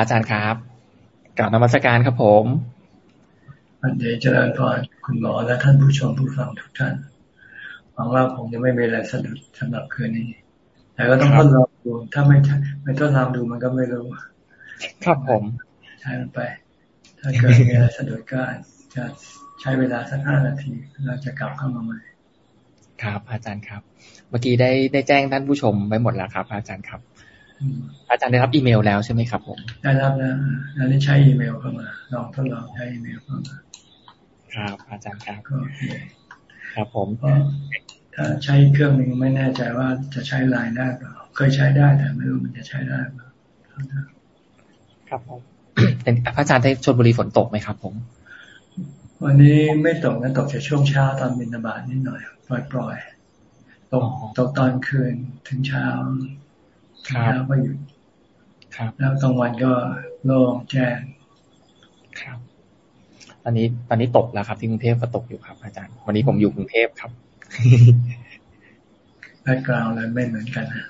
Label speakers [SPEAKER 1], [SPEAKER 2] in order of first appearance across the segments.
[SPEAKER 1] อาจารย์ครับกล่าวนมัสการครับผม
[SPEAKER 2] วันเดชเจริญพรคุณหมอและท่านผู้ชมผู้ฟังทุกท่านหวังว่าผมจะไม่มีอะไรสะดุดสำหรับคืนนี้ แต่ก็ต้องทดลองดูถ้าไม่ไม่ทดลองดูมันก็ไม่รู้
[SPEAKER 1] ครับผม
[SPEAKER 2] ใช้มันไป ถ้าเกิดมีอะไรสะดุดก็จะใช้เวลาสักห้านาที เราจะกลับเข้ามาใหม่
[SPEAKER 1] ครับ อาจารย์ครับ เมื่อกี้ได้ได้แจ้งท่านผู้ชมไปหมดแล้วครับ อาจารย์ครับ อาจารย์ได้รับอีเมลแล้วใช่ไหมครับผม
[SPEAKER 2] ได้รับแล้วแล้วนี่ใช้อีเมลเข้ามาลองทดลองใช้อีเมลเข้ามา
[SPEAKER 1] ครับ อาจารย์ครับ
[SPEAKER 2] ก็โอเค
[SPEAKER 1] ครับผม
[SPEAKER 2] ถ้าใช้เครื่องหนึ่งไม่แน่ใจว่าจะใช้ไลน์ได้เปล่าเคยใช้ได้แต่ไม่รู้มันจะใช้ได้เปล่า
[SPEAKER 1] ครับผมเป็นพระอาจารย์ได้ชนบุรีฝนตกไหมครับ ผม
[SPEAKER 2] วันนี้ไม่ตกนะตกแค่ช่วงเช้าตอนบินบาตนิดหน่อยปล่อยๆตกตกตอนคืนถึงเช้า เช้าก็หยุด
[SPEAKER 1] ครับ
[SPEAKER 2] แล้วกลางวันก็โล่งแจ้ง
[SPEAKER 1] ครับ ตอนนี้ตอนนี้ตกแล้วครับ ที่กรุงเทพก็ตกอยู่ครับ อาจารย์ วันนี้ผมอยู่กรุงเทพครับ
[SPEAKER 2] background เลยไม่เหมือนกันนะ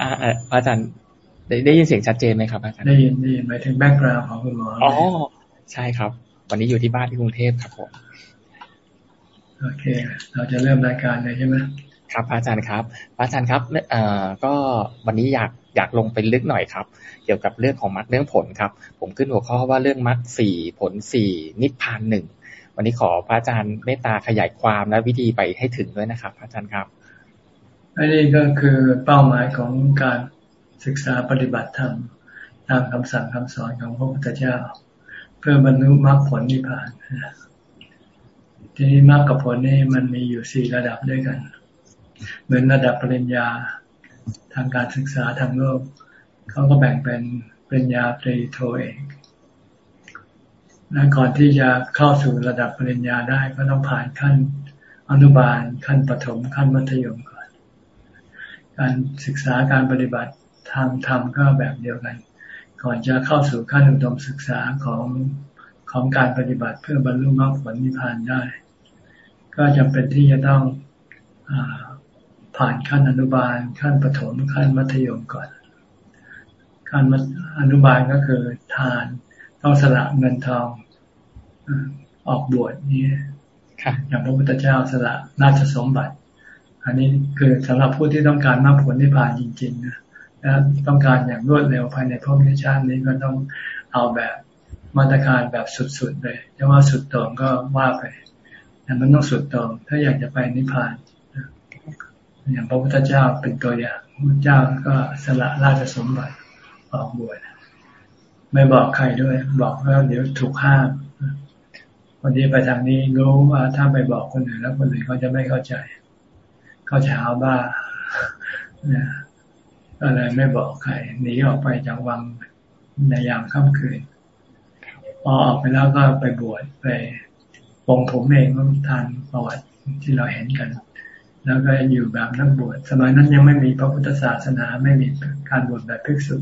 [SPEAKER 1] อ่าอาจารย์ได้ได้ยินเสียงชัดเจนไหมครับอาจารย์
[SPEAKER 2] ได้ยินได้ยินหมายถึง background ของคุณหมอ
[SPEAKER 1] อ๋อใช่ครับ วันนี้อยู่ที่บ้านที่กรุงเทพครับผม
[SPEAKER 2] โอเค เราจะเริ่มรายการเลยใช่ไหม
[SPEAKER 1] ครับอาจารย์ครับอาจารย์ครับเอ่อก็วันนี้อยากอยากลงไปลึกหน่อยครับ เกี่ยวกับเรื่องของมรรคเรื่องผลครับ ผมขึ้นหัวข้อว่าเรื่องมรรคสี่ผลสี่นิพพานหนึ่งวันนี้ขอพระอาจารย์เมตตาขยายความและวิธีไปให้ถึงด้วยนะครับ อาจารย์ครับ
[SPEAKER 2] อันนี้ก็คือเป้าหมายของการศึกษาปฏิบัติธรรมตามคำสั่งคำสอนของพระพุทธเจ้า เพื่อบรรลุมรรคผลนิพพานทีนี้มรรคกับผลนี่มันมีอยู่สี่ระดับด้วยกัน เหมือนระดับปริญญาทางการศึกษาทางโลกเขาก็แบ่งเป็นปริญญาตรีโทเอกและก่อนที่จะเข้าสู่ระดับปริญญาได้ก็ต้องผ่านขั้นอนุบาลขั้นประถมขั้นมัธยมก่อน การศึกษาการปฏิบัติทางธรรมก็แบบเดียวกัน ก่อนจะเข้าสู่ขั้นอุดมศึกษาของของการปฏิบัติเพื่อบรรลุมรรคผลนิพพานได้ ก็จำเป็นที่จะต้องอ ผ่านขั้นอนุบาล ขั้นประถมขั้นมัธยมก่อน ขั้นอนุบาลก็คือทานต้องสละเงินทองออกบวชนี่อย่างพระพุทธเจ้าสละราชสมบัติ อันนี้คือสำหรับผู้ที่ต้องการมรรคผลนิพพานจริงๆนะและต้องการอย่างรวดเร็วภายในพระมิชาตินี้ก็ต้องเอาแบบมาตรการแบบสุดๆเลยจะว่าสุดตรงก็ว่าไปแต่มันต้องสุดตรง ถ้าอยากจะไปนิพพาน อย่างพระพุทธเจ้าเป็นตัวอย่างพระเจ้าก็สละราชสมบัติออกบวชไม่บอกใครด้วย บอกแล้วเดี๋ยวถูกห้ามวันนี้ไปทางนี้รู้ว่าถ้าไปบอกคนอื่นแล้วคนอื่นเขาจะไม่เข้าใจ เขาจะหาบ้านะก็เลยไม่บอกใครหนีออกไปจากวังในยามค่ำคืนพอออกไปแล้วก็ไปบวชไปปองผมเองก็ทานประวัติที่เราเห็นกัน แล้วก็อยู่แบบนักบวชสมัยนั้นยังไม่มีพระพุทธศาสนาไม่มีการบวชแบบภิกษุ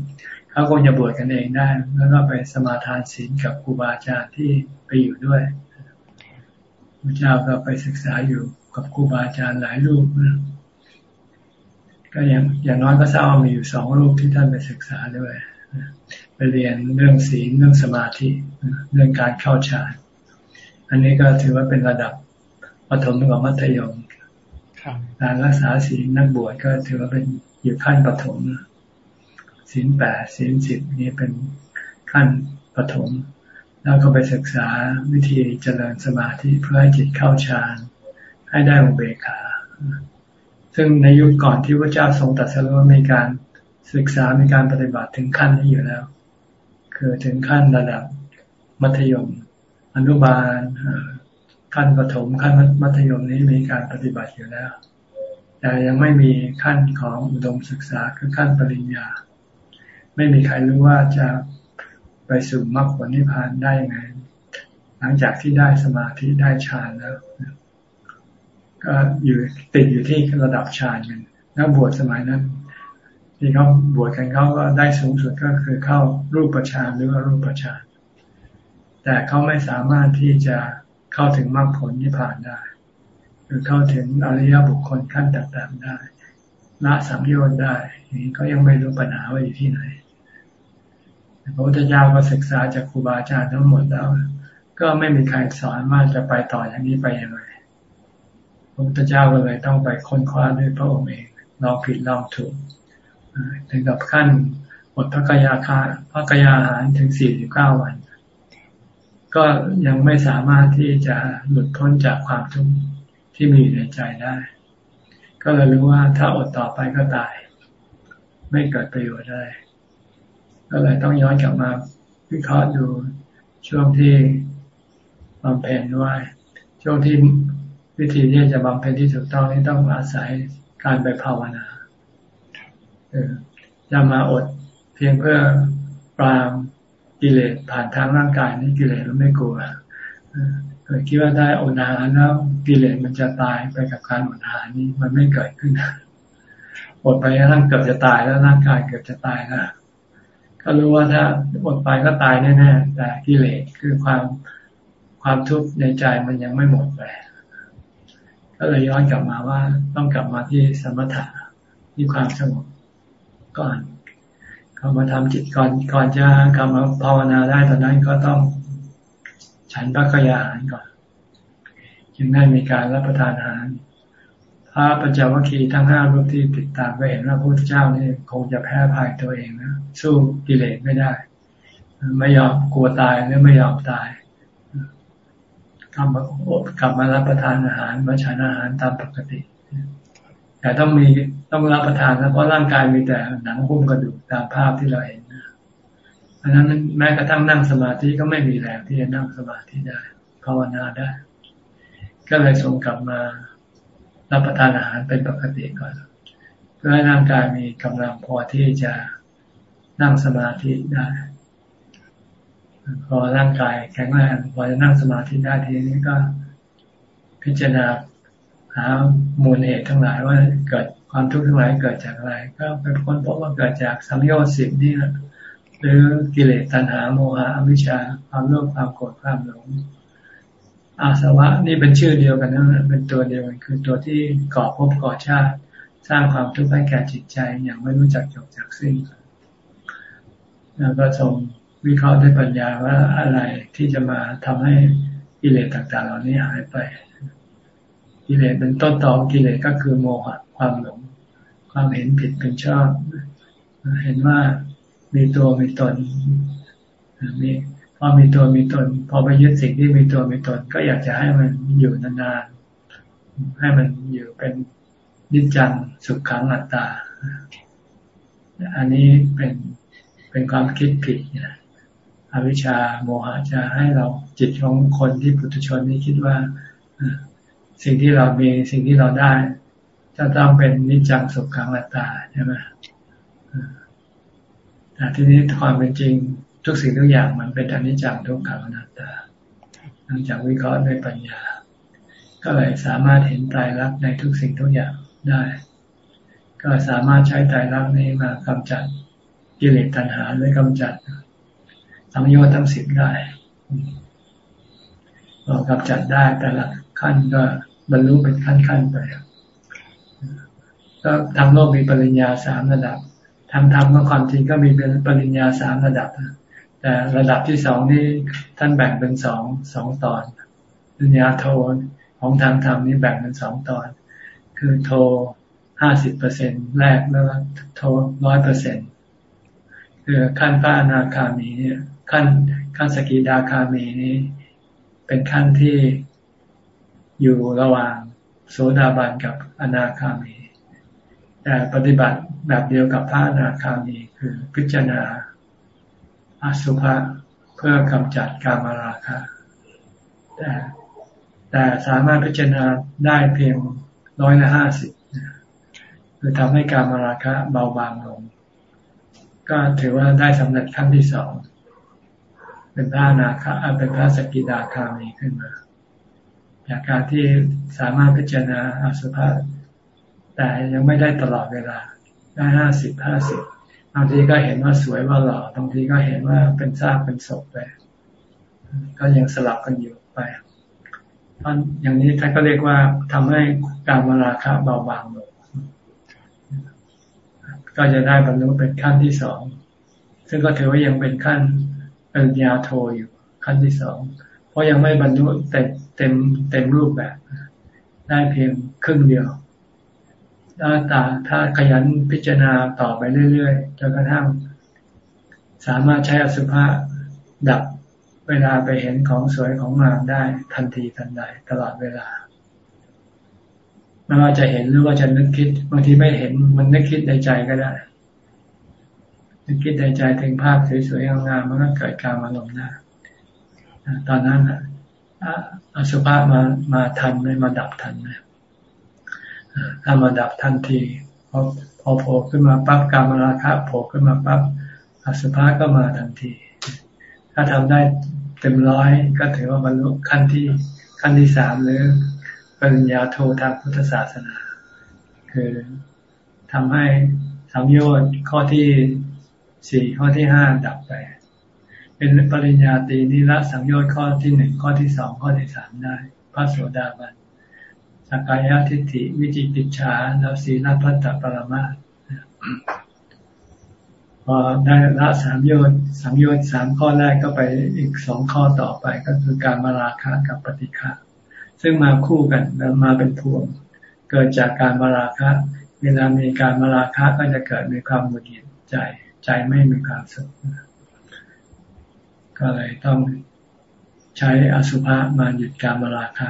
[SPEAKER 2] เขาคงจะบวชกันเองได้ แล้วก็ไปสมาทานศีลกับครูบาอาจารย์ที่ไปอยู่ด้วยพระเจ้าก็ไปศึกษาอยู่กับครูบาอาจารย์หลายรูปนะก็อย่างอย่างน้อยก็ทราบว่ามีอยู่สองรูปที่ท่านไปศึกษาด้วยไปเรียนเรื่องศีลเรื่องสมาธิเรื่องการเข้าฌานอันนี้ก็ถือว่าเป็นระดับปฐมกับมัธยม การรักษาศีลนักบวชก็ถือว่าเป็นอยู่ขั้นปฐมศีลแปดศีลสิบนี้เป็นขั้นปฐมแล้วก็ไปศึกษาวิธีเจริญสมาธิเพื่อให้จิตเข้าฌานให้ได้อุเบกขา ซึ่งในยุคก่อนที่พระเจ้าทรงตรัสรู้มีการศึกษามีการปฏิบัติถึงขั้นนี้อยู่แล้ว คือถึงขั้นระดับมัธยม อนุบาล ขั้นประถมขั้นมัธยมนี้มีการปฏิบัติอยู่แล้ว แต่ยังไม่มีขั้นของอุดมศึกษาคือขั้นปริญญา ไม่มีใครรู้ว่าจะไปสู่มรรคผลนิพพานได้ไง หลังจากที่ได้สมาธิได้ฌานแล้ว ก็อยู่ติดอยู่ที่ระดับฌานกันนักบวชสมัยนั้นที่เขาบวชกันเขาก็ได้สูงสุดก็คือเข้ารูปฌานหรือว่ารูปฌานแต่เขาไม่สามารถที่จะ เข้าถึงมรรคผลนิพพานได้หรือเข้าถึงอริยบุคคลขั้นต่างๆได้ละสัมโยชน์ได้นี้เขายังไม่รู้ปัญหาว่าอยู่ที่ไหนพระพุทธเจ้าก็ศึกษาจากครูบาอาจารย์ทั้งหมดแล้ว ก็ไม่มีใครสอนว่าจะไปต่ออย่างนี้ไปยังไงพระพุทธเจ้าก็เลยต้องไปค้นคว้าด้วยพระองค์เองลองผิดลองถูกถึงกับขั้นหมดพระกยาคาพระกยาหารถึงสี่สิบเก้าวัน ก็ยังไม่สามารถที่จะหลุดพ้นจากความทุกข์ที่มีอยู่ในใจได้ ก็เลยรู้ว่าถ้าอดต่อไปก็ตาย ไม่เกิดประโยชน์ได้ ก็เลยต้องย้อนกลับมาวิเคราะห์ดูช่วงที่บำเพ็ญด้วยช่วงที่วิธีที่จะบำเพ็ญที่ถูกต้องนี่ต้องอาศัยการไปภาวนาจะมาอดเพียงเพื่อปราม กิเลสผ่านทางร่างกายนี่กิเลสเราไม่กลัวเคยคิดว่าได้อดอาหารแล้วกิเลสมันจะตายไปกับการอดอาหารนี้มันไม่เกิดขึ้นอดไปร่างเกือบจะตายแล้วร่างกายเกือบจะตายแล้วก็รู้ว่าถ้าอดไปก็ตายแน่ๆแต่กิเลสคือความความทุกข์ในใจมันยังไม่หมดไปก็เลยย้อนกลับมาว่าต้องกลับมาที่สมถะที่ความสงบก่อน เขามาทำจิตก่อนก่อนจะกลับมาภาวนาได้ตอนนั้นก็ต้องฉันพระกยาหารก่อนจึงได้มีการรับประทานอาหารพระปัญจวัคคีย์ทั้งห้ารูปที่ติดตามก็เห็นว่าพระพุทธเจ้านี่คงจะแพ้ภัยตัวเองนะสู้กิเลสไม่ได้ ไม่ยอมกลัวตายหรือไม่ยอมตายกลับมากลับมารับประทานอาหารมาฉันอาหารตามปกติ แต่ต้องมีต้องรับประทานนะเพราะร่างกายมีแต่หนังหุ้มกระดูกตามภาพที่เราเห็นนะเพราะนั้นแม้กระทั่งนั่งสมาธิก็ไม่มีแรงที่จะนั่งสมาธิได้ภาวนาได้ ก็เลยส่งกลับมารับประทานอาหารเป็นปกติก่อน เพื่อให้ร่างกายมีกำลังพอที่จะนั่งสมาธิได้ พอร่างกายแข็งแรงพอจะนั่งสมาธิได้ทีนี้ก็พิจารณา หามูลเหตุทั้งหลายว่าเกิดความทุกข์ทั้งหลายเกิดจากอะไร ก็เป็นคนพบว่าเกิดจากสัมโยชน์สิบนี่แหละหรือกิเลสตัณหาโมหะอวิชชาความโลภความโกรธความหลงอาสวะนี่เป็นชื่อเดียวกันนะเป็นตัวเดียวกันคือตัวที่ก่อภพก่อชาติ สร้างความทุกข์ให้แก่จิตใจอย่างไม่รู้จักจบจากสิ้นแล้วก็ทรงวิเคราะห์ด้วยปัญญาว่าอะไรที่จะมาทำให้กิเลสต่างๆ เหล่านี้หายไป กิเลสเป็นต้นตอกิเลสก็คือโมหะความหลง ความเห็นผิดเป็นชอบ เห็นว่ามีตัวมีตนมีพอมีตัวมีตน พอไปยึดสิ่งที่มีตัวมีตน ก็อยากจะให้มันอยู่นานๆ ให้มันอยู่เป็นนิจจังสุขขังอัตตา อันนี้เป็นเป็นความคิดผิดนะอวิชชาโมหะจะให้เราจิตของคนที่ปุถุชนนี้คิดว่า สิ่งที่เรามีสิ่งที่เราได้จะต้องเป็นนิจจังสุขขังอัตตาใช่ไหมแต่ทีนี้ความเป็นจริงทุกสิ่งทุกอย่างมันเป็นอนิจจังทุกขังอนัตตาหลังจากวิเคราะห์ด้วยปัญญา ก็เลยสามารถเห็นตายรักในทุกสิ่งทุกอย่างได้ ก็สามารถใช้ตายรักนี้มากำจัดกิเลสตัณหาหรือกำจัดสังโยชน์ทั้งสิบได้เรากำจัดได้แต่ละขั้นก็ บรรลุเป็นขั้นๆไปก็ทำโลกมีปริญญาสามระดับทำธรรมก็ความจริงก็มีเป็นปริญญาสามระดับแต่ระดับที่สองนี่ท่านแบ่งเป็นสองสองตอนปริญญาโทของทางธรรมนี่แบ่งเป็นสองตอน คือโทห้าสิบเปอร์เซ็นแรกแล้วโทร้อยเปอร์เซ็นคือขั้นพระอนาคามีเนี่ยขั้นขั้นสกิดาคามีนี้เป็นขั้นที่ อยู่ระหว่างโสดาบันกับอนาคามี แต่ปฏิบัติแบบเดียวกับพระอนาคามีคือพิจารณาอสุภะเพื่อกำจัดกามราคะแต่แต่สามารถพิจารณาได้เพียงร้อยละห้าสิบคือทำให้กามาราคะเบาบางลง ก็ถือว่าได้สำเร็จขั้นที่สอง เป็นพระนาคาเป็นพระสกิดาคามีขึ้นมา จากการที่สามารถพิจารณาอสุภะแต่ยังไม่ได้ตลอดเวลาได้ห้าสิบห้าสิบบางทีก็เห็นว่าสวยว่าหล่อบางทีก็เห็นว่าเป็นซากเป็นศพไปก็ยังสลับกันอยู่ไปตอนอย่างนี้ท่านก็เรียกว่าทำให้การมาราคะเบาบางลงก็จะได้บรรลุเป็นขั้นที่สอง ซึ่งก็ถือว่ายังเป็นขั้นปริญญาโทอยู่ขั้นที่สอง เพราะยังไม่บรรลุเต็ม เต็มเต็มรูปแบบ ได้เพียงครึ่งเดียวถ้าตาถ้าขยันพิจารณาต่อไปเรื่อยๆจนกระทั่งสามารถใช้อสุภะดับเวลาไปเห็นของสวยของงามได้ทันทีทันใดตลอดเวลาไม่ว่าจะเห็นหรือว่าจะนึกคิดบางทีไม่เห็นมันนึกคิดในใจก็ได้นึกคิดในใจถึงภาพสวยๆงามๆมันก็เกิดการอารมณ์ได้ตอนนั้น อสุภะมามาทันไหมมาดับทันไหมถ้ามาดับทันทีพอพอโผล่ขึ้นมาปั๊บการมราคะโผล่ขึ้นมาปั๊บอสุภะก็มาทันที ถ้าทำได้เต็มร้อยก็ถือว่าบรรลุขั้นที่ขั้นที่สามหรือปริญญาโททางพุทธศาสนา คือทำให้สัมโยชน์ข้อที่สี่ข้อที่ห้าดับไป เป็นปริญญาตรีนิละสังโยชน์ข้อที่หนึ่งข้อที่สองข้อที่สามได้ พระโสดาบันสกายทิฏฐิวิจิกิจฉาแล้วสีลพัตตปรมาพอได้ละสามโยชน์สามโยชน์สามข้อแรกก็ไปอีกสองข้อต่อไปก็คือการมาราคะกับปฏิฆะซึ่งมาคู่กันแล้วมาเป็นพวง เกิดจากการมาราคะ เวลามีการมาราคะก็จะเกิดมีความหงุดหงิดใจ ใจไม่มีความสุข ก็เลยต้องใช้อสุภะมาหยุดการมาราคะ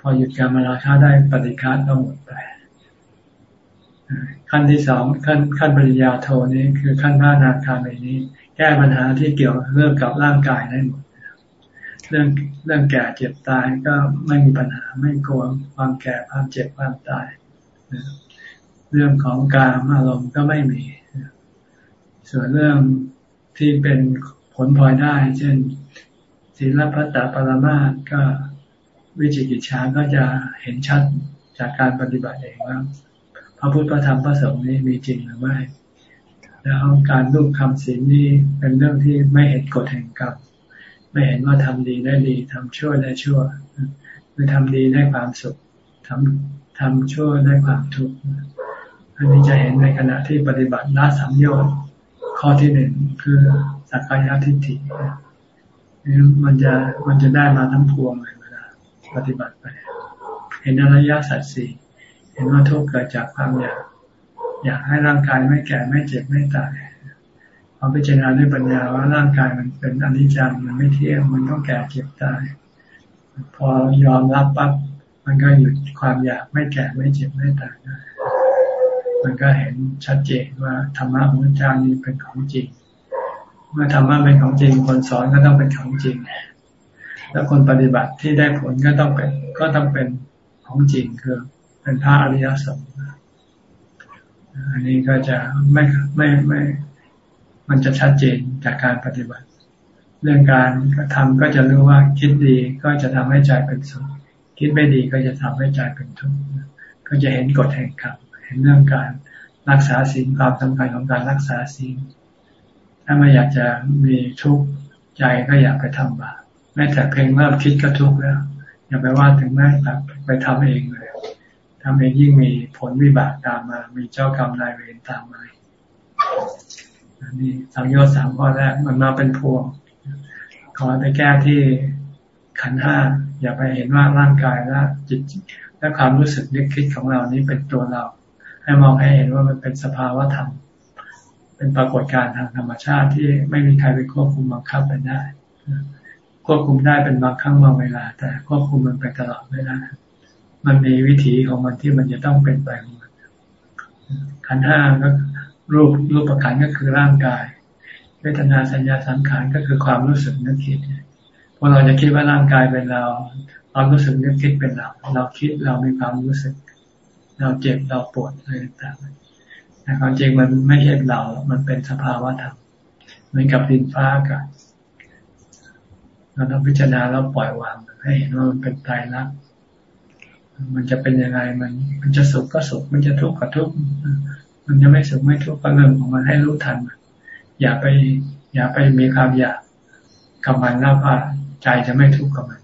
[SPEAKER 2] พอหยุดการมาราคาได้ปฏิฆาก็หมดไปขั้นที่สองขั้นขั้นปริญญาโทนี้คือขั้นพระนาคามีนี้ แก้ปัญหาที่เกี่ยวเรื่องกับร่างกายได้หมดเรื่องเรื่องแก่เจ็บตายก็ไม่มีปัญหาไม่กลัวความแก่ความเจ็บความตายเรื่องของการอารมณ์ก็ไม่มี ส่วนเรื่องที่เป็น ลพลอยได้ เช่นศีลพัตตปรมาสก็วิจิกิจฉาก็จะเห็นชัดจากการปฏิบัติเองว่าพระพุทธพระธรรมพระสงฆ์นี้มีจริงหรือไม่ แล้วการรูปคำศีลนี้เป็นเรื่องที่ไม่เห็นกฎแห่งกรรมไม่เห็นว่าทำดีได้ดีทำชั่วได้ชั่วคือทำดีได้ความสุขทำทำชั่วได้ความทุกข์อันนี้จะเห็นในขณะที่ปฏิบัติละสัมโยชน์ข้อที่หนึ่งคือ สักกายทิฏฐิมันจะมันจะได้มาทั้งพวงเลยเวลาปฏิบัติไป เห็นอริยสัจสี่เห็นว่าทุกข์เกิดจากความอยากอยากให้ร่างกายไม่แก่ไม่เจ็บไม่ตายพอพิจารณาด้วยปัญญาว่าร่างกายมันเป็นอนิจจังมันไม่เที่ยงมันต้องแก่เจ็บตาย พอยอมรับปั๊บมันก็หยุดความอยากไม่แก่ไม่เจ็บไม่ตายได้มันก็เห็นชัดเจนว่าธรรมะของพระเจ้านี้เป็นของจริง เมื่อธรรมะเป็นของจริง คนสอนก็ต้องเป็นของจริง แล้วคนปฏิบัติที่ได้ผลก็ต้องเป็น ก็ต้องเป็นของจริงคือเป็นพระอริยสงฆ์อันนี้ก็จะไม่ไม่ไม่ มันจะชัดเจนจากการปฏิบัติ เรื่องการกระทำก็จะรู้ว่าคิดดีก็จะทำให้ใจเป็นสุขคิดไม่ดีก็จะทำให้ใจเป็นทุกข์ก็จะเห็นกฎแห่งกรรมเห็นเรื่องการรักษาศีลความสำคัญของการรักษาศีล ถ้าไม่อยากจะมีทุกข์ใจก็อยากไปทำบาปแม้แต่เพียงเริ่มคิดก็ทุกข์แล้ว อย่าไปว่าถึงแม้แต่ไปทำเองเลยทำเองยิ่งมีผลวิบากตามมา มีเจ้ากรรมนายเวรตามมาอันนี้สังโยชน์สามข้อแรกมันมาเป็นพวง ขอไปแก้ที่ขันห้าอย่าไปเห็นว่าร่างกายและจิตและความรู้สึกนึกคิดของเรานี้เป็นตัวเรา ให้มองให้เห็นว่ามันเป็นสภาวะธรรม เป็นปรากฏการณ์ทางธรรมชาติที่ไม่มีใครไปควบคุมบังคับมันได้ ควบคุมได้เป็นบางครั้งบางเวลา แต่ควบคุมมันไปตลอดไม่ได้มันมีวิถีของมันที่มันจะต้องเป็นไปของมันขันห้าก็รูปรูปประคันก็คือร่างกาย เวทนาสัญญาสังขารก็คือความรู้สึกนึกคิดพอเราจะคิดว่าร่างกายเป็นเราความรู้สึกนึกคิดเป็นเรา เราคิดเรามีความรู้สึก เราเจ็บเราปวดอะไรต่างๆ แต่ความจริงมันไม่ใช่เรา มันเป็นสภาวะธรรมเหมือนกับดินฟ้าอากาศเราต้องพิจารณาแล้วปล่อยวางให้เห็นว่ามันเป็นตายรักมันจะเป็นยังไงมัน มันจะสุขก็สุข มันจะทุกข์ก็ทุกข์มันจะไม่สุขไม่ทุกข์ก็เรื่องของมันให้รู้ทันอย่าไป อย่าไปมีความอยากกับมันแล้วว่าใจจะไม่ทุกข์กับมัน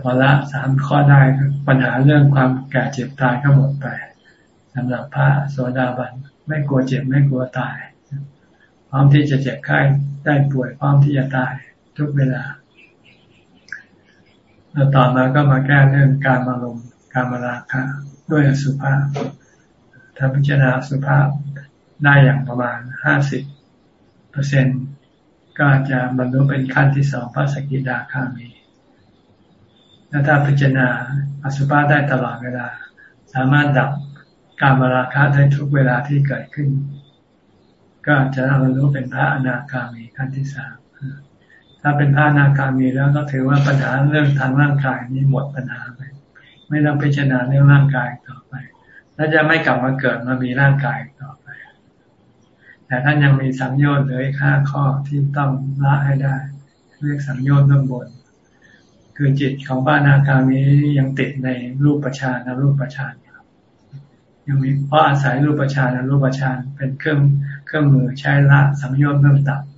[SPEAKER 2] พอละสามข้อได้ปัญหาเรื่องความแก่เจ็บตายก็หมดไป สสำหรับพระโสดาบันไม่กลัวเจ็บไม่กลัวตาย พร้อมที่จะเจ็บไข้ได้ป่วยพร้อมที่จะตายทุกเวลาแล้วต่อมาก็มาแก้เรื่องการมาลมการมาราคะด้วยสุภาพถ้าพิจารณาสุภาพได้อย่างประมาณห้าสิบเปอร์เซ็นก็จะบรรลุเป็นขั้นที่สองพระสกิดาคามีแล้วถ้าพิจารณาอสุภาพได้ตลอดเวลา สามารถดับ การมาราคะได้ทุกเวลาที่เกิดขึ้น ก็จะบรรลุเป็นพระอนาคามีขั้นที่สามถ้าเป็นพระอนาคามีแล้วก็ถือว่าปัญหาเรื่องทางร่างกายนี้หมดปัญหาไปไม่ต้องพิจารณาเรื่องร่างกายต่อไป และจะไม่กลับมาเกิดมามีร่างกายต่อไป แต่ท่านยังมีสังโยชน์เหลืออีกห้าข้อที่ต้องละให้ได้ เรียกสังโยชน์เบื้องบน คือจิตของพระอนาคามียังติดในรูปประชานรูปประชาน ยังมีเพราะอาศัยรูปประชานรูปประชานเป็นเครื่องเครื่องมือใช้ละสังโยชน์เบื้องต่ำ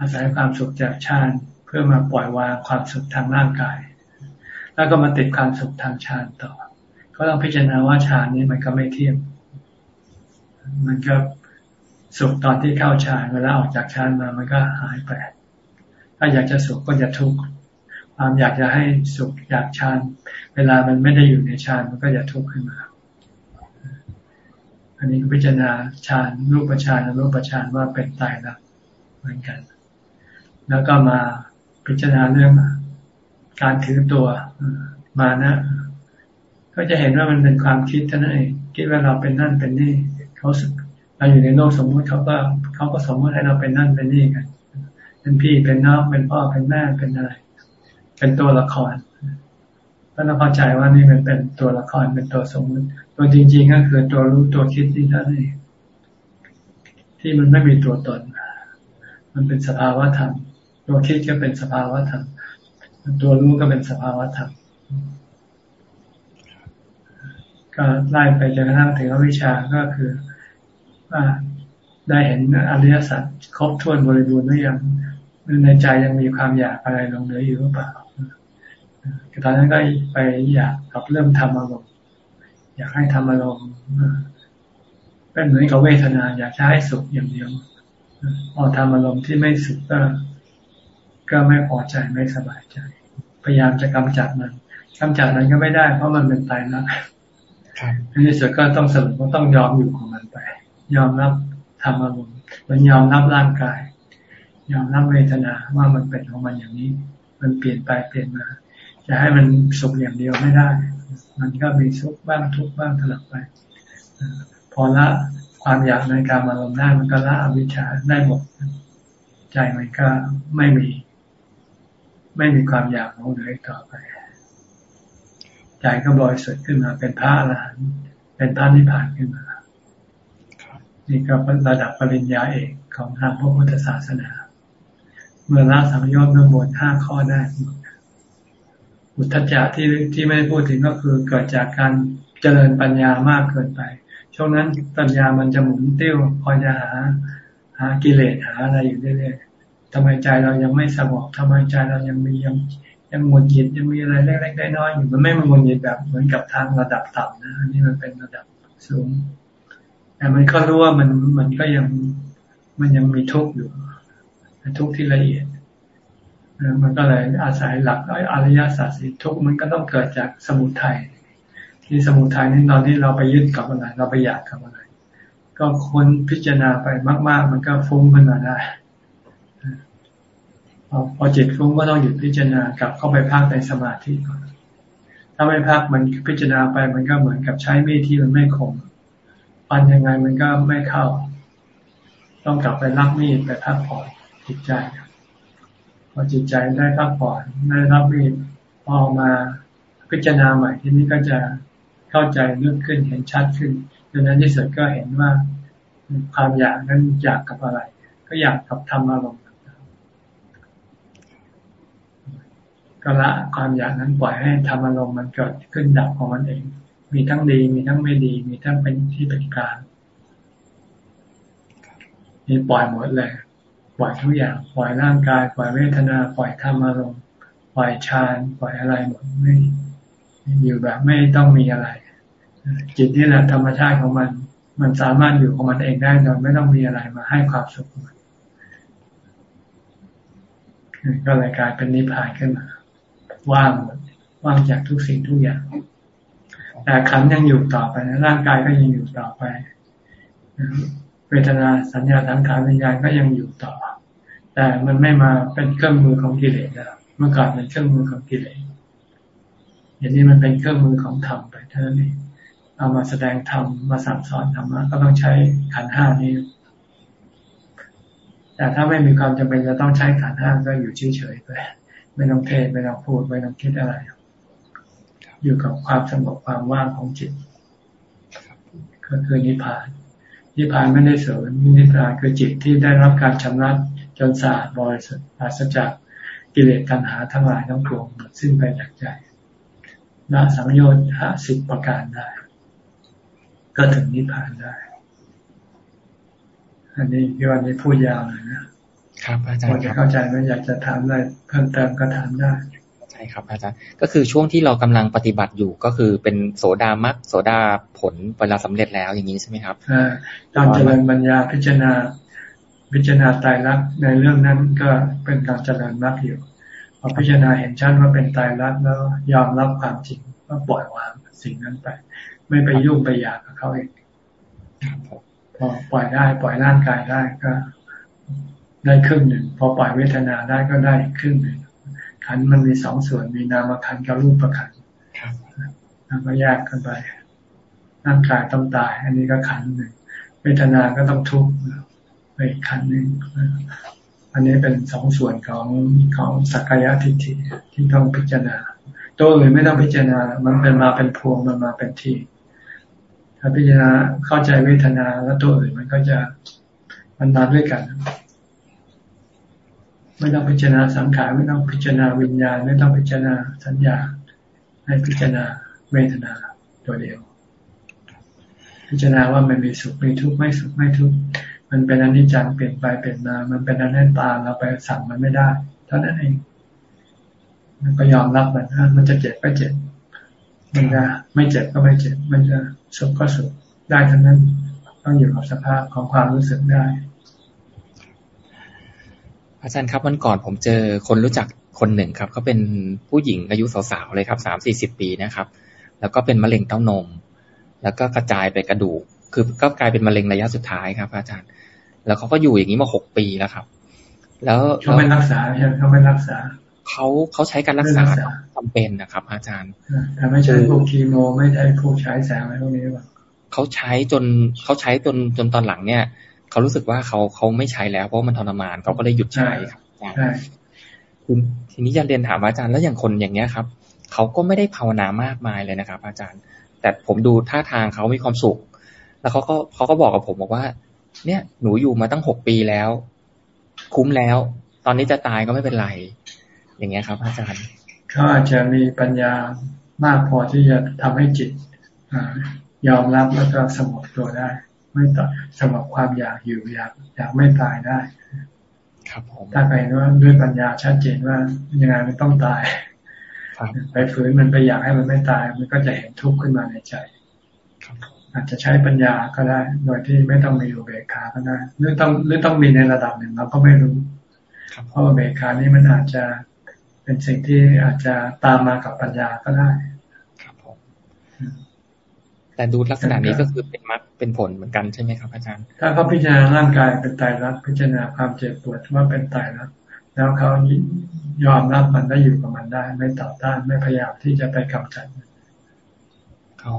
[SPEAKER 2] อาศัยความสุขจากฌานเพื่อมาปล่อยวางความสุขทางร่างกาย แล้วก็มาติดความสุขทางฌานต่อ ก็ต้องพิจารณาว่าฌานนี้มันก็ไม่เที่ยงมันก็สุขตอนที่เข้าฌานเวลาออกจากฌานมามันก็หายไปถ้าอยากจะสุขก็จะทุกข์ความอยากจะให้สุขอยากฌาน เวลามันไม่ได้อยู่ในฌานมันก็จะทุกข์ขึ้นมา อันนี้พิจารณาฌานรูปฌานรูปฌานว่าเป็นตายแล้วเหมือนกัน แล้วก็มาพิจารณาเรื่องการถือตัวมานะ ก็จะเห็นว่ามันเป็นความคิดเท่านั้นเองคิดว่าเราเป็นนั่นเป็นนี่เขาเราอยู่ในโลกสมมุติเขาก็เขาก็สมมติให้เราเป็นนั่นเป็นนี่กันเป็นพี่เป็นน้องเป็นพ่อเป็นแม่เป็นอะไร เป็นตัวละคร ก็ต้องเข้าใจว่านี่มันเป็นตัวละครเป็นตัวสมมติ ตัวจริง ๆ ก็คือตัวรู้ตัวคิดที่ท่านเองที่มันไม่มีตัวตน มันเป็นสภาวะธรรม ตัวคิดก็เป็นสภาวะธรรม ตัวรู้ก็เป็นสภาวะธรรม ก็ไล่ไปจนกระทั่งถึงวิชาก็คือว่าได้เห็นอริยสัจครบถ้วนบริบูรณ์หรือยังในใจยังมีความอยากอะไรลงเหลืออยู่หรือเปล่า ตอนนั้นก็ไปอยากกับเริ่มทำอารมณ์อยากให้ทำอารมณ์เป็นเหมือนกับเวทนา อยากให้สุขอย่างเดียวพอทำอารมณ์ที่ไม่สุขก็ก็ไม่พอใจไม่สบายใจ พยายามจะกำจัดมันกำจัดมันก็ไม่ได้ เพราะมันเป็นตายรักในที่สุดก็ต้องสรุปว่าต้องยอมอยู่ของมันไป ยอมรับทำอารมณ์มันยอมรับร่างกาย ยอมรับเวทนาว่ามันเป็นของมันอย่างนี้ มันเปลี่ยนไปเปลี่ยนมา จะให้มันสุขอย่างเดียวไม่ได้ มันก็มีสุขบ้างทุกบ้างสลับไป พอละความอยากในการอารมณ์ได้มันก็ละอวิชชาได้หมด ใจมันก็ไม่มี ไม่มีความอยากของเหลือต่อไป ใจก็บริสุทธิ์ขึ้นมา เป็นพระอรหันต์เป็นพระนิพพานขึ้นมานี่ก็ระดับปริญญาเอกของทางพระพุทธศาสนา เมื่อละสังโยชน์เมื่อบนห้าข้อได้ อุทธจาที่ที่ไม่พูดถึงก็คือเกิดจากการเจริญปัญญามากเกินไป ช่วงนั้นปัญญามันจะหมุนเตี้ยวคอยจะหาหากิเลสหาอะไรอยู่เรื่อยๆทำไมใจเรายังไม่สงบทำไมใจเรายังมียังยังหงุดหงิดยังมีอะไรเล็กๆน้อยๆอยู่มันไม่มาหงุดหงิดแบบเหมือนกับทางระดับต่ำนะอันนี้มันเป็นระดับสูง แต่มันก็รู้ว่ามันมันก็ยังมันยังมีทุกข์อยู่ทุกข์ที่ละเอียด มันก็เลยอาศัยหลักอริยสัจสิทุกมันก็ต้องเกิดจากสมุทัยที่สมุทัยนี่ตอนที่เราไปยึดกับอะไร เราไปอยากกับอะไร ก็ค้นพิจารณาไปมาก ๆ มันก็ฟุ้งขึ้นมาได้พอจิตฟุ้งก็ต้องหยุดพิจารณากลับเข้าไปพักในสมาธิก่อนถ้าไม่พักมันพิจารณาไปมันก็เหมือนกับใช้มีดที่มันไม่คมฟันยังไงมันก็ไม่เข้า ต้องกลับไปรับมีดไปพักผ่อนจิตใจ พอจิตใจได้พักผ่อนได้รับมีดพอมาพิจารณาใหม่ที่นี้ก็จะเข้าใจลึกขึ้นเห็นชัดขึ้นดังนั้นที่สุดก็เห็นว่าความอยากนั้นอยากกับอะไร ก็อยากกับทำอารมณ์ก็ละความอยากนั้นปล่อยให้ธรรมอารมณ์มันเกิดขึ้นดับของมันเอง มีทั้งดี มีทั้งไม่ดี มีทั้งเป็นที่เป็นกลางมีปล่อยหมดเลย ปล่อยทุกอย่าง ปล่อยร่างกาย ปล่อยเวทนา ปล่อยธรรมอารมณ์ปล่อยฌาน ปล่อยอะไรหมดไม่อยู่แบบไม่ต้องมีอะไร จิตนี่แหละธรรมชาติของมัน มันสามารถอยู่ของมันเองได้โดยไม่ต้องมีอะไรมาให้ความสุขมันก็เลยกลายเป็นนิพพานขึ้นมา ว่างหมดว่างจากทุกสิ่งทุกอย่าง แต่ขันยังอยู่ต่อไปนะร่างกายก็ยังอยู่ต่อไป เวทนาสัญญาสังขารวิญญาณก็ยังอยู่ต่อ แต่มันไม่มาเป็นเครื่องมือของกิเลสแล้วเมื่อก่อนเป็นเครื่องมือของกิเลสอย่างนี้มันเป็นเครื่องมือของธรรมไปเท่านั้นเองเอามาแสดงธรรมมาสั่งสอนธรรมะก็ต้องใช้ขันห้านี้แต่ถ้าไม่มีความจำเป็นจะต้องใช้ขันห้าก็อยู่เฉยๆไปไม่ต้องเทศไม่ต้องพูดไม่ต้องคิดอะไร อยู่กับความสงบความว่างของจิตก็คือนิพพาน นิพพานไม่ได้สูญนิพพานคือจิตที่ได้รับการชำระจนสะอาดบริสุทธิ์ปราศจากกิเลสตัณหาทั้งหลายทั้งปวงสิ้นไปจากใจละสังโยชน์ห้าสิบประการได้ ก็ถึงนิพพานได้ อันนี้พี่วันนี้พูดยาวเลยนะ
[SPEAKER 1] ครับอาจารย์พอ
[SPEAKER 2] จะเข้าใจไหมอยากจะถามอะไรเพิ่มเติมก็ถามได้
[SPEAKER 1] ใช่ครับอาจารย์ก็คือช่วงที่เรากำลังปฏิบัติอยู่ก็คือเป็นโสดามักโสดาผลเวลาสำเร็จแล้วอย่างนี้ใช่ไหมครับ
[SPEAKER 2] ตอนเจริญปัญญาพิจารณาพิจารณาตายรักในเรื่องนั้นก็เป็นการเจริญมรรคอยู่พอพิจารณาเห็นชัดว่าเป็นตายรักแล้วยอมรับความจริงก็ปล่อยวางสิ่งนั้นไป ไม่ไปยุ่งไปอยากกับเขาเองพอปล่อยได้ปล่อยร่างกายได้ก็ ได้ครึ่งหนึ่งพอปล่อยเวทนาได้ก็ได้ครึ่งหนึ่ง ขันมันมีสองส่วนมีนามขันกับรูปขันแล้วก็แยกกันไปร่างกายต้องตาย อันนี้ก็ขันหนึ่งเวทนาก็ต้องทุกข์ไปขันหนึ่งอันนี้เป็นสองส่วนของของสักกายทิฏฐิที่ต้องพิจารณา ตัวอื่นไม่ต้องพิจารณา มันเป็นมาเป็นพวงมันมาเป็นทีถ้าพิจารณาเข้าใจเวทนาแล้วตัวอื่นมันก็จะมันมาด้วยกัน ไม่ต้องพิจารณาสังขารไม่ต้องพิจารณาวิญญาณ ไม่ต้องพิจารณาสัญญา ให้พิจารณาเวทนาตัวเดียว พิจารณาว่ามันมีสุขมีทุกข์ไม่สุขไม่ทุกข์มันเป็นอนิจจังเปลี่ยนไปเปลี่ยนมา มันเป็นอนัตตาเราไปสั่งมันไม่ได้เท่านั้นเองมันก็ยอมรับมันมันจะเจ็บก็เจ็บมันจะไม่เจ็บก็ไม่เจ็บ มันจะสุขก็สุขได้ทั้งนั้น ต้องอยู่กับสภาพของความรู้สึกได้
[SPEAKER 1] อาจารย์ครับวันก่อนผมเจอคนรู้จักคนหนึ่งครับเขาเป็นผู้หญิงอายุสาวๆเลยครับสามสี่สิบปีนะครับ แล้วก็เป็นมะเร็งเต้านม แล้วก็กระจายไปกระดูก คือก็กลายเป็นมะเร็งระยะสุดท้ายครับ อาจารย์ แล้วเขาก็อยู่อย่างนี้มาหกปีแล้วครับ แล้ว
[SPEAKER 2] เขาไม่รักษาใช่ไหมเขาไม่รักษา
[SPEAKER 1] เขาเขาใช้การรักษาจำเป็นนะครับ อาจารย์
[SPEAKER 2] แต่ไม่ใช่พวกคีโมไม่ใช่พวกใช้แสงอะไรพวกนี้หรอ
[SPEAKER 1] เขาใช้จนเขาใช้จนจนตอนหลังเนี่ย เขารู้สึกว่าเขาเขาไม่ใช้แล้วเพราะมันทรมานเขาก็เลยหยุดใช้ครับคุณทีนี้จะเรียนถามอาจารย์แล้วอย่างคนอย่างเนี้ยครับเขาก็ไม่ได้ภาวนามากมายเลยนะครับ อาจารย์ แต่ผมดูท่าทางเขามีความสุข แล้วเขาก็เขาก็บอกกับผมบอกว่า เนี่ย หนูอยู่มาตั้งหกปีแล้ว คุ้มแล้ว ตอนนี้จะตายก็ไม่เป็นไร อย่างเงี้ยครับ อาจารย์
[SPEAKER 2] เขาอาจจะมีปัญญามากพอที่จะทำให้จิตอยอมรับแล้วก็สงบตัวได้ ไม่ต่อสำหรับความอยากอยู่อยากอยากไม่ตายได้
[SPEAKER 1] ครับผม
[SPEAKER 2] ถ้าใครว่าด้วยปัญญาชัดเจนว่ายังไงมันต้องตายไปฝืนมันไปอยากให้มันไม่ตาย มันก็จะเห็นทุกข์ขึ้นมาในใจอาจจะใช้ปัญญาก็ได้ โดยที่ไม่ต้องมีอุเบกขาก็ได้หรือต้องหรือต้องมีในระดับหนึ่งเราก็ไม่รู้เพราะอุเบกขานี้มันอาจจะเป็นสิ่งที่อาจจะตามมากับปัญญาก็ได้
[SPEAKER 1] แต่ดูลักษณะนี้ก็คือเป็นมรรคเป็นผลเหมือนกันใช่ไหมครับอาจารย์
[SPEAKER 2] ถ้าเขาพิจารณาร่างกายเป็นตายรักพิจารณาความเจ็บปวดว่าเป็นตายรักแล้วเขายอมรับมันได้อยู่กับมันได้ ไม่ต่อต้านไม่พยายามที่จะไปกำจัดเขา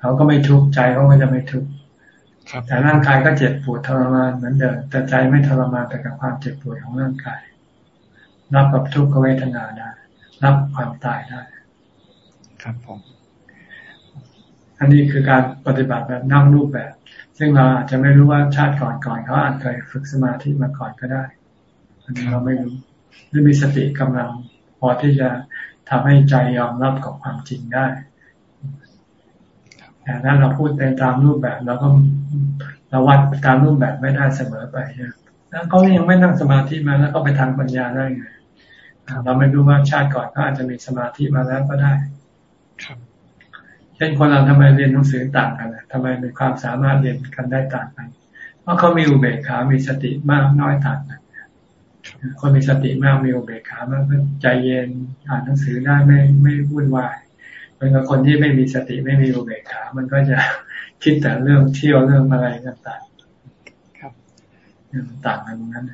[SPEAKER 2] เขาก็ไม่ทุกข์ใจเขาก็จะไม่ทุกข์แต่ร่างกายก็เจ็บปวดทรมานเหมือนเดิมแต่ใจไม่ทรมานแต่กับความเจ็บปวดของร่างกายรับกับทุกขเวทนาได้ รับความตายได้
[SPEAKER 1] ครับผม
[SPEAKER 2] อันนี้คือการปฏิบัติแบบนั่งรูปแบบ ซึ่งเราอาจจะไม่รู้ว่าชาติก่อนก่อนเขาอาจเคยฝึกสมาธิมาก่อนก็ได้ อันนี้เราไม่รู้หรือมีสติกำลังพอที่จะทำให้ใจยอมรับกับความจริงได้แต่ถ้าเราพูดในตามรูปแบบเราก็เราวัดตามรูปแบบไม่ได้เสมอไปนะแล้วก็ยังไม่นั่งสมาธิมาแล้วก็ไปทางปัญญาได้ไงเราไม่รู้ว่าชาติก่อนก็อาจจะมีสมาธิมาแล้วก็ได้ ครับ ช่นคนเราทำไมเรียนหนังสือต่างกันทำไมมีความสามารถเรียนกันได้ต่างกัน เพราะเขามีอุเบกขา มีสติมากน้อยต่างกัน คนมีสติมากมีอุเบกขามากใจเย็นอ่านหนังสือได้ไม่ไม่วุ่นวายเป็นกับคนที่ไม่มีสติไม่มีอุเบกขา มันก็จะคิดแต่เรื่องเที่ยวเรื่องอะไรต่างๆครับต่างกันตรงนั้น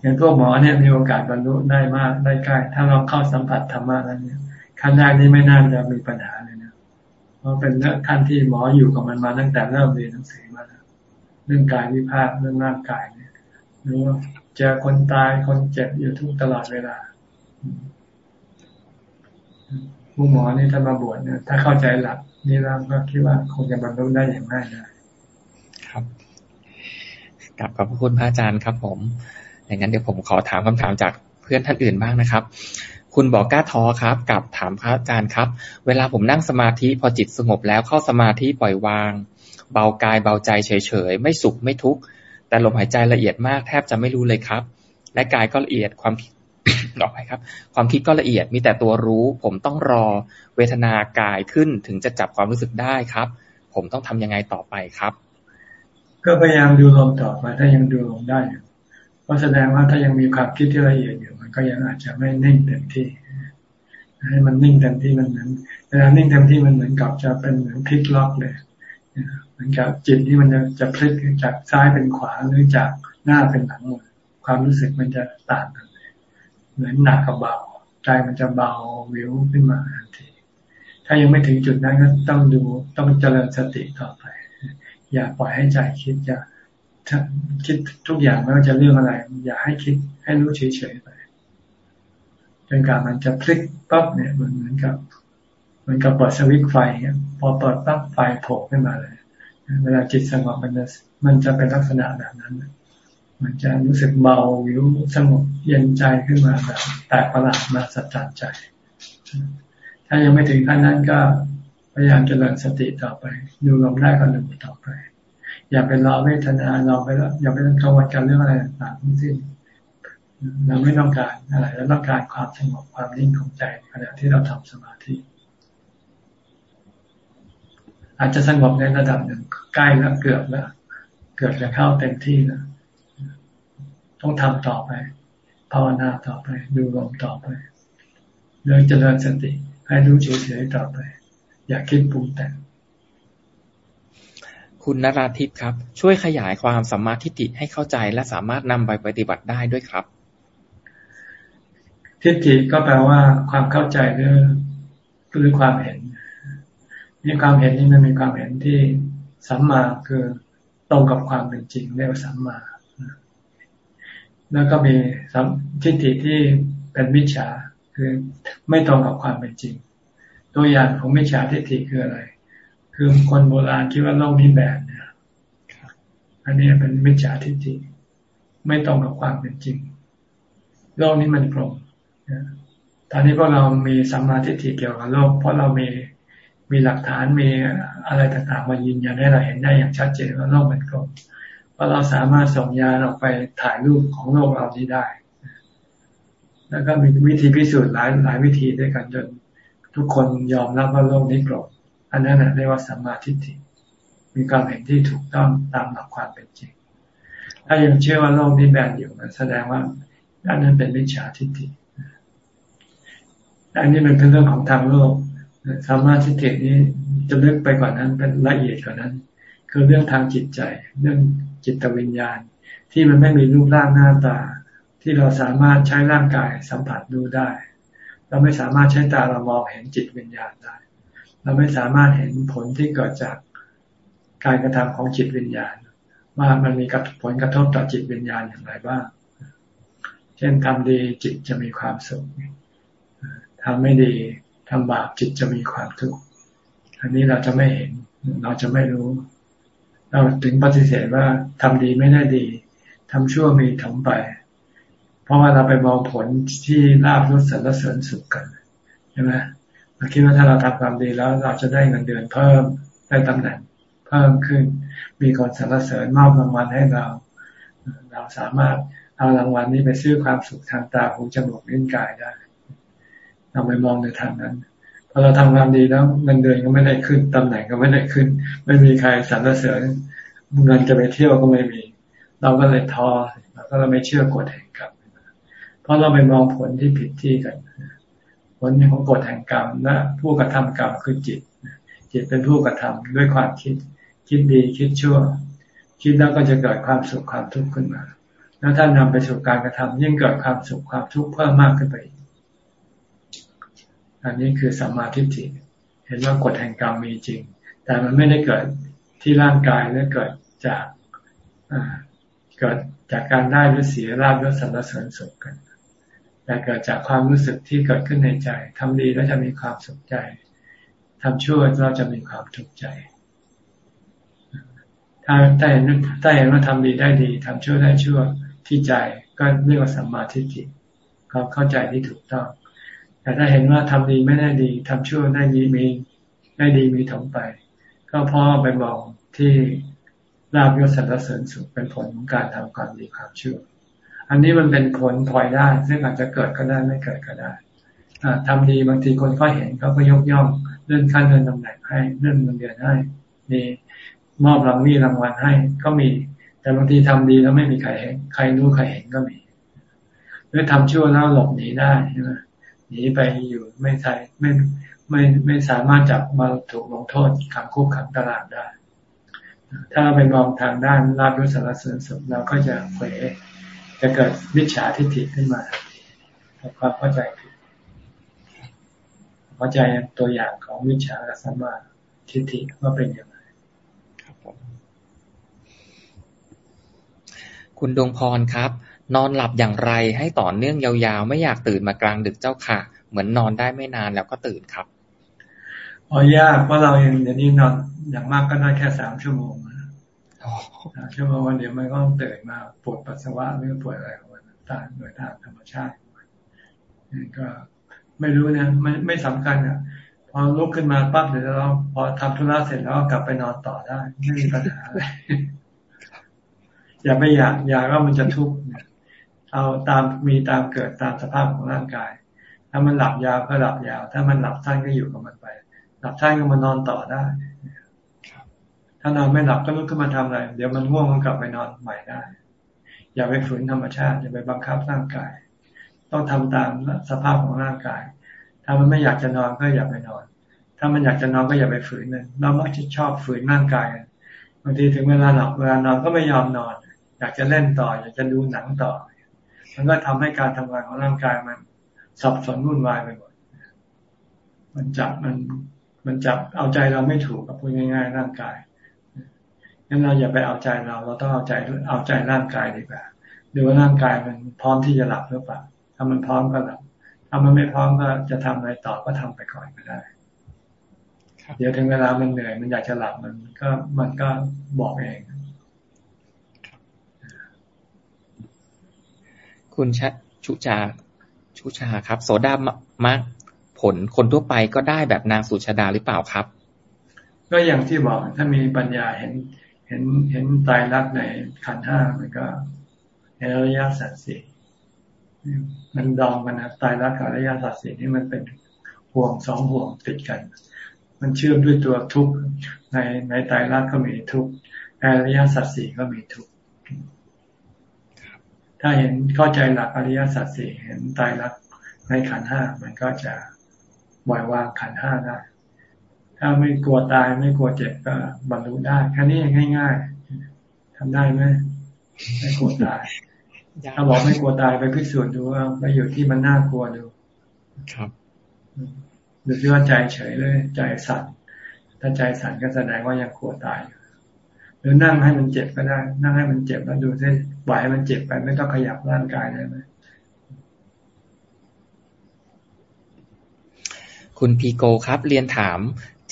[SPEAKER 2] อย่างพวกหมอเนี่ยมีโอกาสบรรลุได้มากได้ใกล้ถ้าเราเข้าสัมผัสธรรมะแล้วเนี่ยขั้นแรกนี่ไม่น่าจะมีปัญหาเลยนะเพ ราะเป็นขั้นที่หมออยู่กับมันมาตั้งแต่เริ่มเรียนหนังสือมาแล้วเรื่องกายวิภาคเรื่องร่างกายเนี่ยหรือว่าเจอคนตายคนเจ็บอยู่ทุกตลอดเวลาผู้หมอนี่ถ้ามาบวชเนี่ยถ้าเข้าใจหลักนี่เราก็คิดว่าคงจะบรรลุได้อย่างง่ายได้
[SPEAKER 1] ครับกลับขอบพระคุณพระอาจารย์ครับ ผมอย่างนั้นเดี๋ยวผมขอถามคำถามจากเพื่อนท่านอื่นบ้างนะครับ คุณบอกกล้าท้อครับกับถามพระอาจารย์ครับ เวลาผมนั่งสมาธิพอจิตสงบแล้วเข้าสมาธิปล่อยวาง เบากายเบาใจเฉยๆ ไม่สุขไม่ทุกข์แต่ลมหายใจละเอียดมากแทบจะไม่รู้เลยครับ และกายก็ละเอียดความคิดออกไปครับ ความคิดก็ละเอียดมีแต่ตัวรู้ ผมต้องรอเวทนากายขึ้นถึงจะจับความรู้สึกได้ครับ ผมต้องทำยังไงต่อไปครับ
[SPEAKER 2] ก็พยายามดูลมต่อไปถ้ายังดูลมได้ ก็แสดงว่าถ้ายังมีความคิดที่ละเอียดอยู่ มันก็ยังอาจจะไม่นิ่งเต็มที่ ให้มันนิ่งเต็มที่มันเหมือนเวลานิ่งเต็มที่มันเหมือนกับจะเป็นเหมือนพลิกล็อกเลยเหมือนกับจิตที่มันจะจะพลิกจากซ้ายเป็นขวาหรือจากหน้าเป็นหลังความรู้สึกมันจะต่างกันเหมือนหนักกับเบาใจมันจะเบาวิวขึ้นมาทันที ถ้ายังไม่ถึงจุดนั้นก็ต้องดูต้องเจริญสติต่อไป อย่าปล่อยให้ใจคิดอย่า คิดทุกอย่างไม่ว่าจะเรื่องอะไร อย่าให้คิดให้รู้เฉยๆไปจนกว่ามันจะพลิกปั๊บเนี่ยมันเหมือนกับเหมือนกับเปิดสวิตช์ไฟเนี่ยพอเปิดปั๊บไฟโผล่ขึ้นมาเลย เวลาจิตสงบมันจะมันจะเป็นลักษณะแบบนั้นมันจะรู้สึกเบาวิวสงบเย็นใจขึ้นมาแบบแตกประหลาดมาสัจจใจ ถ้ายังไม่ถึงขั้นนั้นก็พยายามเจริญสติต่อไป ดูลมได้ก็ดูต่อไป อย่าไปรอเวทนาเราไปแล้วอย่าไปกังวลกันเรื่องอะไรต่างๆทั้งสิ้นเราไม่ต้องการอะไรเราต้องการความสงบความนิ่งของใจขณะที่เราทำสมาธิ อาจจะสงบในระดับหนึ่งใกล้แล้วเกือบแล้วเกือบจะเข้าเต็มที่แล้วต้องทำต่อไป ภาวนาต่อไป ดูลมต่อไปเรื่องเจริญสติ ให้รู้เฉยๆต่อไป อย่าคิดปรุงแต่ง
[SPEAKER 1] คุณนราทิพย์ครับ ช่วยขยายความสัมมาทิฏฐิให้เข้าใจและสามารถนำไปปฏิบัติได้ด้วยครับ
[SPEAKER 2] ทิฏฐิก็แปลว่าความเข้าใจหรือหรือความเห็นนี่ความเห็นนี่มันมีความเห็นที่สัมมาคือตรงกับความเป็นจริงเรียกว่าสัมมา แล้วก็มีทิฏฐิที่เป็นมิจฉาคือไม่ตรงกับความเป็นจริง ตัวอย่างของมิจฉาทิฏฐิคืออะไร คือคนโบราณคิดว่าโลกนี้แบบเนี่ยอันนี้เป็นมิจฉาทิฏฐิไม่ตรงกับความเป็นจริง โลกนี้มันกลมตอนนี้พวกเรามีสัมมาทิฏฐิเกี่ยวกับโลก เพราะเรามีมีหลักฐานมีอะไรต่างๆมายืนยันให้เราเห็นได้อย่างชัดเจนว่าโลกมันกลมว่าเราสามารถส่งยานออกไปถ่ายรูปของโลกเรานี้ได้ แล้วก็มีวิธีพิสูจน์หลายหลายวิธีด้วยกันจนทุกคนยอมรับว่าโลกนี้กลม อันนั้นเรียกว่าสัมมาทิฏฐิ มีความเห็นที่ถูกต้องตามหลักความเป็นจริง ถ้ายังเชื่อว่าโลกนี้แบนอยู่มันแสดงว่าอันนั้นเป็นมิจฉาทิฏฐิอันนี้มันเป็นเรื่องของทางโลกสัมมาทิฏฐินี้จะลึกไปกว่านั้นเป็นละเอียดกว่านั้น คือเรื่องทางจิตใจ เรื่องจิตวิญญาณ ที่มันไม่มีรูปร่างหน้าตา ที่เราสามารถใช้ร่างกายสัมผัสดูได้ เราไม่สามารถใช้ตาเรามองเห็นจิตวิญญาณได้ เราไม่สามารถเห็นผลที่เกิดจากการกระทำของจิตวิญญาณ ว่ามันมีผลกระทบต่อจิตวิญญาณอย่างไรบ้าง เช่นทำดีจิตจะมีความสุขทำไม่ดีทำบาปจิตจะมีความทุกข์อันนี้เราจะไม่เห็น เราจะไม่รู้ เราถึงปฏิเสธว่าทำดีไม่ได้ดีทำชั่วมีถมไป เพราะว่าเราไปมองผลที่ลาบรสสรรเสริญสุขกันใช่ไหม เราคิดว่าถ้าเราทำความดีแล้วเราจะได้เงินเดือนเพิ่มได้ตำแหน่งเพิ่มขึ้น มีคนสรรเสริญมอบรางวัลให้เรา เราสามารถเอารางวัลนี้ไปซื้อความสุขทางตาหูจมูกลิ้นกายได้เราไปมองในทางนั้นพอเราทำงานดีแล้วเงินเดือนก็ไม่ได้ขึ้นตำแหน่งก็ไม่ได้ขึ้น ไม่มีใครสรรเสริญเงินจะไปเที่ยวก็ไม่มี เราก็เลยท้อเราก็เราไม่เชื่อกฎแห่งกรรมเพราะเราไปมองผลที่ผิดที่กัน ผลของกฎแห่งกรรมนะผู้กระทำกรรมคือจิต จิตเป็นผู้กระทำด้วยความคิด คิดดีคิดชั่ว คิดแล้วก็จะเกิดความสุขความทุกข์ขึ้นมา แล้วถ้านำไปสู่การกระทำยิ่งเกิดความสุขความทุกข์เพิ่มมากขึ้นไปอันนี้คือสัมมาทิฏฐิเห็นว่ากฎแห่งกรรมมีจริง แต่มันไม่ได้เกิดที่ร่างกายหรือเกิดจากเกิดจากการได้หรือเสียราบยศสรรเสริญสุขกัน แต่เกิดจากความรู้สึกที่เกิดขึ้นในใจทำดีแล้วจะมีความสุขใจทำชั่วเราจะมีความทุกข์ใจ ถ้าถ้าเห็นถ้าเห็นว่าทำดีได้ดีทำชั่วได้ชั่วที่ใจก็เรียกว่าสัมมาทิฏฐิความเข้าใจที่ถูกต้อง แต่ถ้าเห็นว่าทำดีไม่ได้ดีทำชั่วได้ดีมีได้ดีมีถมไป ก็พราะไปมองที่ลาบยศสรรเสริญสุขเป็นผลของการทำความดีความชั่ว อันนี้มันเป็นผลพลอยได้ ซึ่งอาจจะเกิดก็ได้ไม่เกิดก็ได้ทำดีบางทีคนก็เห็นเขาก็ยกย่องเลื่อนขั้นเลื่อนตำแหน่งให้เลื่อนเงินเดือนให้มีมอบรางวีรางวัลให้ก็มี แต่บางทีทำดีแล้วไม่มีใครเห็นใครรู้ใครเห็นก็มีหรือทำชั่วแล้วหลบหนีได้ใช่ไหมหนีไปอยู่ไม่ใช่ไม่ไม่ไม่สามารถจับมาถูกลงโทษขังคุกขังตลาดได้ ถ้าไปมองทางด้านลาบยศสารเสริญสุขเราก็จะเผย จะเกิดวิชาทิฏฐิขึ้นมาความเข้าใจผิดเข้าใจตัวอย่างของวิชาและสัมมาทิฏฐิว่าเป็นอย่างไร
[SPEAKER 1] คุณดวงพรครับ นอนหลับอย่างไรให้ต่อเนื่องยาวๆ ไม่อยากตื่นมากลางดึกเจ้าค่ะ เหมือนนอนได้ไม่นานแล้วก็ตื่นครับ
[SPEAKER 2] อ๋อยากเพราะเรายังเดี๋ยวนี้นอนอย่างมากก็ได้แค่สามชั่วโมงสาม ชั่วโมงวันเดียวมันก็ต้องตื่นมาปวดปัสสาวะหรือปวดอะไรของมันตามโดยทางธรรมชาตินี่ก็ไม่รู้นะไม่ไม่สำคัญอะ พอลุกขึ้นมาปั๊บเดี๋ยวเราพอทำธุระเสร็จแล้วกลับไปนอนต่อได้ไม่มีปัญหาอะไรอย่าไปอยากอยากว่ามันจะทุกข์เอาตามมีตามเกิดตามสภาพของร่างกาย ถ้ามันหลับยาวก็หลับยาว ถ้ามันหลับสั้นก็อยู่กับมันไป หลับสั้นก็มานอนต่อได้ ถ้านอนไม่หลับก็ลุกขึ้นมาทำอะไร เดี๋ยวมันง่วงมันกลับไปนอนใหม่ได้ อย่าไปฝืนธรรมชาติ อย่าไปบังคับร่างกาย ต้องทำตามสภาพของร่างกาย ถ้ามันไม่อยากจะนอนก็อย่าไปนอน ถ้ามันอยากจะนอนก็อย่าไปฝืนมันเรามักจะชอบฝืนร่างกายบางทีถึงเวลาหลับเวลานอนก็ไม่ยอมนอน อยากจะเล่นต่อ อยากจะดูหนังต่อ มันก็ทำให้การทำงานของร่างกายมันสับสนวุ่นวายไปหมด มันจับมันมันจับเอาใจเราไม่ถูกกับพูดง่ายๆร่างกาย งั้นเราอย่าไปเอาใจเรา เราต้องเอาใจเอาใจร่างกายดีกว่าดูว่าร่างกายมันพร้อมที่จะหลับหรือเปล่าถ้ามันพร้อมก็หลับถ้ามันไม่พร้อมก็จะทำอะไรต่อก็ทำไปก่อนก็ได้เดี๋ยวถึงเวลามันเหนื่อยมันอยากจะหลับมันก็มันก็บอกเอง
[SPEAKER 1] คุณชชุชาชุชาครับ โสดามกผลคนทั่วไปก็ได้แบบนางสุชาดาหรือเปล่าครับ
[SPEAKER 2] ก็อย่างที่บอกถ้ามีปัญญาเห็น เห็นเห็นตายรักในขันห้ามันก็เห็นอริยสัจสี่มันดองกันนะตายรักกับอริยสัจสี่นี่มันเป็นห่วงสองห่วงติดกัน มันเชื่อมด้วยตัวทุกข์ในในตายรักก็มีทุกข์ในอริยสัจสี่ก็มีทุกข์ถ้าเห็นเข้าใจหลักอริยสัจสี่เห็นตายรักในขันห้ามันก็จะปล่อยวางขันห้าได้ ถ้าไม่กลัวตายไม่กลัวเจ็บก็บรรลุได้แค่นี้ง่ายๆทำได้ไหมไม่กลัวตายถ้าบอกไม่กลัวตายไปพิสูจน์ดูว่าไปอยู่ที่มันน่ากลัวดู
[SPEAKER 1] ครับ
[SPEAKER 2] ดูที่ว่าใจเฉยเลยใจสั่นถ้าใจสั่นก็แสดงว่ายังกลัวตายหรือนั่งให้มันเจ็บก็ได้ นั่งให้มันเจ็บแล้วดูซิปล่อยให้มันเจ็บไปไม่ต้องขยับร่างกายได้ไหม
[SPEAKER 1] คุณพีโกครับ เรียนถาม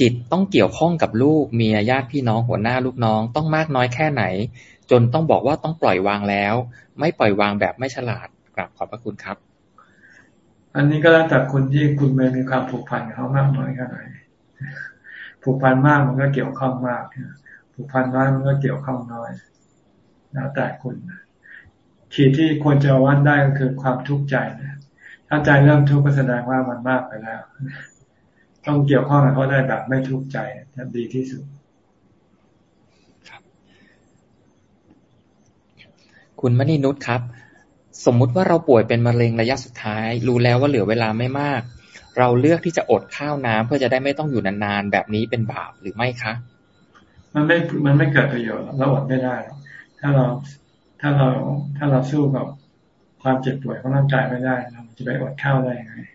[SPEAKER 1] จิตต้องเกี่ยวข้องกับลูก เมีย ญาติพี่น้อง หัวหน้าลูกน้อง ต้องมากน้อยแค่ไหน จนต้องบอกว่าต้องปล่อยวางแล้ว ไม่ปล่อยวางแบบไม่ฉลาดกราบขอบพระคุณครับ
[SPEAKER 2] อันนี้ก็แล้วแต่คุณที่คุณไม่มีความผูกพันกับเขามากน้อยแค่ไหน ผูกพันมากมันก็เกี่ยวข้องมาก ผูกพันน้อยมันก็เกี่ยวข้องน้อย แล้วแต่คุณขีดที่ควรจะวัดได้ก็คือความทุกข์ใจนะถ้าใจเริ่มทุกข์ก็แสดงว่ามันมากไปแล้ว ต้องเกี่ยวข้องกับเขาได้แบบไม่ทุกข์ใจจะดีที่สุด
[SPEAKER 1] คุณมณีนุชครับ สมมุติว่าเราป่วยเป็นมะเร็งระยะสุดท้าย รู้แล้วว่าเหลือเวลาไม่มาก เราเลือกที่จะอดข้าวน้ำเพื่อจะได้ไม่ต้องอยู่นานๆแบบนี้เป็นบาปหรือไม่คะ
[SPEAKER 2] มันไม่ มันไม่เกิดประโยชน์เราอดไม่ได้ ถ้าเราถ้าเราถ้าเราสู้กับความเจ็บป่วยของร่างกายไม่ได้เราจะไปอดข้าวได้ยังไงอ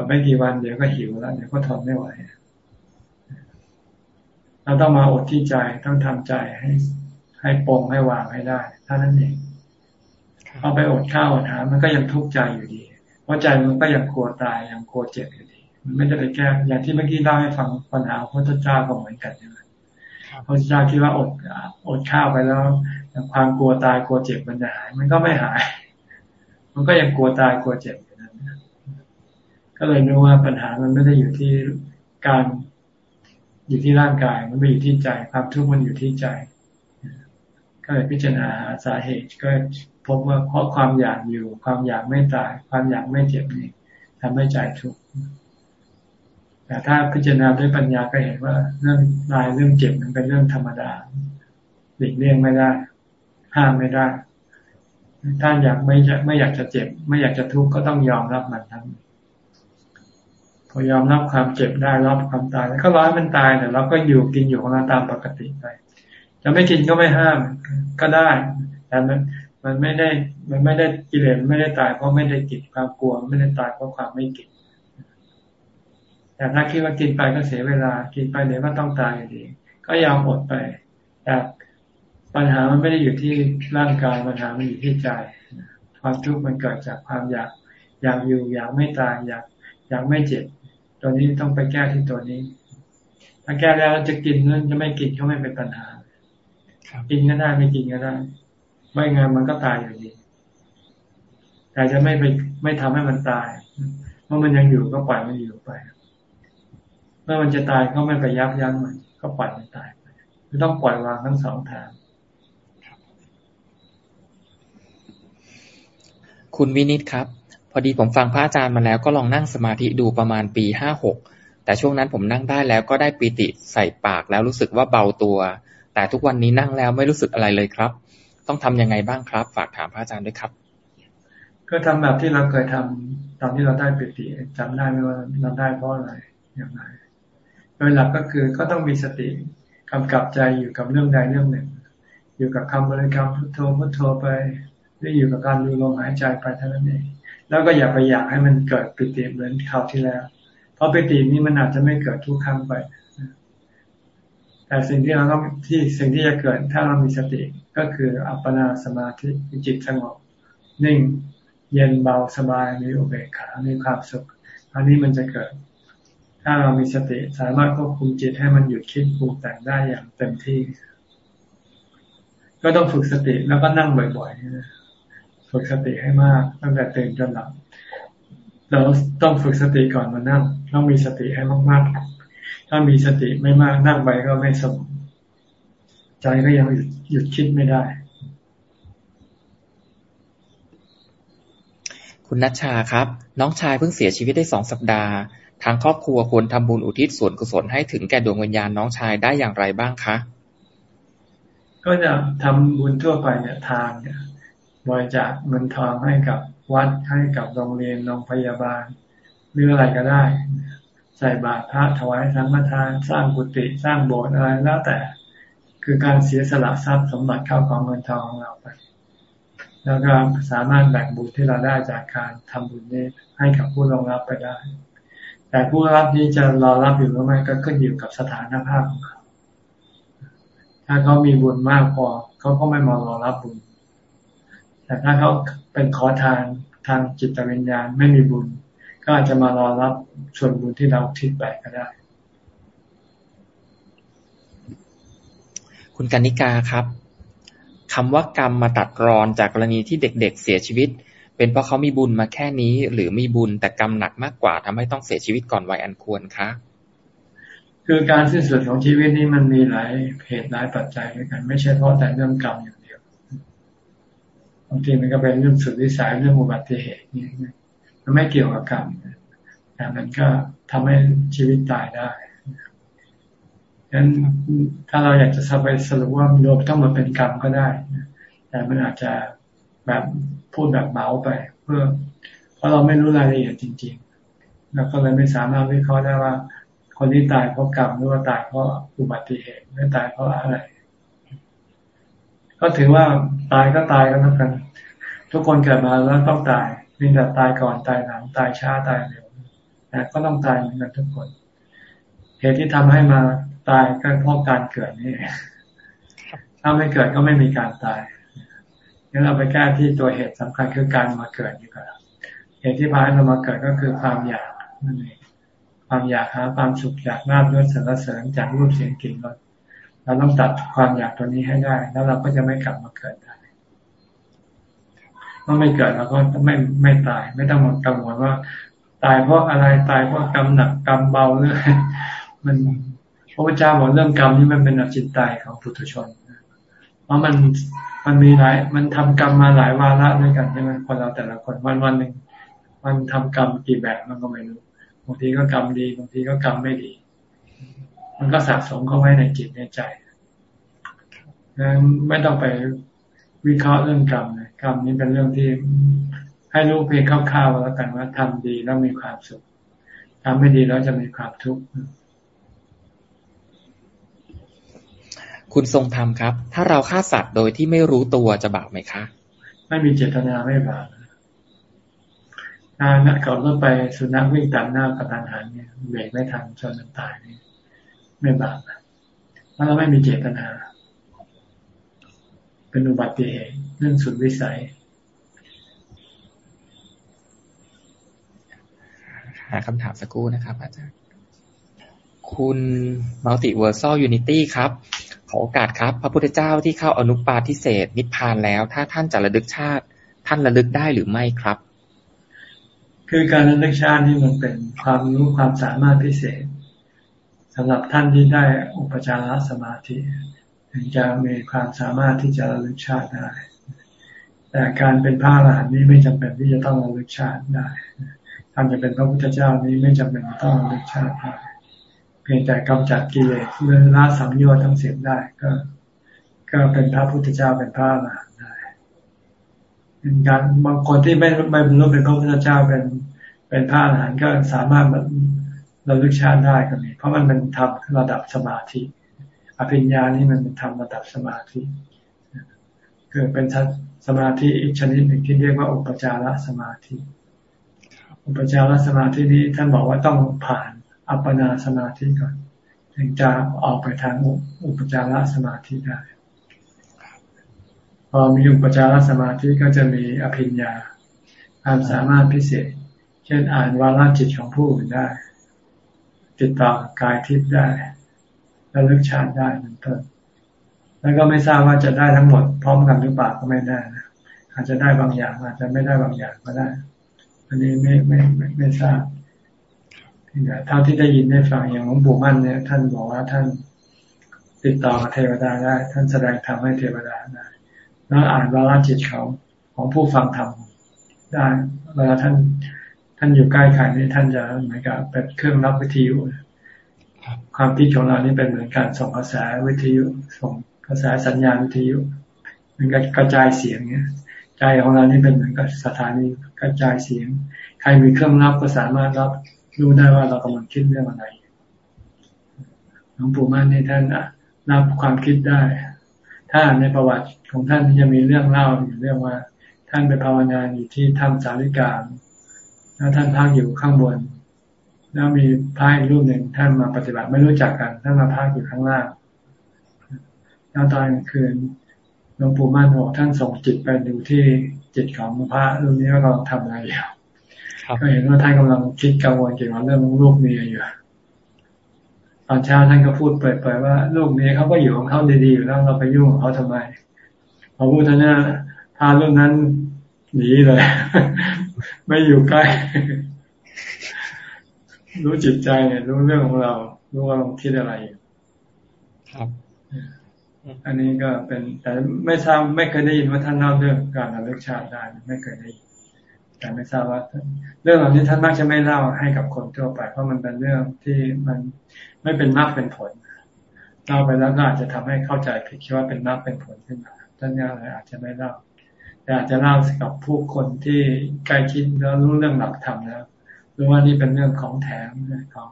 [SPEAKER 2] ดไม่กี่วันเดี๋ยวก็หิวแล้วเดี๋ยวก็ทนไม่ไหวเราต้องมาอดที่ใจต้องทำใจให้ให้ปรงให้วางให้ได้ท่านั้นเองเอาไปอดข้าวอดอาหารมันก็ยังทุกข์ใจอยู่ดี เพราะใจมันก็ยังกลัวตายยังกลัวเจ็บอยู่ดี มันไม่จะไปแก้อย่างที่เมื่อกี้เล่าให้ฟังปัญหาพระพุทธเจ้าก็เหมือนกันใช่ไหมพระพุทธเจ้าคิดว่าอดอดข้าวไปแล้วความกลัวตายกลัวเจ็บมันจะหาย มันก็ไม่หาย มันก็ยังกลัวตายกลัวเจ็บอยู่นั้น ก็เลยรู้ว่าปัญหามันไม่ได้อยู่ที่การอยู่ที่ร่างกาย มันไม่อยู่ที่ใจความทุกข์มันอยู่ที่ใจ ก็เลยพิจารณาสาเหตุก็พบว่าเพราะความอยากอยู่ ความอยากไม่ตาย ความอยากไม่เจ็บนี่ทำให้ใจทุกข์แต่ถ้าพิจารณาด้วยปัญญาก็เห็นว่าเรื่องตายเรื่องเจ็บมันเป็นเรื่องธรรมดาหลีกเลี่ยงไม่ได้ ห้ามไม่ได้ ถ้าอยากไม่ไม่อยากจะเจ็บ ไม่อยากจะทุกข์ก็ต้องยอมรับมันทั้ง พอยอมรับความเจ็บได้รับความตายแล้วก็ร้อยมันตายแต่เราก็อยู่กินอยู่ของเราตามปกติไปจะไม่กินก็ไม่ห้ามก็ได้แต่มันมันไม่ได้มันไม่ได้กิเลสไม่ได้ตายเพราะไม่ได้กินความกลัว ไม่ได้ตายเพราะความไม่กินแต่ถ้าคิดว่ากินไปก็เสียเวลา กินไปเดี๋ยวก็ต้องตายอยู่ดีก็ยอมอดไปแต่ปัญหามันไม่ได้อยู่ที่ร่างกายปัญหามันอยู่ที่ใจความทุกข์มันเกิดจากความอยาก อยากอยู่อยากไม่ตายอยากอยากไม่เจ็บ ตัวนี้ต้องไปแก้ที่ตัวนี้ ถ้าแก้แล้วจะกินนั้นจะไม่กินก็ไม่เป็นปัญหากินก็ได้ไม่กินก็ได้ ไม่งานมันก็ตายอยู่ดีแต่จะไม่ไปไม่ทำให้มันตาย เมื่อมันยังอยู่ก็ปล่อยมันอยู่ไป เมื่อมันจะตายก็ไม่ไปยับยั้งมัน ก็ปล่อยมันตายไปไม่ต้องปล่อยวางทั้งสองทาง
[SPEAKER 1] คุณวินิตครับ พอดีผมฟังพระอาจารย์มาแล้วก็ลองนั่งสมาธิดูประมาณปีห้าหกแต่ช่วงนั้นผมนั่งได้แล้วก็ได้ปีติใส่ปากแล้วรู้สึกว่าเบาตัว แต่ทุกวันนี้นั่งแล้วไม่รู้สึกอะไรเลยครับ ต้องทํำยังไงบ้างครับ ฝากถามพระอาจารย์ด้วยครับ
[SPEAKER 2] ก็ทำแบบที่เราเคยทำตอนที่เราได้ปิติจำได้ไหมว่าเราได้เพราะอะไรอย่างไรโดยหลักก็คือก็ต้องมีสติกำกับใจอยู่กับเรื่องใดเรื่องหนึ่ง อยู่กับคำบริกรรมพุทโธพุทโธไปหรืออยู่กับการดูลมหายใจไปเท่านั้นเอง แล้วก็อย่าไปอยากให้มันเกิดปิติเหมือนคราวที่แล้ว เพราะปิตินี้มันอาจจะไม่เกิดทุกครั้งไป แต่สิ่งที่เราต้องที่สิ่งที่จะเกิดถ้าเรามีสติก็คืออัปปนาสมาธิจิตสงบนิ่งเย็นเบาสบายมีอุเบกขามีความสุข อันนี้มันจะเกิด ถ้าเรามีสติสามารถควบคุมจิตให้มันหยุดคิดปรุงแต่งได้อย่างเต็มที่ ก็ต้องฝึกสติแล้วก็นั่งบ่อยๆ ฝึกสติให้มาก ตั้งแต่ตื่นจนหลับเราต้องฝึกสติก่อนมานั่ง ต้องมีสติให้มากๆ ถ้ามีสติไม่มากนั่งไปก็ไม่สงบใจก็ยังหยุดคิดไม่ได้
[SPEAKER 1] คุณนัชชาครับ น้องชายเพิ่งเสียชีวิตได้สองสัปดาห์ ทางครอบครัวควรทำบุญอุทิศส่วนกุศลให้ถึงแก่ดวงวิญญาณน้องชายได้อย่างไรบ้างคะ
[SPEAKER 2] ก็จะทำบุญทั่วไปเนี่ยทางเนี่ย บริจาคเงินทองให้กับวัดให้กับโรงเรียนโรงพยาบาล หรืออะไรก็ได้ ใส่บาตรพระถวายสังฆทาน สร้างกุฏิสร้างโบสถ์อะไรแล้วแต่ คือการเสียสละทรัพย์สมบัติเข้าของเงินทองของเราไปแล้วก็สามารถแบ่งบุญที่เราได้จากการทำบุญนี้ให้กับผู้รองรับไปได้ แต่ผู้รับนี้จะรอรับอยู่หรือไม่ก็ขึ้นอยู่กับสถานภาพของเขา ถ้าเขามีบุญมากพอเขาก็ไม่มารอรับบุญ แต่ถ้าเขาเป็นขอทานทางจิตวิญญาณไม่มีบุญ ก็อาจจะมารอรับส่วนบุญที่เราทิศไปก็ได้
[SPEAKER 1] คุณกนิกาครับคำว่ากรรมมาตัดรอนจากกรณีที่เด็กๆเสียชีวิต เป็นเพราะเขามีบุญมาแค่นี้ หรือมีบุญแต่กรรมหนักมากกว่าทำให้ต้องเสียชีวิตก่อนวัยอันควรคะ
[SPEAKER 2] คือการสิ้นสุดของชีวิตนี้มันมีหลายเหตุหลายปัจจัยด้วยกัน ไม่ใช่เพราะแต่เรื่องกรรมอย่างเดียว บางทีมันก็เป็นเรื่องสุดวิสัยเรื่องอุบัติเหตุนี่มันไม่เกี่ยวกับกรรมแต่มันก็ทำให้ชีวิตตายได้ฉะนั้นถ้าเราอยากจะสบายสรุปว่ารวมต้องมาเป็นกรรมก็ได้ แต่มันอาจจะแบบพูดแบบเมาไป เพื่อ เพราะเราไม่รู้รายละเอียดจริงๆเราก็เลยไม่สามารถวิเคราะห์ได้ว่า คนที่ตายเพราะกรรมหรือว่าตายเพราะอุบัติเหตุหรือตายเพราะอะไร ก็ถือว่าตายก็ตายกันแล้วกัน ทุกคนเกิดมาแล้วต้องตายมีแต่ตายก่อนตายหลังตายช้าตายเร็วแต่ก็ต้องตายเหมือนกันทุกคนเหตุที่ทำให้มาตายก็เพราะการเกิดนี่ถ้าไม่เกิดก็ไม่มีการตายงั้นเราไปแก้ที่ตัวเหตุสำคัญคือการมาเกิดดีกว่าเหตุที่พาให้เรามาเกิดก็คือความอยากนั่นเองความอยากหาความสุขอยากนาบยศสรรเสริญจากรูปเสียงกลิ่นรส เราต้องตัดความอยากตัวนี้ให้ได้ แล้วเราก็จะไม่กลับมาเกิดได้เมื่อไม่เกิดเราก็ไม่ไม่ตาย ไม่ต้องกังวลว่า ตายเพราะอะไรตายเพราะกรรมหนักกรรมเบาหรือมันพระพุทธเจ้าบอกเรื่องกรรมนี่มันเป็นอจิตตายของปุถุชนเพราะมันมันมีหลาย มันทำกรรมมาหลายวาระด้วยกันใช่ไหมคนเราแต่ละคนวันวันหนึ่งมันทำกรรมกี่แบบมันก็ไม่รู้บางทีก็กรรมดีบางทีก็กรรมไม่ดี มันก็สะสมเข้าไว้ในจิตในใจนั้นไม่ต้องไปวิเคราะห์เรื่องกรรมเลยกรรมนี้เป็นเรื่องที่ให้รู้เพียงคร่าวๆแล้วกันว่าทำดีแล้วมีความสุขทำไม่ดีแล้วจะมีความทุกข์
[SPEAKER 1] คุณทรงธรรมครับ ถ้าเราฆ่าสัตว์โดยที่ไม่รู้ตัวจะบาปไหมคะ
[SPEAKER 2] ไม่มีเจตนาไม่บาปนานักขับรถไปสุนัขวิ่งตามหน้ากระตันหันเนี่ยเบรกไม่ทันจนมันตายนี่ ไม่บาปเพราะเราไม่มีเจตนา เป็นอุบัติเหตุเรื่องสุดวิสัย
[SPEAKER 1] หาคำถามสักครู่นะครับ อาจารย์ คุณ Multiversal Unity ครับ ขอโอกาสครับ พระพุทธเจ้าที่เข้าอนุปาทิเศษนิพพานแล้ว ถ้าท่านจะระลึกชาติ ท่านระลึกได้หรือไม่ครับ
[SPEAKER 2] คือการระลึกชาตินี่มันเป็นความรู้ความสามารถพิเศษ สำหรับท่านที่ได้อุปจารสมาธิ ถึงจะมีความสามารถที่จะระลึกชาติได้ แต่การเป็นพระอรหันต์นี้ไม่จำเป็นที่จะต้องระลึกชาติได้ท่านจะเป็นพระพุทธเจ้านี้ไม่จำเป็นต้องระลึกชาติได้เพียงแต่กำจัดกิเลสเมื่อละสังโยชน์ทั้งเสิ้นได้ก็ ก็เป็นพระพุทธเจ้าเป็นพระอรหันต์ได้เป็นการบางคนที่ไม่ไม่บรรลุเป็นพระพุทธเจ้าเป็นเป็นพระอรหันต์ก็สามารถ ระลึกชาติได้ก็มีเพราะมันเป็นธรรมระดับสมาธิ อภิญญานี่มันเป็นธรรมระดับสมาธิคือเป็นสมาธิอีกชนิดหนึ่งที่เรียกว่าอุปจารสมาธิ อุปจารสมาธินี้ท่านบอกว่าต้องผ่านอัปปนาสมาธิก่อนถึงจะออกไปทางอุปจารสมาธิได้ พอมีอุปจารสมาธิก็จะมีอภิญญาความสามารถพิเศษ เช่นอ่านวาลจิตของผู้อื่นได้ ติดต่อกายทิพย์ได้ระลึกชาติได้เป็นต้นแล้วก็ไม่ทราบว่าจะได้ทั้งหมดพร้อมกันหรือเปล่าก็ไม่แน่นะอาจจะได้บางอย่าง อาจจะไม่ได้บางอย่างก็ได้ อันนี้ไม่ไม่ไม่ไม่ทราบเท่าที่ได้ยินได้ฟังอย่างหลวงปู่มั่นเนี่ยท่านบอกว่าท่านติดต่อกับเทวดาได้ ท่านแสดงธรรมให้เทวดาได้แล้วอ่านวาลจิตเขาของผู้ฟังธรรมได้เวลาท่าน ท่านอยู่ใกล้ใครนี่ท่านจะเหมือนกับเป็นเครื่องรับวิทยุความคิดของเรานี่เป็นเหมือนการส่งกระแสวิทยุ ส่งกระแสสัญญาณวิทยุมันก็กระจายเสียงเนี่ยใจของเรานี่เป็นเหมือนกับสถานีกระจายเสียง ใครมีเครื่องรับก็สามารถรับรู้ได้ว่าเรากำลังคิดเรื่องอะไรหลวงปู่มั่นนี่ท่านรับความคิดได้ ถ้าในประวัติของท่านจะมีเรื่องเล่าอยู่เรื่องว่า ท่านไปภาวนาอยู่ที่ถ้ำสาริกา แล้วท่านพักอยู่ข้างบน แล้วมีพระอีกรูปหนึ่งท่านมาปฏิบัติไม่รู้จักกัน ท่านมาพักอยู่ข้างล่างแล้วตอนคืนหลวงปู่มั่นบอกท่านส่งจิตไปดูที่จิตของพระรูปนี้ว่าเราทำอะไรอยู่ก็เห็นว่าท่านกำลังคิดกังวลเกี่ยวกับเรื่องลูกเมียอยู่ตอนเช้าท่านก็พูดเปิดๆว่าลูกเมียเขาก็อยู่ของเขาดีๆอยู่แล้วเราไปยุ่งของเขาทำไมพอพูดท่านน่ะพาลูกนั้นหนีเลย ไม่อยู่ใกล้ รู้จิตใจเนี่ย รู้เรื่องของเรา รู้ว่าเราคิดอะไร
[SPEAKER 1] ครับ
[SPEAKER 2] อันนี้ก็เป็นแต่ไม่ทราบไม่เคยได้ยินว่าท่านเล่าเรื่องการระลึกชาติได้ไม่เคยได้ยินแต่ไม่ทราบว่า เรื่องเหล่านี้ท่านมักจะไม่เล่าให้กับคนทั่วไป เพราะมันเป็นเรื่องที่มันไม่เป็นมากเป็นผลเล่าไปแล้วก็อาจจะทำให้เข้าใจผิดคิดว่าเป็นมากเป็นผลขึ้นมาท่านก็เลยอาจจะไม่เล่า แต่อาจจะเล่ากับผู้คนที่ใกล้ชิดแล้วรู้เรื่องหลักธรรมแล้วรู้ว่านี่เป็นเรื่องของแถมของ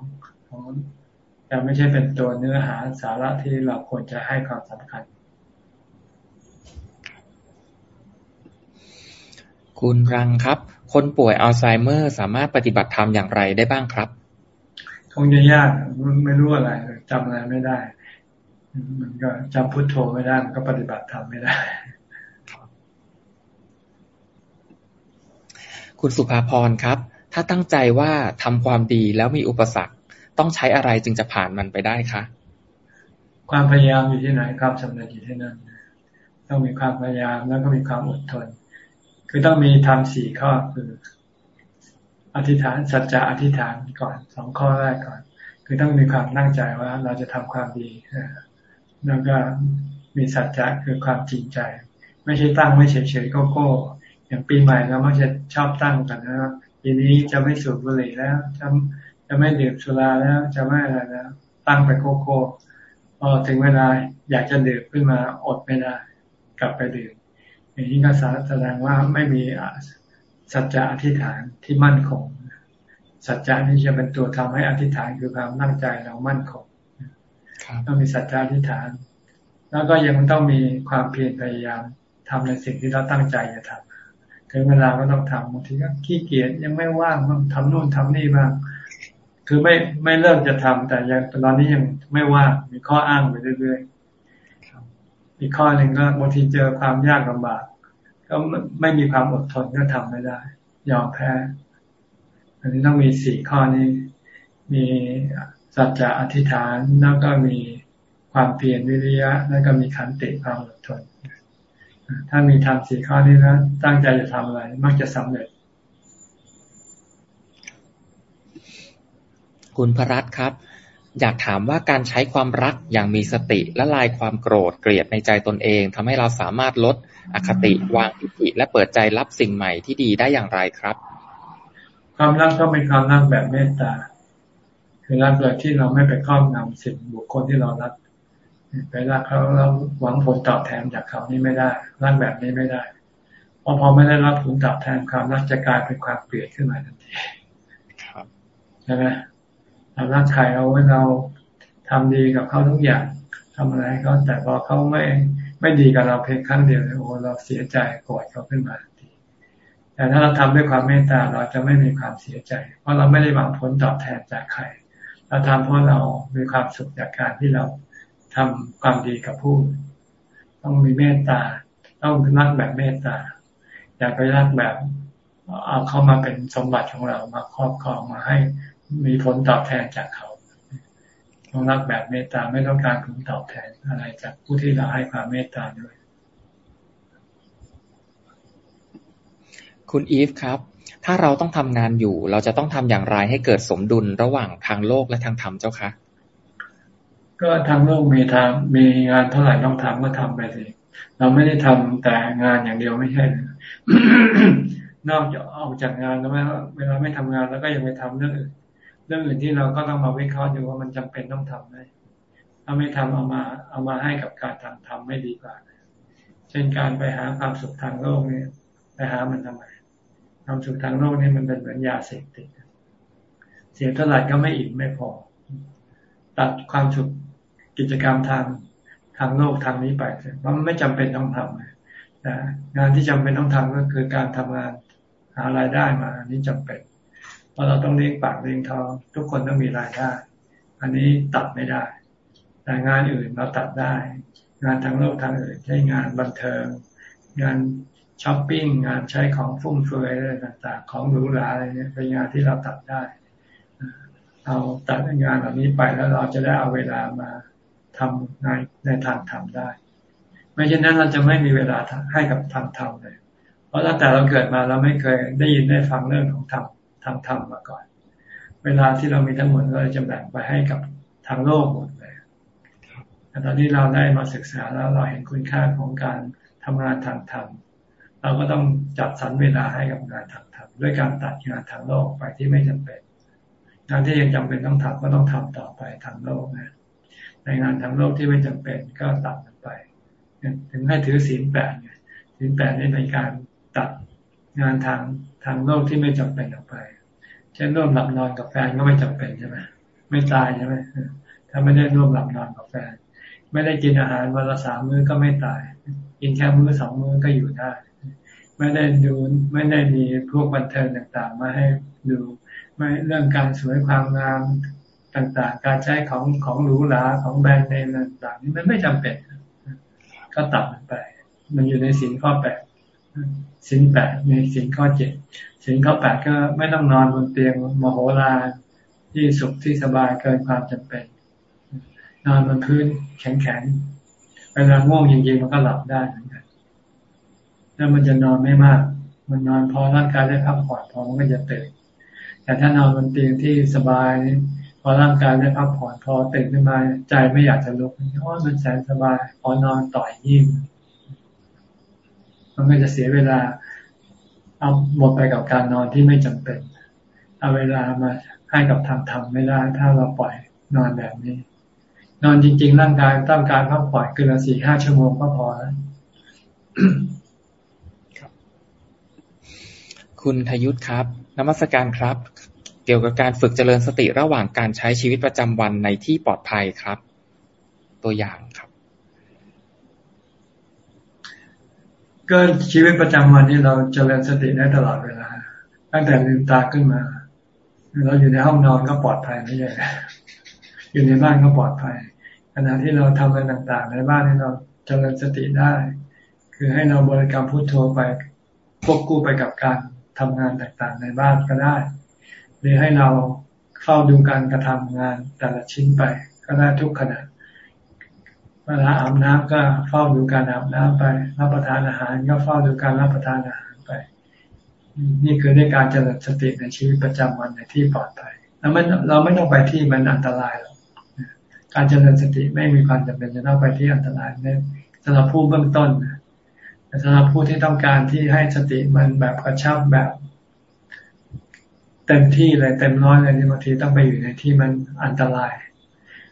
[SPEAKER 2] ของแต่ไม่ใช่เป็นตัวเนื้อหาสาระที่เราควรจะให้ความสำคัญ
[SPEAKER 1] คุณรังครับ คนป่วยอัลไซเมอร์สามารถปฏิบัติธรรมอย่างไรได้บ้างครับ
[SPEAKER 2] คงจะยากไม่รู้อะไรจำอะไรไม่ได้ มันก็จำพุทโธไม่ได้มันก็ปฏิบัติธรรมไม่ได้
[SPEAKER 1] คุณสุภาพรครับ ถ้าตั้งใจว่าทำความดีแล้วมีอุปสรรค ต้องใช้อะไรจึงจะผ่านมันไปได้คะ
[SPEAKER 2] ความพยายามอยู่ที่ไหนความสำเร็จอยู่ที่นั่นต้องมีความพยายามแล้วก็มีความอดทน คือต้องมีทำสี่ข้อคือ อธิษฐานสัจจะอธิษฐานก่อนสองข้อแรกก่อน คือต้องมีความนั่งใจว่าเราจะทำความดีแล้วก็มีสัจจะคือความจริงใจ ไม่ใช่ตั้งไม่เฉยๆโก้โก้ อย่างปีใหม่เรามักจะชอบตั้งกันนะปีนี้จะไม่สูบบุหรี่แล้วจะจะไม่ดื่มสุราแล้ว จะไม่อะไรแล้วตั้งไปโกโก้พอถึงเวลาอยากจะดื่มขึ้นมาอดไม่ได้ กลับไปดื่มอย่างนี้ก็แสดงว่าไม่มีสัจจะอธิษฐานที่มั่นคงสัจจะนี่จะเป็นตัวทำให้อธิษฐานคือความนั่งใจเรามั่นคงต้องมีสัจจะอธิษฐาน แล้วก็ยังต้องมีความเพียรพยายามทำในสิ่งที่เราตั้งใจจะทำ ถึงเวลาก็ต้องทำบางทีก็ขี้เกียจยังไม่ว่างต้องทำนู่นทำนี่บ้าง คือไม่ไม่เริ่มจะทำแต่ยังตอนนี้ยังไม่ว่างมีข้ออ้างไปเรื่อยๆอีกข้อหนึ่งก็บางทีเจอความยากลำบาก ก็ไม่มีความอดทนก็ทำไม่ได้ ยอมแพ้ อันนี้ต้องมีสี่ข้อนี้ มีสัจจะอธิษฐานแล้วก็มีความเพียรวิริยะ แล้วก็มีขันติความอดทน ถ้ามีทำสี่ข้อนี้แล้วตั้งใจจะทำอะไร มักจะสำเร็จ
[SPEAKER 1] คุณพรัตครับ อยากถามว่าการใช้ความรักอย่างมีสติและลายความโกรธเกลียดในใจตนเองทำให้เราสามารถลดอคติวางทิฏฐิและเปิดใจรับสิ่งใหม่ที่ดีได้อย่างไรครับ
[SPEAKER 2] ความรักต้องเป็นความรักแบบเมตตา คือรักโดยที่เราไม่ไปครอบงำสิ่งบุคคลที่เรารัก ไปรักเขาแล้วหวังผลตอบแทนจากเขานี่ไม่ได้รักแบบนี้ไม่ได้ เพราะพอไม่ได้รับผลตอบแทนความรักจะกลายเป็นความเกลียดขึ้นมาทันทีใช่ไหมเรารักใครเราเราทำดีกับเขาทุกอย่างทำอะไรเขาแต่พอเขาไม่ไม่ดีกับเราเพียงครั้งเดียวโอ้เราเสียใจโกรธเขาขึ้นมาทันทีแต่ถ้าเราทำด้วยความเมตตาเราจะไม่มีความเสียใจ เพราะเราไม่ได้หวังผลตอบแทนจากใครเราทำเพราะเรามีความสุขจากการที่เรา ทำความดีกับผู้ ต้องมีเมตตา ต้องรักแบบเมตตา อย่าไปรักแบบเอาเข้ามาเป็นสมบัติของเรามาครอบครองมาให้มีผลตอบแทนจากเขาต้องรักแบบเมตตาไม่ต้องการผลตอบแทนอะไรจากผู้ที่เราให้ความเมตตาด้วย
[SPEAKER 1] คุณอีฟครับ ถ้าเราต้องทำงานอยู่ เราจะต้องทำอย่างไรให้เกิดสมดุลระหว่างทางโลกและทางธรรมเจ้าคะ
[SPEAKER 2] ก็ทางโลกมีทางมีงานเท่าไหร่ต้องทำก็ทำไปสิเราไม่ได้ทำแต่งานอย่างเดียวไม่ใช่นอกจากออกจากงานแล้วเวลาไม่ทำงานแล้วก็ยังไปทำเรื่องอื่นเรื่องอื่นที่เราก็ต้องมาวิเคราะห์ดูว่ามันจำเป็นต้องทำไหมถ้าไม่ทำเอามาเอามาให้กับการทำทำไม่ดีกว่า เช่นการไปหาความสุขทางโลกนี่ไปหามันทำไมความสุขทางโลกนี่มันเป็นเหมือนยาเสพติดเสียเท่าไหร่ก็ไม่อิ่มไม่พอ ตัดความสุข กิจกรรมทางทางโลกทางนี้ไปเพราะมันไม่จำเป็นต้องทำแต่งานที่จำเป็นต้องทำก็คือการทำงานหารายได้มาอันนี้จำเป็น เพราะเราต้องเลี้ยงปากเลี้ยงท้องทุกคนต้องมีรายได้ อันนี้ตัดไม่ได้ แต่งานอื่นเราตัดได้ งานทางโลกทางอื่นใช้งานบันเทิง งานช้อปปิ้งงานใช้ของฟุ่มเฟือยอะไรต่าง ๆ ของหรูหราอะไรเนี่ยเป็นงานที่เราตัดได้เอาตัดงานแบบนี้ไปแล้วเราจะได้เอาเวลามา ทำในในทางธรรมได้ ไม่เช่นนั้นเราจะไม่มีเวลาให้กับทางธรรมเลย เพราะตั้งแต่เราเกิดมาเราไม่เคยได้ยินได้ฟังเรื่องของธรรมทางธรรมมาก่อน เวลาที่เรามีทั้งหมดเราจะแบ่งไปให้กับทางโลกหมดเลยแต่ตอนนี้เราได้มาศึกษาแล้วเราเห็นคุณค่าของการทำงานทางธรรมเราก็ต้องจัดสรรเวลาให้กับงานทางธรรมด้วยการตัดงานทางโลกไปที่ไม่จำเป็นงานที่ยังจำเป็นต้องทำก็ต้องทำต่อไปทางโลกนะ ในงานทางโลกที่ไม่จำเป็นก็ตัดมันไป ถึงให้ถือศีลแปดไงศีลแปดนี่เป็นการตัดงานทางทางโลกที่ไม่จำเป็นออกไป เช่นร่วมหลับนอนกับแฟนก็ไม่จำเป็นใช่ไหมไม่ตายใช่ไหมถ้าไม่ได้ร่วมหลับนอนกับแฟน ไม่ได้กินอาหารวันละสามมื้อก็ไม่ตาย กินแค่มื้อสองมื้อก็อยู่ได้ ไม่ได้ดูไม่ได้มีพวกบันเทิงต่างๆ มาให้ดูไม่เรื่องการสวยความงาม ต่างๆ การใช้ของของหรูหราของแบรนด์เนมต่างๆนี่มันไม่จำเป็น ก็ตัดมันไป มันอยู่ในสินข้อแปดสินแปดในสินข้อเจ็ดสินข้อแปดก็ไม่ต้องนอนบนเตียงมโหฬารที่สุขที่สบายเกินความจำเป็น นอนบนพื้นแข็งๆเวลาง่วงจริงๆมันก็หลับได้เหมือนกันแล้วมันจะนอนไม่มาก มันนอนพอร่างกายได้พักผ่อนพอมันก็จะตื่นแต่ถ้านอนบนเตียงที่สบาย พอร่างกายได้พักผ่อนพอตื่นขึ้นมาใจไม่อยากจะลุกเพราะมันแสนสบายพอนอนต่อยยิ่งมันก็จะเสียเวลาเอาหมดไปกับการนอนที่ไม่จำเป็น เอาเวลามาให้กับทำทำไม่ได้ ถ้าเราปล่อยนอนแบบนี้ นอนจริง ๆ ร่างกายต้องการพักผ่อนเกินสี่ห้าชั่วโมงก็พอแล้ว
[SPEAKER 1] คุณทยุทธครับนมัสการครับ เกี่ยวกับการฝึกเจริญสติระหว่างการใช้ชีวิตประจำวันในที่ปลอดภัยครับ ตัวอย่างครับ
[SPEAKER 2] ก็ชีวิตประจำวันนี้เราเจริญสติได้ตลอดเวลา ตั้งแต่ลืมตาขึ้นมา เราอยู่ในห้องนอนก็ปลอดภัยไม่ใช่อยู่ในบ้านก็ปลอดภัยขณะที่เราทำอะไรต่างๆ ในบ้านให้เราเจริญสติได้ คือให้เราบริกรรมพุทโธไปควบคู่ไปกับการทำงานต่างๆ ในบ้านก็ได้ หรือให้เราเฝ้าดูการกระทำงานแต่ละชิ้นไปก็ได้ทุกขณะเวลาอาบน้ำก็เฝ้าดูการอาบน้ำไป รับประทานอาหารก็เฝ้าดูการรับประทานอาหารไป นี่คือในการเจริญสติในชีวิตประจำวันในที่ปลอดภัยแล้วไม่เราไม่ต้องไปที่มันอันตรายหรอกการเจริญสติไม่มีความจำเป็นจะต้องไปที่อันตรายในสำหรับผู้เบื้องต้นนะแต่สำหรับผู้ที่ต้องการที่ให้สติมันแบบกระชับแบบ เต็มที่เลยเต็มร้อยเลยนี่บางทีต้องไปอยู่ในที่มันอันตราย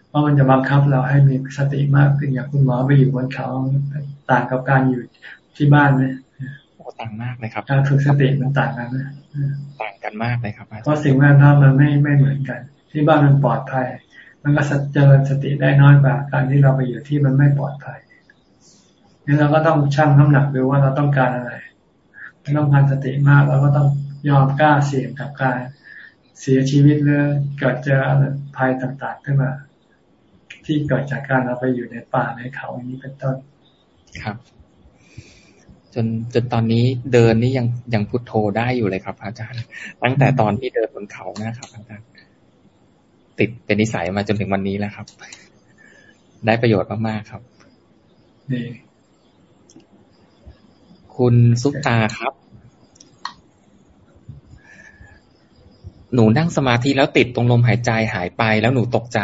[SPEAKER 2] เพราะมันจะบังคับเราให้มีสติมากขึ้นอย่างคุณหมอไปอยู่บนเขาต่างกับการอยู่ที่บ้านเนี่ย
[SPEAKER 1] ต่างมากเลยครับ
[SPEAKER 2] การฝึกสติมันต่างกันนะ
[SPEAKER 1] ต่างกันมากเลยครับ
[SPEAKER 2] เพราะสิ่งแวดล้อมมันไม่ไม่เหมือนกัน ที่บ้านมันปลอดภัย มันก็เจริญสติได้น้อยกว่าการที่เราไปอยู่ที่มันไม่ปลอดภัยนี่เราก็ต้องชั่งน้ำหนักดูว่าเราต้องการอะไรต้องการสติมากเราก็ต้อง ยอมกล้าเสี่ยงกับการเสียชีวิตหรือเกิดเจอภัยต่างๆขึ้นมา ที่เกิดจากการเราไปอยู่ในป่าในเขาอย่างนี้เป็นต้น
[SPEAKER 1] ครับ จนจนตอนนี้เดินนี่ยังยังพุทโธได้อยู่เลยครับ อาจารย์ ตั้งแต่ตอนที่เดินบนเขานะครับ อาจารย์ ติดเป็นนิสัยมาจนถึงวันนี้แล้วครับ ได้ประโยชน์มากๆครับ
[SPEAKER 2] ดี
[SPEAKER 1] คุณซุปตาครับ หนูนั่งสมาธิแล้วติดตรงลมหายใจหายไปแล้วหนูตกใจ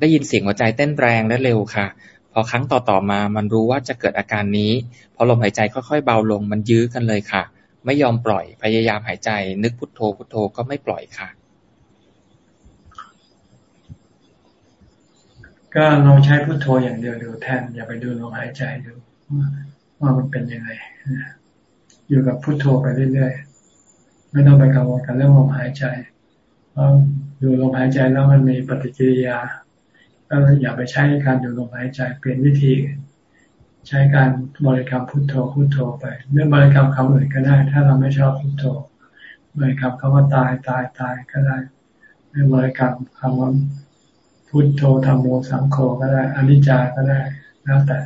[SPEAKER 1] ได้ยินเสียงหัวใจเต้นแรงและเร็วค่ะ พอครั้งต่อต่อมามันรู้ว่าจะเกิดอาการนี้ พอลมหายใจค่อยๆเบาลงมันยื้อกันเลยค่ะ ไม่ยอมปล่อยพยายามหายใจ นึกพุทโธพุทโธก็ไม่ปล่อยค่ะ
[SPEAKER 2] ก็ลองใช้พุทโธอย่างเดียวดูแทนอย่าไปดูลมหายใจดูว่ามันเป็นยังไงอยู่กับพุทโธไปเรื่อยๆ ไม่ต้องไปกังวลกับเรื่องลมหายใจเพราะดูลมหายใจแล้วมันมีปฏิกิริยาก็อย่าไปใช้การดูลมหายใจเปลี่ยนวิธี ใช้การบริกรรมพุทโธพุทโธไปเรื่องบริกรรมคำอื่นก็ได้ ถ้าเราไม่ชอบพุทโธบริกรรมคำว่าตายตายตายก็ได้เรื่องบริกรรมคำว่าพุทโธธรรมโมสังโฆก็ได้อนิจจาก็ได้แล้วแต่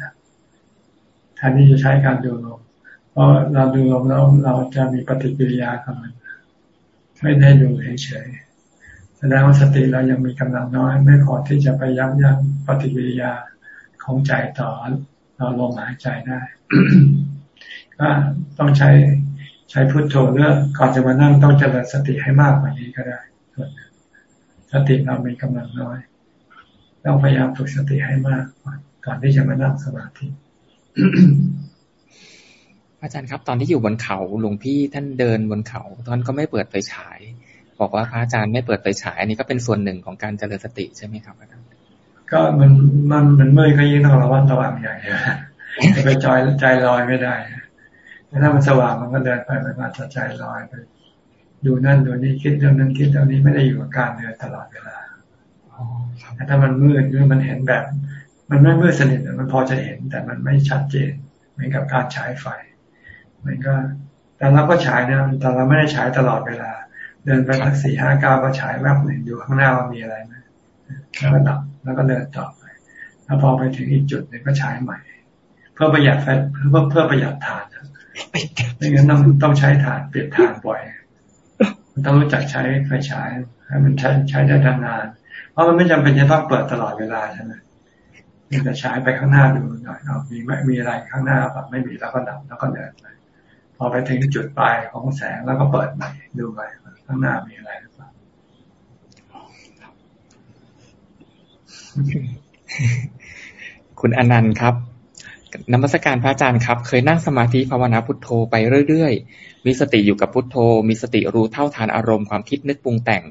[SPEAKER 2] แทนที่จะใช้การดูลม เพราะเราดูลมแล้วเราจะมีปฏิกิริยากับมัน ไม่ได้ดูเฉยๆแสดงว่าสติเรายังมีกำลังน้อย ไม่พอที่จะไปยับยั้งปฏิกิริยาของใจต่อเราลมหายใจได้ก็ต้องใช้ใช้พุทโธเรื่องก่อนจะมานั่งต้องเจริญสติให้มากกว่านี้ก็ได้ส่วนสติเรามีกำลังน้อยต้องพยายามฝึกสติให้มากก่อนที่จะมานั่งสมาธิ
[SPEAKER 1] อาจารย์ครับ ตอนที่อยู่บนเขาหลวงพี่ท่านเดินบนเขาตอนก็ไม่เปิดไฟฉาย บอกว่าพระอาจารย์ไม่เปิดไฟฉายอันนี้ก็เป็นส่วนหนึ่งของการเจริญสติใช่ไหมครับอาจารย์
[SPEAKER 2] ก็มันมันมันเมื่อยก็ยิ่งต้องระวังระวังใหญ่จะไปจอยใจลอยไม่ได้ถ้ามันสว่างมันก็เดินไปมันอาจจะใจลอยไปดูนั่นดูนี่คิดเรื่องนั้นคิดเรื่องนี้ไม่ได้อยู่กับการเดินตลอดเวลาแต่ถ้ามันมืดหรือมันเห็นแบบ มันไม่มืดสนิทมันพอจะเห็นแต่มันไม่ชัดเจนเหมือนกับการฉายไฟ มันก็ แต่เราก็ฉายนะแต่เราไม่ได้ฉายตลอดเวลา เดินไปสักสี่ห้าก้าวก็ฉายแวบหนึ่งดูข้างหน้าว่ามีอะไรไหมแล้วก็ดับแล้วก็เดินต่อไปแล้วพอไปถึงอีกจุดหนึ่งก็ฉายใหม่ เพื่อประหยัดไฟเพื่อเพื่อประหยัดถ่านไม่งั้นต้องต้องใช้ถ่านเปลี่ยนถ่านบ่อยมันต้องรู้จักใช้ไฟฉายให้มันใช้ใช้ได้นานเพราะมันไม่จำเป็นจะต้องเปิดตลอดเวลาใช่ไหมมันจะใช้ไปข้างหน้าดูหน่อยเอามีไม่มีอะไรข้างหน้าแบบไม่มีแล้วก็ดับแล้วก็เดินไปพ อไปถึงจุดปลายของแสงแล้วก็เปิดใหม่ดูไปข้างหน้ามีอะไรหรือเปล่า
[SPEAKER 1] คุณอนันต์ครับนมัสการพระอาจารย์ครับ เคยนั่งสมาธิภาวนาพุทโธไปเรื่อยๆ มีสติอยู่กับพุทโธ มีสติรู้เท่าทานอารมณ์ความคิดนึกปรุงแต่ง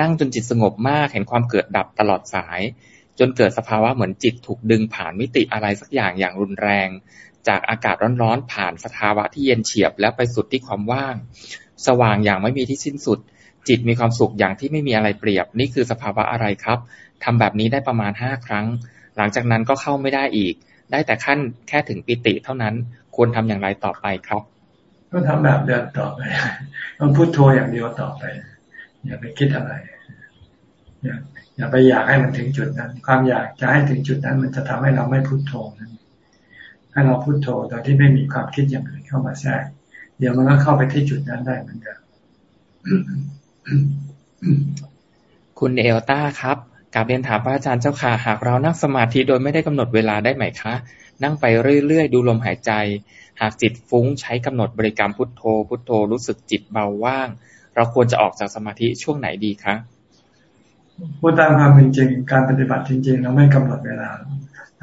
[SPEAKER 1] นั่งจนจิตสงบมากเห็นความเกิดดับตลอดสาย จนเกิดสภาวะเหมือนจิตถูกดึงผ่านมิติอะไรสักอย่างอย่างรุนแรง จากอากาศร้อนๆ ผ่านสภาวะที่เย็นเฉียบ แล้วไปสุดที่ความว่าง สว่างอย่างไม่มีที่สิ้นสุด จิตมีความสุขอย่างที่ไม่มีอะไรเปรียบ นี่คือสภาวะอะไรครับทำแบบนี้ได้ประมาณห้าครั้ง หลังจากนั้นก็เข้าไม่ได้อีก ได้แต่ขั้นแค่ถึงปิติเท่านั้น ควรทำอย่างไรต่อไปครับ
[SPEAKER 2] ก็ทำแบบเดินต่อไปต้องพูดโทอย่างเดียวต่อไป อย่าไปคิดอะไรอย่าไปอยากให้มันถึงจุดนั้น ความอยากจะให้ถึงจุดนั้น มันจะทำให้เราไม่พูดโทนั้น ให้เราพูดโทโดยที่ไม่มีความคิดอย่างอื่นเข้ามาแทรก เดี๋ยวมันก็เข้าไปที่จุดนั้นได้เหมือนเดิม
[SPEAKER 1] คุณเอลต้าครับกาบเรียนถามพระอาจารย์เจ้าค่ะ หากเรานั่งสมาธิโดยไม่ได้กำหนดเวลาได้ไหมคะ นั่งไปเรื่อยๆ ดูลมหายใจ หากจิตฟุ้งใช้กำหนดบริกรรมพุทโธ พุทโธรู้สึกจิตเบาว่าง เราควรจะออกจากสมาธิช่วงไหนดีคะ
[SPEAKER 2] พูดตามความเป็นจริงการปฏิบัติจริง ๆ เราไม่กำหนดเวลา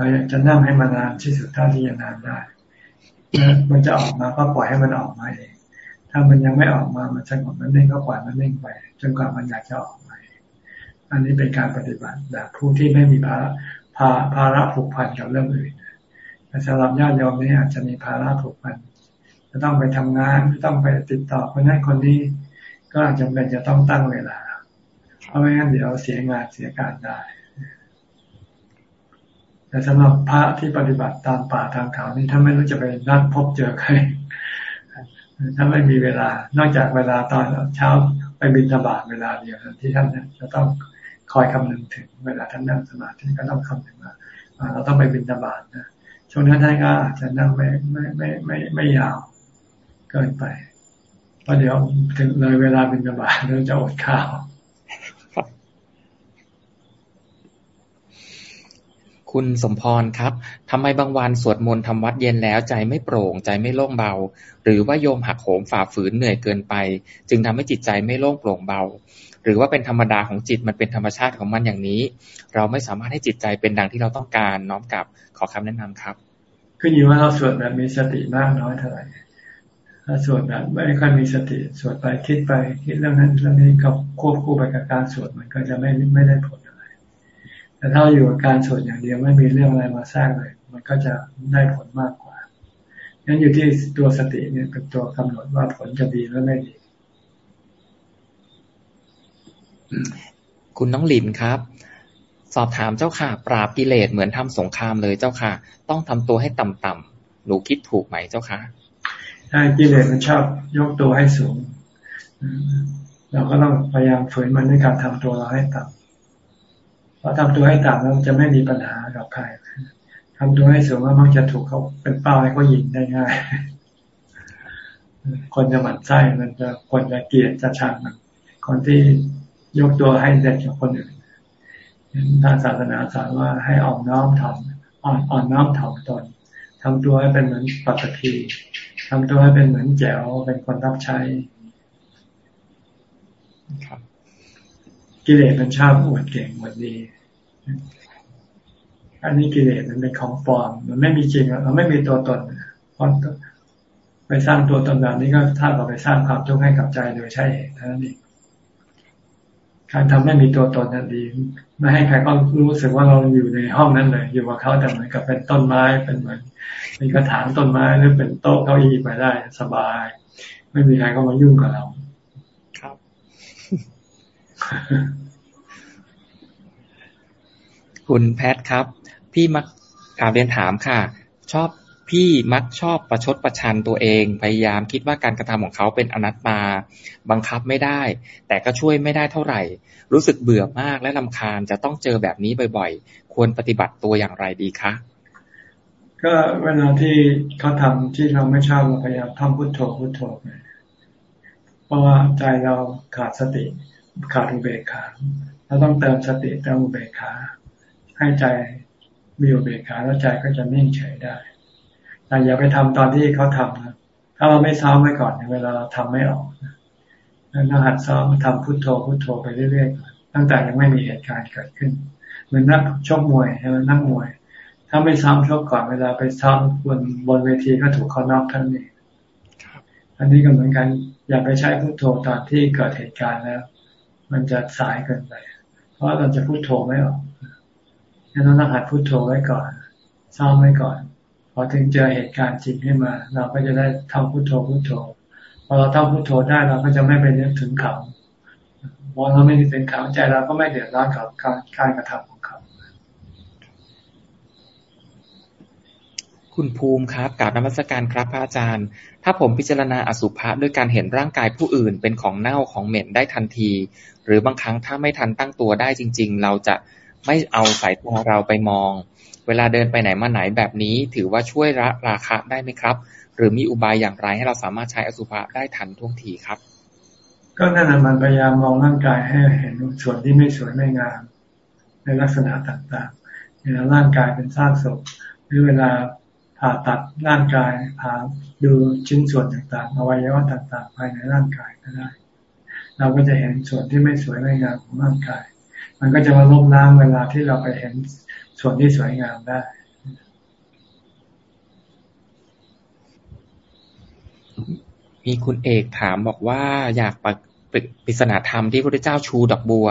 [SPEAKER 2] เราอยากจะนั่งให้มันนานที่สุดเท่าที่จะนานได้มันจะออกมาก็ปล่อยให้มันออกมาเองถ้ามันยังไม่ออกมามันสงบมันนิ่งก็ปล่อยมันนิ่งไปจนกว่ามันอยากจะออกมาอันนี้เป็นการปฏิบัติแบบผู้ที่ไม่มีภาระภาระผูกพันกับเรื่องอื่นแต่สำหรับญาติโยมนี่อาจจะมีภาระผูกพันจะต้องไปทำงานต้องไปติดต่อคนนั้นคนนี้ ก็อาจจะเป็นจะต้องตั้งเวลา เพราะไม่งั้นเดี๋ยวเสียงานเสียการได้ แต่สำหรับพระที่ปฏิบัติตามป่าทางเขานี่ถ้าไม่รู้จะไปนัดพบเจอใครถ้าไม่มีเวลา นอกจากเวลาตอนเช้าไปบินธบาตเวลาเดียวที่ท่านจะต้องคอยคำนึงถึง เวลาท่านนั่งสมาธิก็ต้องคำนึงว่าเราต้องไปบินตบาทนะช่วงนั้นท่านก็อาจจะนั่งไม่ไม่ไม่ไม่ไม่ยาวเกินไปเพราะเดี๋ยวถึงเลยเวลาบินตบาทเราจะอดข้าว
[SPEAKER 1] คุณสมพรครับทำไมบางวันสวดมนต์ทำวัดเย็นแล้วใจไม่โปร่งใจไม่โล่งเบา หรือว่าโยมหักโหมฝ่าฝืนเหนื่อยเกินไป จึงทำให้จิตใจไม่โล่งโปร่งเบา หรือว่าเป็นธรรมดาของจิตมันเป็นธรรมชาติของมันอย่างนี้ เราไม่สามารถให้จิตใจเป็นดังที่เราต้องการน้อมกลับขอคำแนะนำครับ
[SPEAKER 2] ขึ้นอยู่ว่าเราสวดแบบมีสติมากน้อยเท่าไหร่ถ้าสวดแบบไม่ค่อยมีสติสวดไปคิดไปคิดเรื่องนั้นเรื่องนี้กับควบคู่ไปกับการสวดมันก็จะไม่ไม่ได้ผล แต่ถ้าอยู่กับการสวดอย่างเดียวไม่มีเรื่องอะไรมาสร้างเลย มันก็จะได้ผลมากกว่านั้นอยู่ที่ตัวสติเนี่ยเป็นตัวกำหนดว่าผลจะดีหรือไม่ดี
[SPEAKER 1] คุณน้องหลินครับ สอบถามเจ้าค่ะ ปราบกิเลสเหมือนทำสงครามเลยเจ้าค่ะ ต้องทำตัวให้ต่ำๆหนูคิดถูกไหมเจ้าค่ะ
[SPEAKER 2] ใช่กิเลสมันชอบยกตัวให้สูง เราก็ต้องพยายามฝืนมันด้วยการทำตัวเราให้ต่ำ เพราะทำตัวให้ต่ำแล้วจะไม่มีปัญหากับใครทำตัวให้สูงแล้วมักจะถูกเขาเป็นเป้าให้เขายิงได้ง่าย คนจะหมั่นไส้มันจะคนจะเกลียดจะชังคนที่ยกตัวให้เด็ดกับคนอื่นทางศาสนาสอนว่าให้อ่อนน้อมถ่อมอ่อนอ่อนน้อมถ่อมตนทำตัวให้เป็นเหมือนปัตภีทำตัวให้เป็นเหมือนแจ๋วเป็นคนรับใช้ ครับ กิเลสมันชอบอวดเก่งอวดดี อันนี้กิเลสมันเป็นของปลอม มันไม่มีจริงเราไม่มีตัวตนเพราะไปสร้างตัวตนแบบนี้ก็ท่ากับไปสร้างความทุกข์ให้กับใจโดยใช่เหตุเท่านั้นเองการทำให้มีตัวตนนั้นดี ไม่ให้ใครก็รู้สึกว่าเราอยู่ในห้องนั้นเลย อยู่กับเขาแต่เหมือนกับเป็นต้นไม้เป็นเหมือนมีกระถางต้นไม้หรือเป็นโต๊ะเก้าอี้ไปได้สบาย ไม่มีใครก็มายุ่งกับเรา
[SPEAKER 1] คุณแพทครับ พี่มักกาบเรียนถามค่ะ ชอบพี่มักชอบประชดประชันตัวเอง พยายามคิดว่าการกระทำของเขาเป็นอนัตตา บังคับไม่ได้ แต่ก็ช่วยไม่ได้เท่าไหร่ รู้สึกเบื่อมากและลำคาญจะต้องเจอแบบนี้บ่อยๆ ควรปฏิบัติตัวอย่างไรดีคะ
[SPEAKER 2] ก็เวลาที่เขาทำที่เราไม่ชอบเราพยายามท่องพุทโธพุทโธเพราะว่าใจเราขาดสติ ขาดอุเบกขาเราต้องเติมสติเติมอุเบกขา ให้ใจมีอุเบกขาแล้วใจก็จะนิ่งเฉยได้แต่อย่าไปทำตอนที่เขาทำนะถ้าเราไม่ซ้อมไว้ก่อนเวลาเราทำไม่ออกนั่นหัดซ้อมทำพุทโธพุทโธไปเรื่อยๆตั้งแต่ยังไม่มีเหตุการณ์เกิดขึ้นเหมือนนักชกมวยใช่ไหมนักมวย ถ้าไม่ซ้อมชกก่อนเวลาไปซ้อมบนบนเวทีก็ถูกเขานอกท่านนี่อันนี้ก็เหมือนกันอย่าไปใช้พุทโธตอนที่เกิดเหตุการณ์แล้ว มันจะสายเกินไป เพราะเราจะพุทโธไม่ออกฉะนั้นต้องหัดพุทโธไว้ก่อนซ้อมไว้ก่อนพอถึงเจอเหตุการณ์จริงขึ้นมา เราก็จะได้ทำพุโทโธพุโทโธพอเราทำพุโทโธได้เราก็จะไม่ไปนึกถึงเขาพอเราไม่นึกถึงเขาใจเราก็ไม่เดือดร้อนกับการการกระทำของเขา
[SPEAKER 1] คุณภูมิครับกราบนมัสการครับพระอาจารย์ ถ้าผมพิจารณาอสุภะด้วยการเห็นร่างกายผู้อื่นเป็นของเน่าของเหม็นได้ทันทีหรือบางครั้งถ้าไม่ทันตั้งตัวได้จริง ๆ เราจะไม่เอาสายตาเราไปมอง เวลาเดินไปไหนมาไหนแบบนี้ ถือว่าช่วยละราคะได้ไหมครับ หรือมีอุบายอย่างไรให้เราสามารถใช้อสุภะได้ทันท่วงทีครับ
[SPEAKER 2] ก็นั่นแหละมันพยายามมองร่างกายให้เห็นส่วนที่ไม่สวยไม่งาม ในลักษณะต่างๆเวลาร่างกายเป็นซากศพหรือเวลาผ่าตัดร่างกายผ่าดูชิ้นส่วนต่างๆอวัยวะต่างๆ ภายในร่างกายก็ได้ เราก็จะเห็นส่วนที่ไม่สวยไม่งามของร่างกาย มันก็จะมาลบล้างเวลาที่เราไปเห็นส่วนที่สวยงามได้
[SPEAKER 1] มีคุณเอกถามบอกว่าอยากปริศนาธรรมที่พระเจ้าชูดอกบัว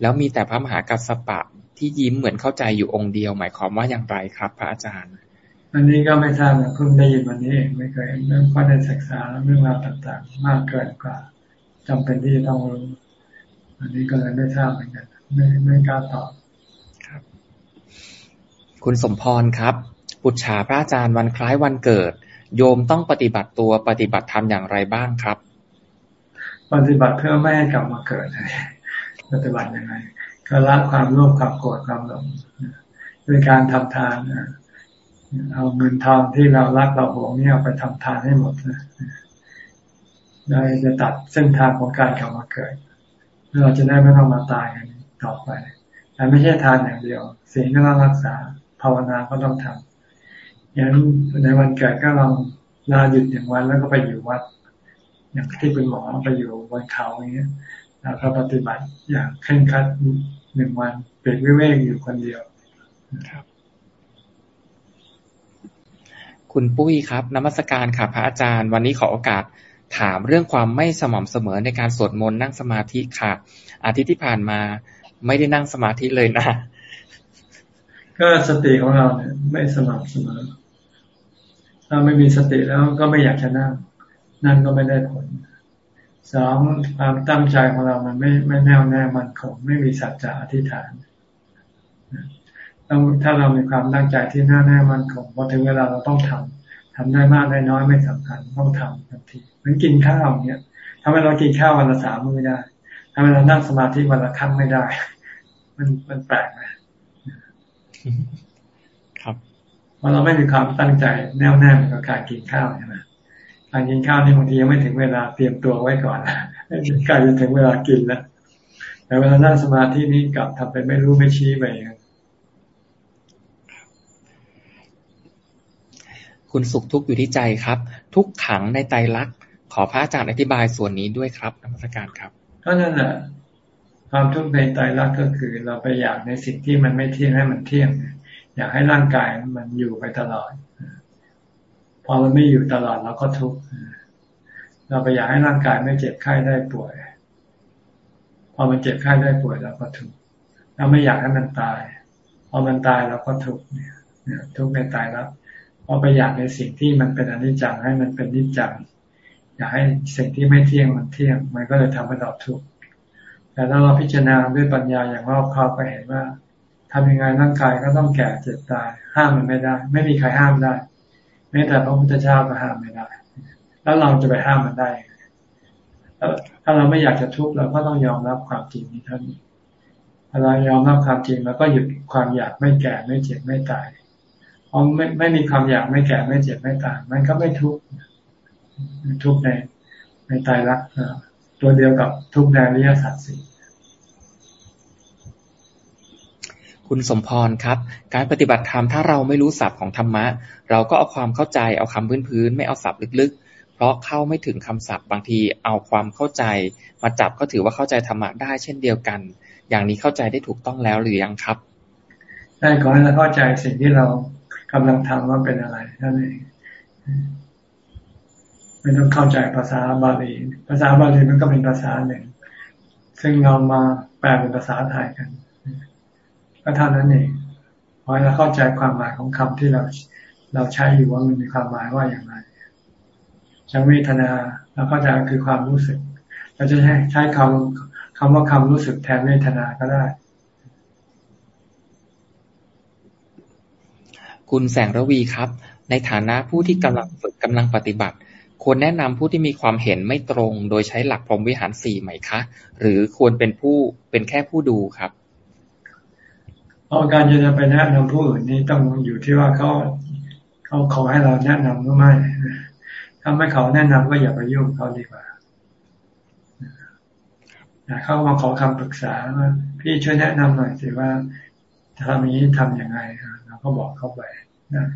[SPEAKER 1] แล้วมีแต่พระมหากัสสปะที่ยิ้มเหมือนเข้าใจอยู่องค์เดียว หมายความว่าอย่างไรครับ พระอาจารย์
[SPEAKER 2] อันนี้ก็ไม่ทราบนะเพิ่งได้ยินวันนี้เองไม่เคยเรื่องข้อได้ศึกษาเรื่องราวต่างๆ มากเกินกว่า จำเป็นที่จะต้องรู้อันนี้ก็เลยไม่ทราบเหมือนกัน ไม่ไม่กล้าตอบ
[SPEAKER 1] คุณสมพรครับ ปุจฉาพระอาจารย์วันคล้ายวันเกิด โยมต้องปฏิบัติตัวปฏิบัติธรรมอย่างไรบ้างครับ
[SPEAKER 2] ปฏิบัติเพื่อไม่ให้กลับมาเกิดปฏิบัติยังไงก็ละความโลภความโกรธความหลงด้วยการทำทานเอาเงินทองที่เรารักเราหวงนี่เอาไปทำทานให้หมดนะ ได้จะตัดเส้นทางของการกลับมาเกิดเราจะได้ไม่ต้องมาตายกันต่อไปแต่ไม่ใช่ทานอย่างเดียวสิ่งก็ต้องรักษา ภาวนาก็ต้องทำอย่างในวันเกิดก็ลองลาหยุดอย่างวันแล้วก็ไปอยู่วัด อย่างที่เป็นหมอไปอยู่บนเขาอย่างเงี้ยแล้วก็ปฏิบัติอย่างเคร่งครัดหนึ่งวันเปลี่ยนวิเวกอยู่คนเดียวครับ
[SPEAKER 1] คุณปุ้ยครับนมัสการค่ะพระอาจารย์ วันนี้ขอโอกาส ถามเรื่องความไม่สม่ำเสมอในการสวดมนต์นั่งสมาธิค่ะ อาทิตย์ที่ผ่านมาไม่ได้นั่งสมาธิเลยนะ
[SPEAKER 2] ก็สติของเราเนี่ยไม่สม่ำเสมอ ถ้าไม่มีสติแล้วก็ไม่อยากจะนั่ง นั่งก็ไม่ได้ผล สองความตั้งใจของเรามันไม่ไม่แน่วแน่มันคงไม่มีสัจจะอธิษฐานต้องถ้าเรามีความตั้งใจที่แน่แน่มันคงพอถึงเวลาเราต้องทำทำได้มากได้น้อยไม่สำคัญต้องทำทันที มือนกินข้าวเนี่ยทำให้เรากินข้าววันละสามมื้อไม่ได้ทำให้เรานั่งสมาธิวันละครั้งไม่ได้ มันมันแปลกนะ
[SPEAKER 1] ครับ
[SPEAKER 2] เพราะเราไม่มีความตั้งใจแน่วแน่กับการกินข้าวใช่ไหมการกินข้าวนี่บางทียังไม่ถึงเวลาเตรียมตัวไว้ก่อนนะใกล้จะถึงเวลากินแล้วแต่เวลานั่งสมาธินี้กลับทำไปไม่รู้ไม่ชี้ไป
[SPEAKER 1] คุณสุขทุกข์อยู่ที่ใจครับ ทุกขังในใจรัก ขอพระอาจารย์อธิบายส่วนนี้ด้วยครับนักวิชาการครับ
[SPEAKER 2] ก็นั่นแหละความทุกข์ในใจรักก็คือ เราไปอยากในสิ่งที่มันไม่เที่ยงให้มันเที่ยง อยากให้ร่างกายมันอยู่ไปตลอดพพอมันไม่อยู่ตลอดเราก็ทุกข์เราไปอยากให้ร่างกายไม่เจ็บไข้ได้ป่วย พอมันเจ็บไข้ได้ป่วยเราก็ทุกข์เราไม่อยากให้มันตาย พอมันตายเราก็ทุกข์เนี่ยทุกข์ในตายแล้วพอไปอยากในสิ่งที่มันเป็นอนิจจังให้มันเป็นนิจจัง อยากให้สิ่งที่ไม่เที่ยงมันเที่ยง มันก็เลยทำให้เราทุกข์แต่ถ้าเราพิจารณาด้วยปัญญาอย่างรอบคอบไปเห็นว่าทำยังไงร่างกายก็ต้องแก่เจ็บตาย ห้ามมันไม่ได้ ไม่มีใครห้ามได้แม้แต่พระพุทธเจ้าก็ห้ามไม่ได้ แล้วเราจะไปห้ามมันได้ถ้าเราไม่อยากจะทุกข์เราก็ต้องยอมรับความจริงนี้เท่านี้ถ้าเรายอมรับความจริงเราก็หยุดความอยากไม่แก่ไม่เจ็บไม่ตายเพอไม่ไม่มีความอยากไม่แก่ไม่เจ็บไม่ตาย มันก็ไม่ทุกข์ ทุกข์ในในตายรักตัวเดียวกับทุกข์ในอริยสัจสี่
[SPEAKER 1] คุณสมพรครับ การปฏิบัติธรรมถ้าเราไม่รู้ศัพท์ของธรรมะ เราก็เอาความเข้าใจเอาคำพื้นๆไม่เอาศัพท์ลึกๆ เพราะเข้าไม่ถึงคำศัพท์บางทีเอาความเข้าใจ มาจับก็ถือว่าเข้าใจธรรมะได้เช่นเดียวกัน อย่างนี้เข้าใจได้ถูกต้องแล้วหรือยังครับ
[SPEAKER 2] ใช่ขอให้เราเข้าใจสิ่งที่เรากำลังทำว่าเป็นอะไรนั่นเอง ไม่ต้องเข้าใจภาษาบาลี ภาษาบาลีมันก็เป็นภาษาหนึ่ง ซึ่งเรามาแปลเป็นภาษาไทยกันก็เท่านั้นเองพอเราเข้าใจความหมายของคำที่เราเราใช้อยู่ว่ามันมีความหมายว่าอย่างไรชังเวทนาเราก็จะคือความรู้สึก เราจะใช้ใช้คำคำว่าคำรู้สึกแทนเวทนาก็ได้
[SPEAKER 1] คุณแสงระวีครับ ในฐานะผู้ที่กำลังฝึกกำลังปฏิบัติ ควรแนะนำผู้ที่มีความเห็นไม่ตรง โดยใช้หลักพรหมวิหารสี่ไหมคะ หรือควรเป็นผู้เป็นแค่ผู้ดูครับ
[SPEAKER 2] เอาะการจะไปแนะนำผู้อื่นนี่ต้องอยู่ที่ว่าเขาเขาขอให้เราแนะนำหรือไม่ถ้าไม่เขาแนะนำก็อย่าไปยุ่งเขาดีกว่าเขามาขอคำปรึกษาว่าพี่ช่วยแนะนำหน่อยสิว่าทำนี้ทำยังไงเราก็บอกเขาไปนะ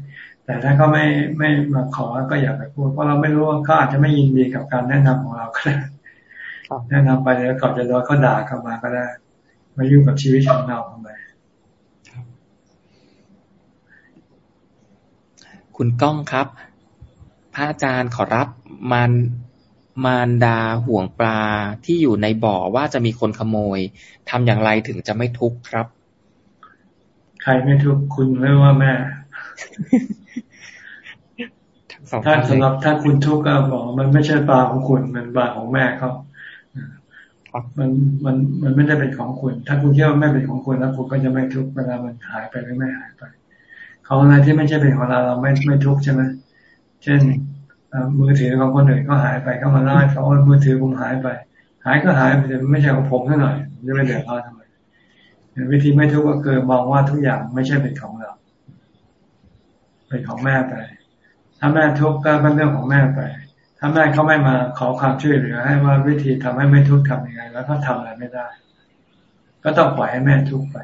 [SPEAKER 2] แต่ถ้าเขาไม่ไม่มาขอก็อย่าไปพูดเพราะเราไม่รู้ว่าเขาอาจจะไม่ยินดีกับการแนะนำของเราก็ได้แนะนำไปแล้วก่อนจะโดนเขาด่ากลับมาก็ได้ มายุ่งกับชีวิตของเราทำไม
[SPEAKER 1] คุณก้องครับ พระอาจารย์ขอรับมารมารดาห่วงปลาที่อยู่ในบ่อว่าจะมีคนขโมยทำอย่างไรถึงจะไม่ทุกข์ครับ
[SPEAKER 2] ใครไม่ทุกข์คุณหรือว่าแม่ ถ้าสำหรับถ้าคุณทุกข์ก็บอกมันไม่ใช่ปลาของคุณ มันปลาของแม่เขามันมันมันไม่ได้เป็นของคุณ ถ้าคุณคิดว่าไม่เป็นของคุณแล้วคุณก็จะไม่ทุกข์เวลามันหายไปหรือไม่หายไป ของอะไรที่ไม่ใช่เป็นของเราเราไม่ไม่ทุกข์ใช่ไหมเช่นมือถือของคนอื่นก็หายไปเข้ามาเล่าให้ฟังว่ามือถือผมหายไป หายก็หายไปแต่ไม่ใช่ของผมเท่าไหร่จะไม่เดือดร้อนทำไมวิธีไม่ทุกข์ก็คือมองว่าทุกอย่างไม่ใช่เป็นของเรา เป็นของแม่ไป ถ้าแม่ทุกข์ก็เป็นเรื่องของแม่ไป ถ้าแม่เขาไม่มาขอความช่วยเหลือ ให้ว่าวิธีทำให้ไม่ทุกข์ทำยังไง แล้วก็ทำอะไรไม่ได้ ก็ต้องปล่อยให้แม่ทุกข์ไป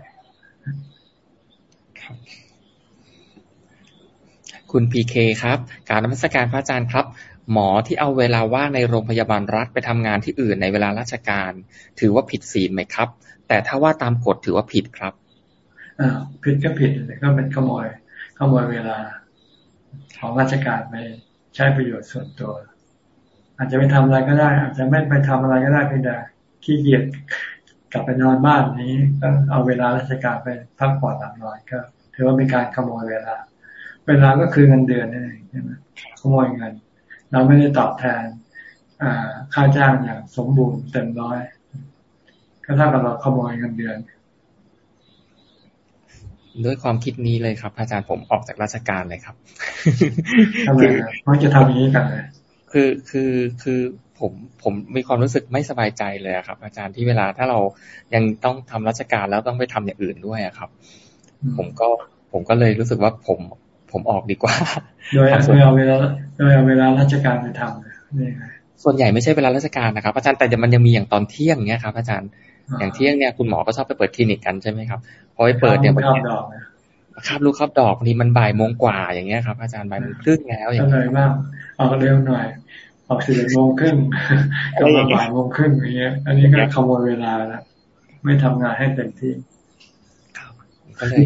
[SPEAKER 1] คุณพีเคครับการนมัสการพระอาจารย์ครับ หมอที่เอาเวลาว่างในโรงพยาบาลรัฐไปทำงานที่อื่นในเวลาราชการ ถือว่าผิดศีลไหมครับ แต่ถ้าว่าตามกฎถือว่าผิดครับ
[SPEAKER 2] อ่าผิดก็ผิดก็เป็นขโมย ขโมยเวลาของราชการไปใช้ประโยชน์ส่วนตัว อาจจะไปทำอะไรก็ได้ อาจจะไม่ไปทำอะไรก็ได้เพียงแต่ขี้เกียจกลับไปนอนบ้านนี้ ก็เอาเวลาราชการไปพักผ่อนหลับนอนก็ถือว่าเป็นการขโมยเวลา เวลาก็คือเงินเดือนนั่นเองใช่ไหมขโมยเงิน เราไม่ได้ตอบแทนค่าจ้างอย่างสมบูรณ์เต็มร้อย ก็เท่ากับเราขโมยเงินเดือน
[SPEAKER 1] ด้วยความคิดนี้เลยครับ อาจารย์ผมออกจากราชการเลยครับ
[SPEAKER 2] ทำไมเขาจะทำอย่างนี้กันเลย
[SPEAKER 1] คือคือคือผมผมมีความรู้สึกไม่สบายใจเลยครับ อาจารย์ที่เวลาถ้าเรายังต้องทำราชการแล้วต้องไปทำอย่างอื่นด้วยครับ ผมก็ผมก็เลยรู้สึกว่าผมผมออกดีกว่า
[SPEAKER 2] โดยเอาเวลาโดยเอาเวลาราชการไปทำนี่
[SPEAKER 1] ส่วนใหญ่ไม่ใช่เวลาราชการนะครับ อาจารย์แต่มันยังมีอย่างตอนเที่ยงเนี้ยครับ อาจารย์ อย่างเที่ยงเนี่ยคุณหมอก็ชอบไปเปิดคลินิกกันใช่ไหมครับพอไปเปิดเนี่ยบางทีคาบลูกคาบดอกบางทีมันบ่ายโมงกว่าอย่างเงี้ยครับอาจารย์บ่ายโมงครึ่งแล้วอย่างเงี้
[SPEAKER 2] ยมากออกเร็วหน่อยออกสี่โมงครึ่งก็มาบ่ายโมงครึ่งอย่างเงี้ย อันนี้ก็ขโมยเวลาแล้วไม่ทำงานให้เต็มที่
[SPEAKER 1] ก็เลย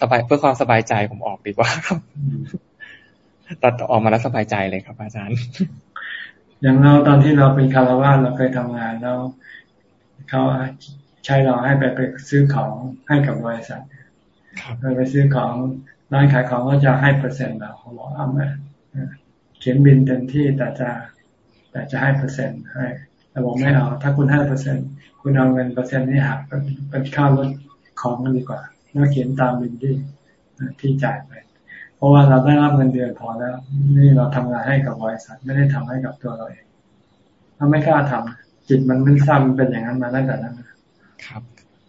[SPEAKER 1] สบายเพื่อความสบายใจผมออกดีกว่าครับตัดออกมาแล้วสบายใจเลยครับ อาจารย์
[SPEAKER 2] อย่างเราตอนที่เราเป็นคารวะเราเคยทำงานแล้ว เขาใช้เราให้ไปไปซื้อของให้กับบริษัทเคยไปซื้อของร้านขายของก็จะให้เปอร์เซ็นต์เราเขาบอกเอามาเขียนบินเต็มที่แต่จะแต่จะให้เปอร์เซ็นต์ให้แต่บอกไม่เอา ถ้าคุณให้เปอร์เซ็นต์คุณเอาเงินเปอร์เซ็นต์นี่หักเป็นค่ารถของกันดีกว่าแล้วเขียนตามบินที่ที่จ่ายไปเพราะว่าเราได้รับเงินเดือนพอแล้ว นี่เราทำงานให้กับบริษัทไม่ได้ทำให้กับตัวเราเองถ้าไม่กล้าทำ จิตมันไม่ทราบมันเป็นอย่างนั้นมาตั้งแต่นั้น
[SPEAKER 1] ครับ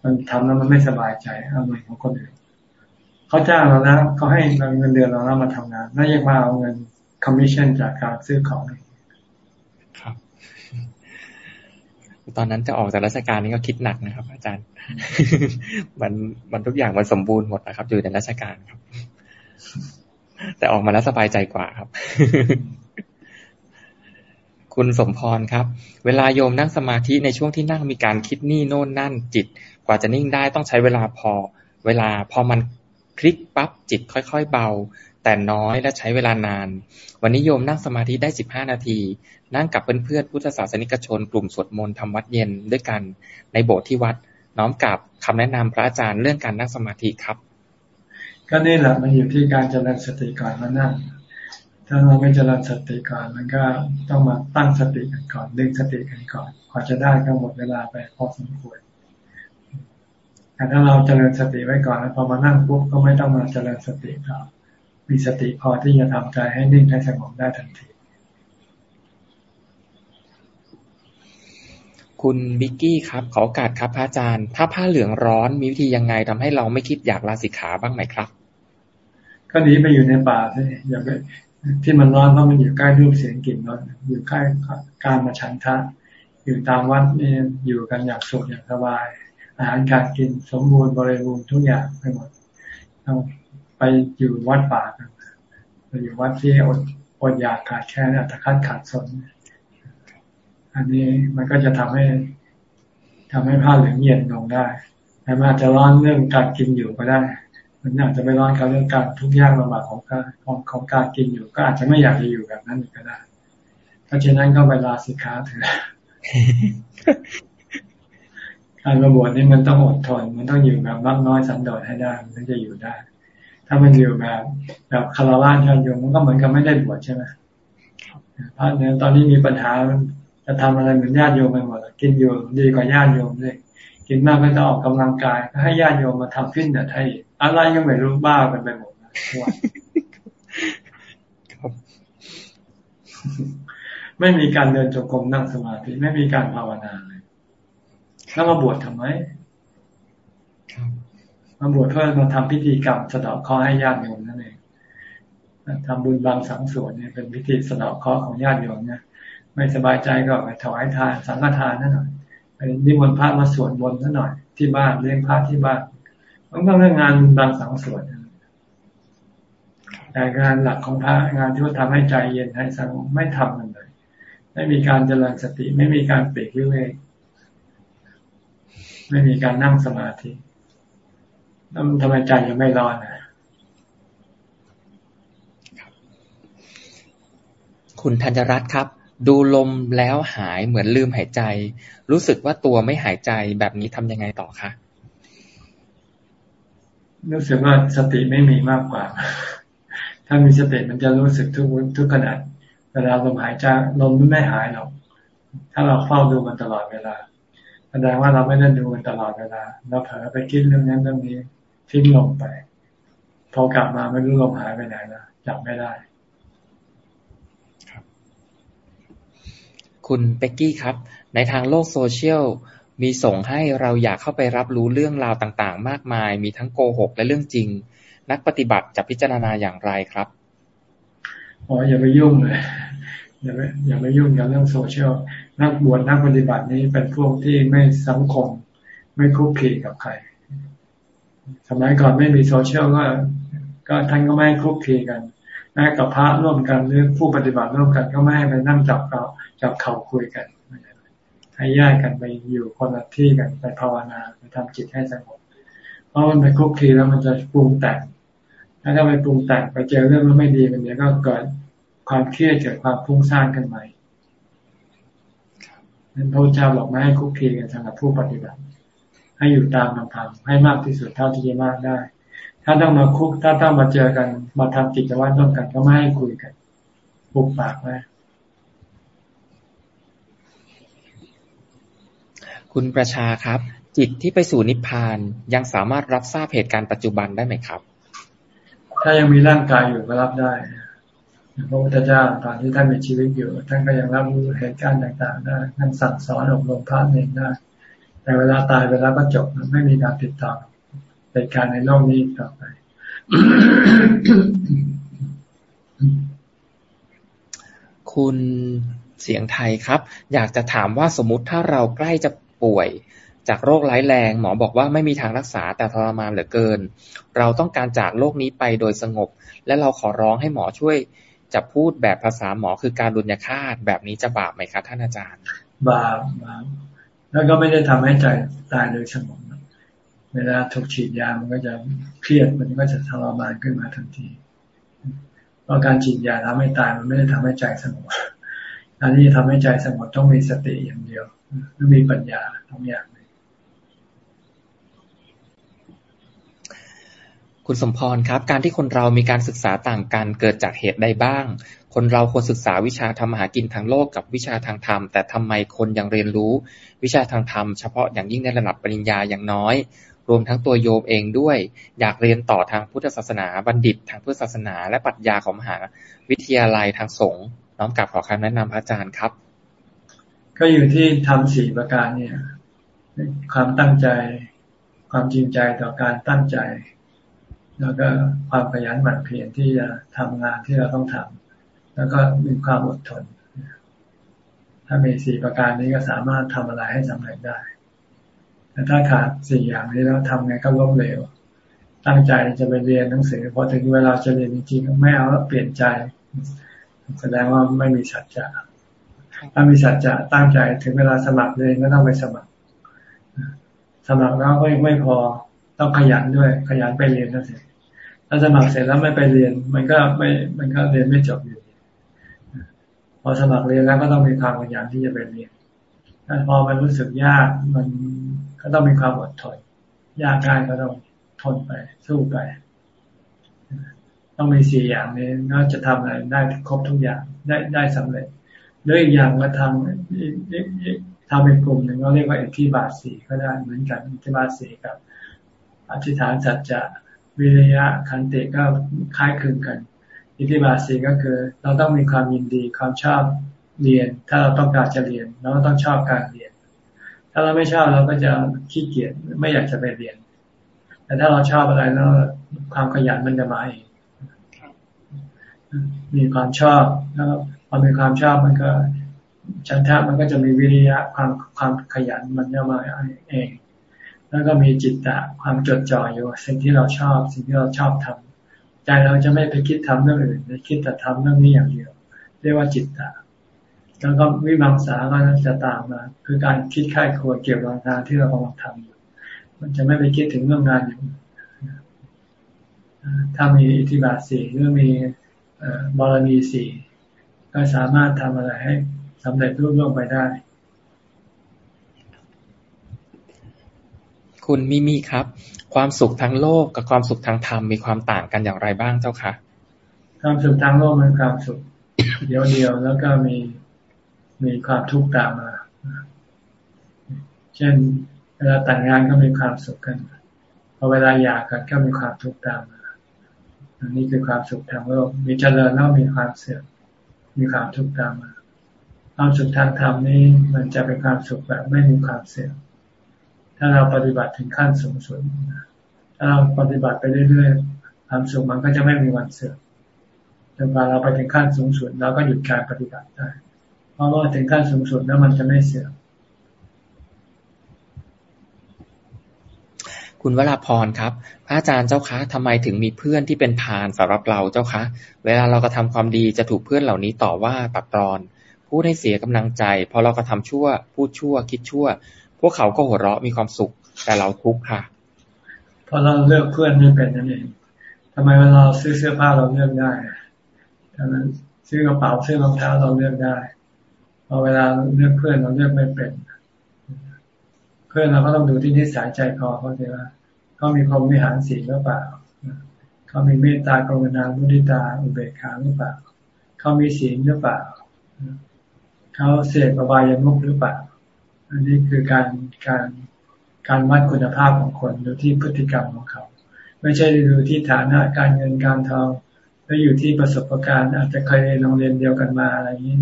[SPEAKER 2] มันทำแล้วมันไม่สบายใจเอาเงินของคนอื่นเขาจ้างเราแล้วเขาให้เงินเดือนเราแล้วมาทำงานแล้วยังมาเอาเงินคอมมิชชั่นจากการซื้อของ
[SPEAKER 1] ครับ ตอนนั้นจะออกจากราชการนี่ก็คิดหนักนะครับ อาจารย์ มันมันทุกอย่างมันสมบูรณ์หมดนะครับ อยู่ในราชการครับ แต่ออกมาแล้วสบายใจกว่าครับ คุณสมพรครับ เวลาโยมนั่งสมาธิในช่วงที่นั่งมีการคิดนี่โน่นนั่นจิต กว่าจะนิ่งได้ต้องใช้เวลาพอ เวลาพอมันคลิกปั๊บจิตค่อย ๆ เบา แต่น้อยและใช้เวลานาน วันนี้โยมนั่งสมาธิได้สิบห้านาที นั่งกับเพื่อนๆพุทธศาสนิกชน กลุ่มสวดมนต์ทำวัดเย็นด้วยกัน ในโบสถ์ที่วัด น้อมกับคำแนะนำพระอาจารย์เรื่องการนั่งสมาธิครับ
[SPEAKER 2] ก็นี่แหละมันอยู่ที่การเจริญสติก่อนมานั่ง ถ้าเราไม่เจริญสติก่อน มันก็ต้องมาตั้งสติกันก่อน ดึงสติกันก่อนกว่าจะได้ก็หมดเวลาไปพอสมควรแต่ถ้าเราเจริญสติไว้ก่อนแล้วพอมานั่งปุ๊บก็ไม่ต้องมาเจริญสติต่อมีสติพอที่จะทำใจให้นิ่งให้สงบได้ทันที
[SPEAKER 1] คุณบิกกี้ครับ ขอโอกาสครับพระอาจารย์ ถ้าผ้าเหลืองร้อนมีวิธียังไงทำให้เราไม่คิดอยากลาสิกขาบ้างไหมครับ
[SPEAKER 2] ก็หนีไปอยู่ในป่าสิอย่าไป ที่มันร้อนเพราะมันอยู่ใกล้รูปเสียงกลิ่นรสอยู่ใกล้การมาชันทะ อยู่ตามวัดนี่อยู่กันอย่างสุขอย่างสบาย อาหารการกินสมบูรณ์บริบูรณ์ทุกอย่างไปหมดเราไปอยู่วัดป่ากันไปอยู่วัดที่อดอดอยากขาดแค่อัตคัดขาดสน อันนี้มันก็จะทำให้ทำให้ผ้าเหลืองเย็นลงได้แต่มันอาจจะร้อนเรื่องการกินอยู่ก็ได้ มันอาจจะไม่ร้อนกับเรื่องการทุกยากลำบากของการของของการกินอยู่ ก็อาจจะไม่อยากจะอยู่แบบนั้นก็ได้ถ้าเช่นนั้นก็เวลาสิค้าเถอะการมาบวชนี่มันต้องอดทน มันต้องอยู่แบบมากน้อยสันโดษให้ได้มันถึงจะอยู่ได้ ถ้ามันอยู่แบบแบบคารวะญาติโยมมันก็เหมือนกับไม่ได้บวชใช่ไหมพระเนี่ยตอนนี้มีปัญหาจะทำอะไรเหมือนญาติโยมไปหมดกินอยู่ดีกว่าญาติโยมเลยกินมากก็จะออกกำลังกายให้ญาติโยมมาทำฟิตเนสให้ อะไรก็ไม่รู้บ้ากันไปหมดไม่มีการเดินจงกรมนั่งสมาธิไม่มีการภาวนาแล้วมาบวชทำไมมาบวชเพื่อมาทำพิธีกรรมสะดอกข้อให้ญาติโยมนั่นเองทำบุญบางสังส่วนเนี่ยเป็นพิธีสะดอกข้อของญาติโยมเนี่ยไม่สบายใจก็ไปถวายทานสังฆทานนั่นหน่อยไปนิมนต์พระมาสวดมนต์นั่นหน่อย ที่บ้านเลี้ยงพระที่บ้าน มันก็เรื่องงานบางสังส่วนแต่งานหลักของพระงานที่ว่าทำให้ใจเย็นให้สงบไม่ทำมันเลยไม่มีการเจริญสติ ไม่มีการเปรีกวิเวกไม่มีการนั่งสมาธิแล้วทำไมใจยังไม่ร้อนนะ
[SPEAKER 1] คุณธัญรัตน์ครับ ดูลมแล้วหายเหมือนลืมหายใจ รู้สึกว่าตัวไม่หายใจแบบนี้ทำยังไงต่อคะ
[SPEAKER 2] รู้สึกว่าสติไม่มีมากกว่า ถ้ามีสติมันจะรู้สึกทุกทุกขณะเวลาลมหายใจลมไม่หายหรอกถ้าเราเฝ้าดูมันตลอดเวลา แสดงว่าเราไม่ได้ดูมันตลอดเวลา เราเผลอไปคิดเรื่องนั้นเรื่องนี้ทิ้งลงไป พอกลับมาไม่รู้ลมหายไปไหนแล้วจับไม่ได้
[SPEAKER 1] คุณเป็กกี้ครับ ในทางโลกโซเชียล มีส่งให้เราอยากเข้าไปรับรู้เรื่องราวต่างๆ มากมาย มีทั้งโกหกและเรื่องจริง นักปฏิบัติจะพิจารณาอย่างไรครับ
[SPEAKER 2] อ๋ออย่าไปยุ่งเลยอย่าไปอย่าไปยุ่งกับเรื่องโซเชียลนักบวชนักปฏิบัตินี้เป็นพวกที่ไม่สังคม ไม่คุกคีกับใคร สมัยก่อนไม่มีโซเชียลก็ก็ท่านก็ไม่คุกคีกันแม้กับพระร่วมกันหรือผู้ปฏิบัติร่วมกันก็ไม่ให้ไปนั่งจับเขาจับเข่าคุยกัน ให้แยกกันไปอยู่คนละที่กันไปภาวนาไปทำจิตให้สงบ เพราะมันไปคุกคีแล้วมันจะปรุงแต่งถ้าถ้าไปปรุงแต่งไปเจอเรื่องที่ไม่ดีมันเนี้ยก็เกิดความเครียดเกิดความฟุ้งซ่านกันใหม่นั้นพระเจ้าบอกไม่ให้คุกคีกันสำหรับผู้ปฏิบัติ ให้อยู่ตามลำพังให้มากที่สุดเท่าที่จะมากได้ ถ้าต้องมาคุกถ้าต้องมาเจอกันมาทำกิจวัตรร่วมกันก็ไม่ให้คุยกันปุบปากไว้
[SPEAKER 1] คุณประชาครับ จิตที่ไปสู่นิพพานยังสามารถรับทราบเหตุการณ์ปัจจุบันได้ไหมครับ
[SPEAKER 2] ถ้ายังมีร่างกายอยู่ก็รับได้พระพุทธเจ้าตอนที่ท่านมีชีวิตอยู่ ท่านก็ยังรับรู้เหตุการณ์ต่างๆได้ท่านสั่งสอนอบรมพระเองได้แต่เวลาตายไปแล้วก็จบไม่มีการติดต่อเหตุการณ์ในโลกนี้ต่อไป
[SPEAKER 1] คุณเสียงไทยครับ อยากจะถามว่าสมมติถ้าเราใกล้จะ ป่วย จากโรคร้ายแรง หมอบอกว่าไม่มีทางรักษาแต่ทรมานเหลือเกิน เราต้องการจากโลกนี้ไปโดยสงบ และเราขอร้องให้หมอช่วยจะพูดแบบภาษาหมอคือการดุลยฆาตแบบนี้จะบาปไหมครับท่านอาจารย์
[SPEAKER 2] บาปบาปแล้วก็ไม่ได้ทำให้ใจตายโดยสงบเวลาถูกฉีดยา มันก็จะเครียดมันก็จะทรมานขึ้นมาทันทีเพราะการฉีดยาทำให้ตายมันไม่ได้ทำให้ใจสงบอันนี้ทำให้ใจสงบต้องมีสติอย่างเดียว ต้องมีปัญญาทั้งอย่าง
[SPEAKER 1] คุณสมพรครับ การที่คนเรามีการศึกษาต่างกันเกิดจากเหตุใดบ้าง คนเราควรศึกษาวิชาทำมหากินทางโลกกับวิชาทางธรรม แต่ทำไมคนยังเรียนรู้ วิชาทางธรรมเฉพาะอย่างยิ่งในระดับปริญญาอย่างน้อยรวมทั้งตัวโยมเองด้วย อยากเรียนต่อทางพุทธศาสนาบัณฑิต ทางพุทธศาสนา และปรัชญาของมหาวิทยาลัยทางสงฆ์น้อมกลับขอคำแนะนำพระอาจารย์ครับ
[SPEAKER 2] ก็อยู่ที่ทำสี่ประการเนี่ย ความตั้งใจ ความจริงใจต่อการตั้งใจ แล้วก็ความขยันหมั่นเพียรที่จะทำงานที่เราต้องทำแล้วก็มีความอดทน ถ้ามีสี่ประการนี้ก็สามารถทำอะไรให้สำเร็จได้แต่ถ้าขาดสี่อย่างนี้แล้วทำไงก็ล้มเหลวตั้งใจจะไปเรียนหนังสือพอถึงเวลาจะเรียนจริงๆไม่เอาแล้วเปลี่ยนใจ แสดงว่าไม่มีสัจจะ ถ้ามีสัจจะตั้งใจถึงเวลาสมัครเรียก็ต้องไปสมัคร สมัครแล้วก็ยังไม่พอต้องขยันด้วย ขยันไปเรียนนั่นเองถ้าสมัครเสร็จแล้วไม่ไปเรียน มันก็ไม่ มันก็เรียนไม่จบอยู่พอสมัครเรียนแล้วก็ต้องมีความพยายามที่จะไปเรียนถ้าพอมันรู้สึกยากมันก็ต้องมีความอดทน ยากง่ายก็ต้องทนไป สู้ไป ต้องมีสี่อย่างนี้น่าจะทำอะไรได้ครบทุกอย่างได้ได้สำเร็จ รืออีกอย่างมาทำทำเป็นกลุ่มหนึ่งเราเรียกว่าเอทิบาสีก็ได้เหมือนกันเอทิบาสีกับ อธิษฐานสัจจะวิริยะขันติก็คล้ายคลึงกัน อิทธิบาสีก็คือ เราต้องมีความยินดีความชอบเรียน ถ้าเราต้องการจะเรียน เราก็ต้องชอบการเรียน ถ้าเราไม่ชอบเราก็จะขี้เกียจไม่อยากจะไปเรียน แต่ถ้าเราชอบอะไรแล้วความขยันมันจะมาเองมีความชอบแล้ว พอมีความชอบมันก็ฉันทะมันก็จะมีวิริยะความความขยันมันจะมาเอง แล้วก็มีจิตตะความจดจ่ออยู่ สิ่งที่เราชอบ สิ่งที่เราชอบทำใจเราจะไม่ไปคิดทำเรื่องอื่นไปคิดแต่ทำเรื่องนี้อย่างเดียว เรียกว่าจิตตะแล้วก็วิมังสาก็จะตามมา คือการคิดค่ายควรเกี่ยวกับงานที่เรากำลังทำอยู่ มันจะไม่ไปคิดถึงเรื่องงานอยู่ถ้ามีอิทธิบาทสี่หรือมีบารมีสี่ ก็สามารถทำอะไรให้สำเร็จรุ่งเรืองไปได้
[SPEAKER 1] คุณมิมิครับ ความสุขทางโลกกับความสุขทางธรรมมีความต่างกันอย่างไรบ้างเจ้าคะ
[SPEAKER 2] ความสุขทางโลกมันความสุข เดียวเดียวแล้วก็มีมีความทุกข์ตามมา เช่นเวลาแต่งงานก็มีความสุขกันพอเวลาหย่ากันก็มีความทุกข์ตามมาอันนี้คือความสุขทางโลก มีเจริญแล้วมีความเสื่อม มีความทุกข์ตามมาความสุขทางธรรมนี้มันจะเป็นความสุขแบบไม่มีความเสื่อมถ้าเราปฏิบัติถึงขั้นสูงสุดถ้าเราปฏิบัติไปเรื่อยๆความสุขมันก็จะไม่มีวันเสื่อมจนกว่าเราไปถึงขั้นสูงสุดเราก็หยุดการปฏิบัติได้ เพราะว่าถึงขั้นสูงสุดแล้วมันจะไม่เสื่อม
[SPEAKER 1] คุณวราพรครับ พระอาจารย์เจ้าคะทำไมถึงมีเพื่อนที่เป็นพานสำหรับเราเจ้าคะ เวลาเรากระทาความดีจะถูกเพื่อนเหล่านี้ต่อว่าตัดตอน พูดให้เสียกำลังใจ พอเรากระทาชั่ว พูดชั่ว คิดชั่ว พวกเขาก็หัวเราะมีความสุข แต่เราทุกข์ค่ะ
[SPEAKER 2] เพราะเราเลือกเพื่อนไม่เป็นนั่นเองถ้าำไมเวลาเราซื้อเสื้อผ้าเราเลือกได้ทำไมซื้อกระเป๋าซื้อรองเท้าเราเลือกได้พอเวลาเลือกเพื่อนเราเลือกไม่เป็น เพื่อนเราก็ต้องดูที่นิสัยใจคอเขาสิว่าเขามีความวิหารสีหรือเปล่าเขามีเมตตากรุณาบุริตาอุเบกขาหรือเปล่าเขามีศีลหรือเปล่าเขาเสพอบายามุกหรือเปล่าอันนี้คือการการการวัดคุณภาพของคนดูที่พฤติกรรมของเขา ไม่ใช่ดูที่ฐานะการเงินการทองแล้วอยู่ที่ประสบการณ์อาจจะเคยโรงเรียนเดียวกันมาอะไรนี้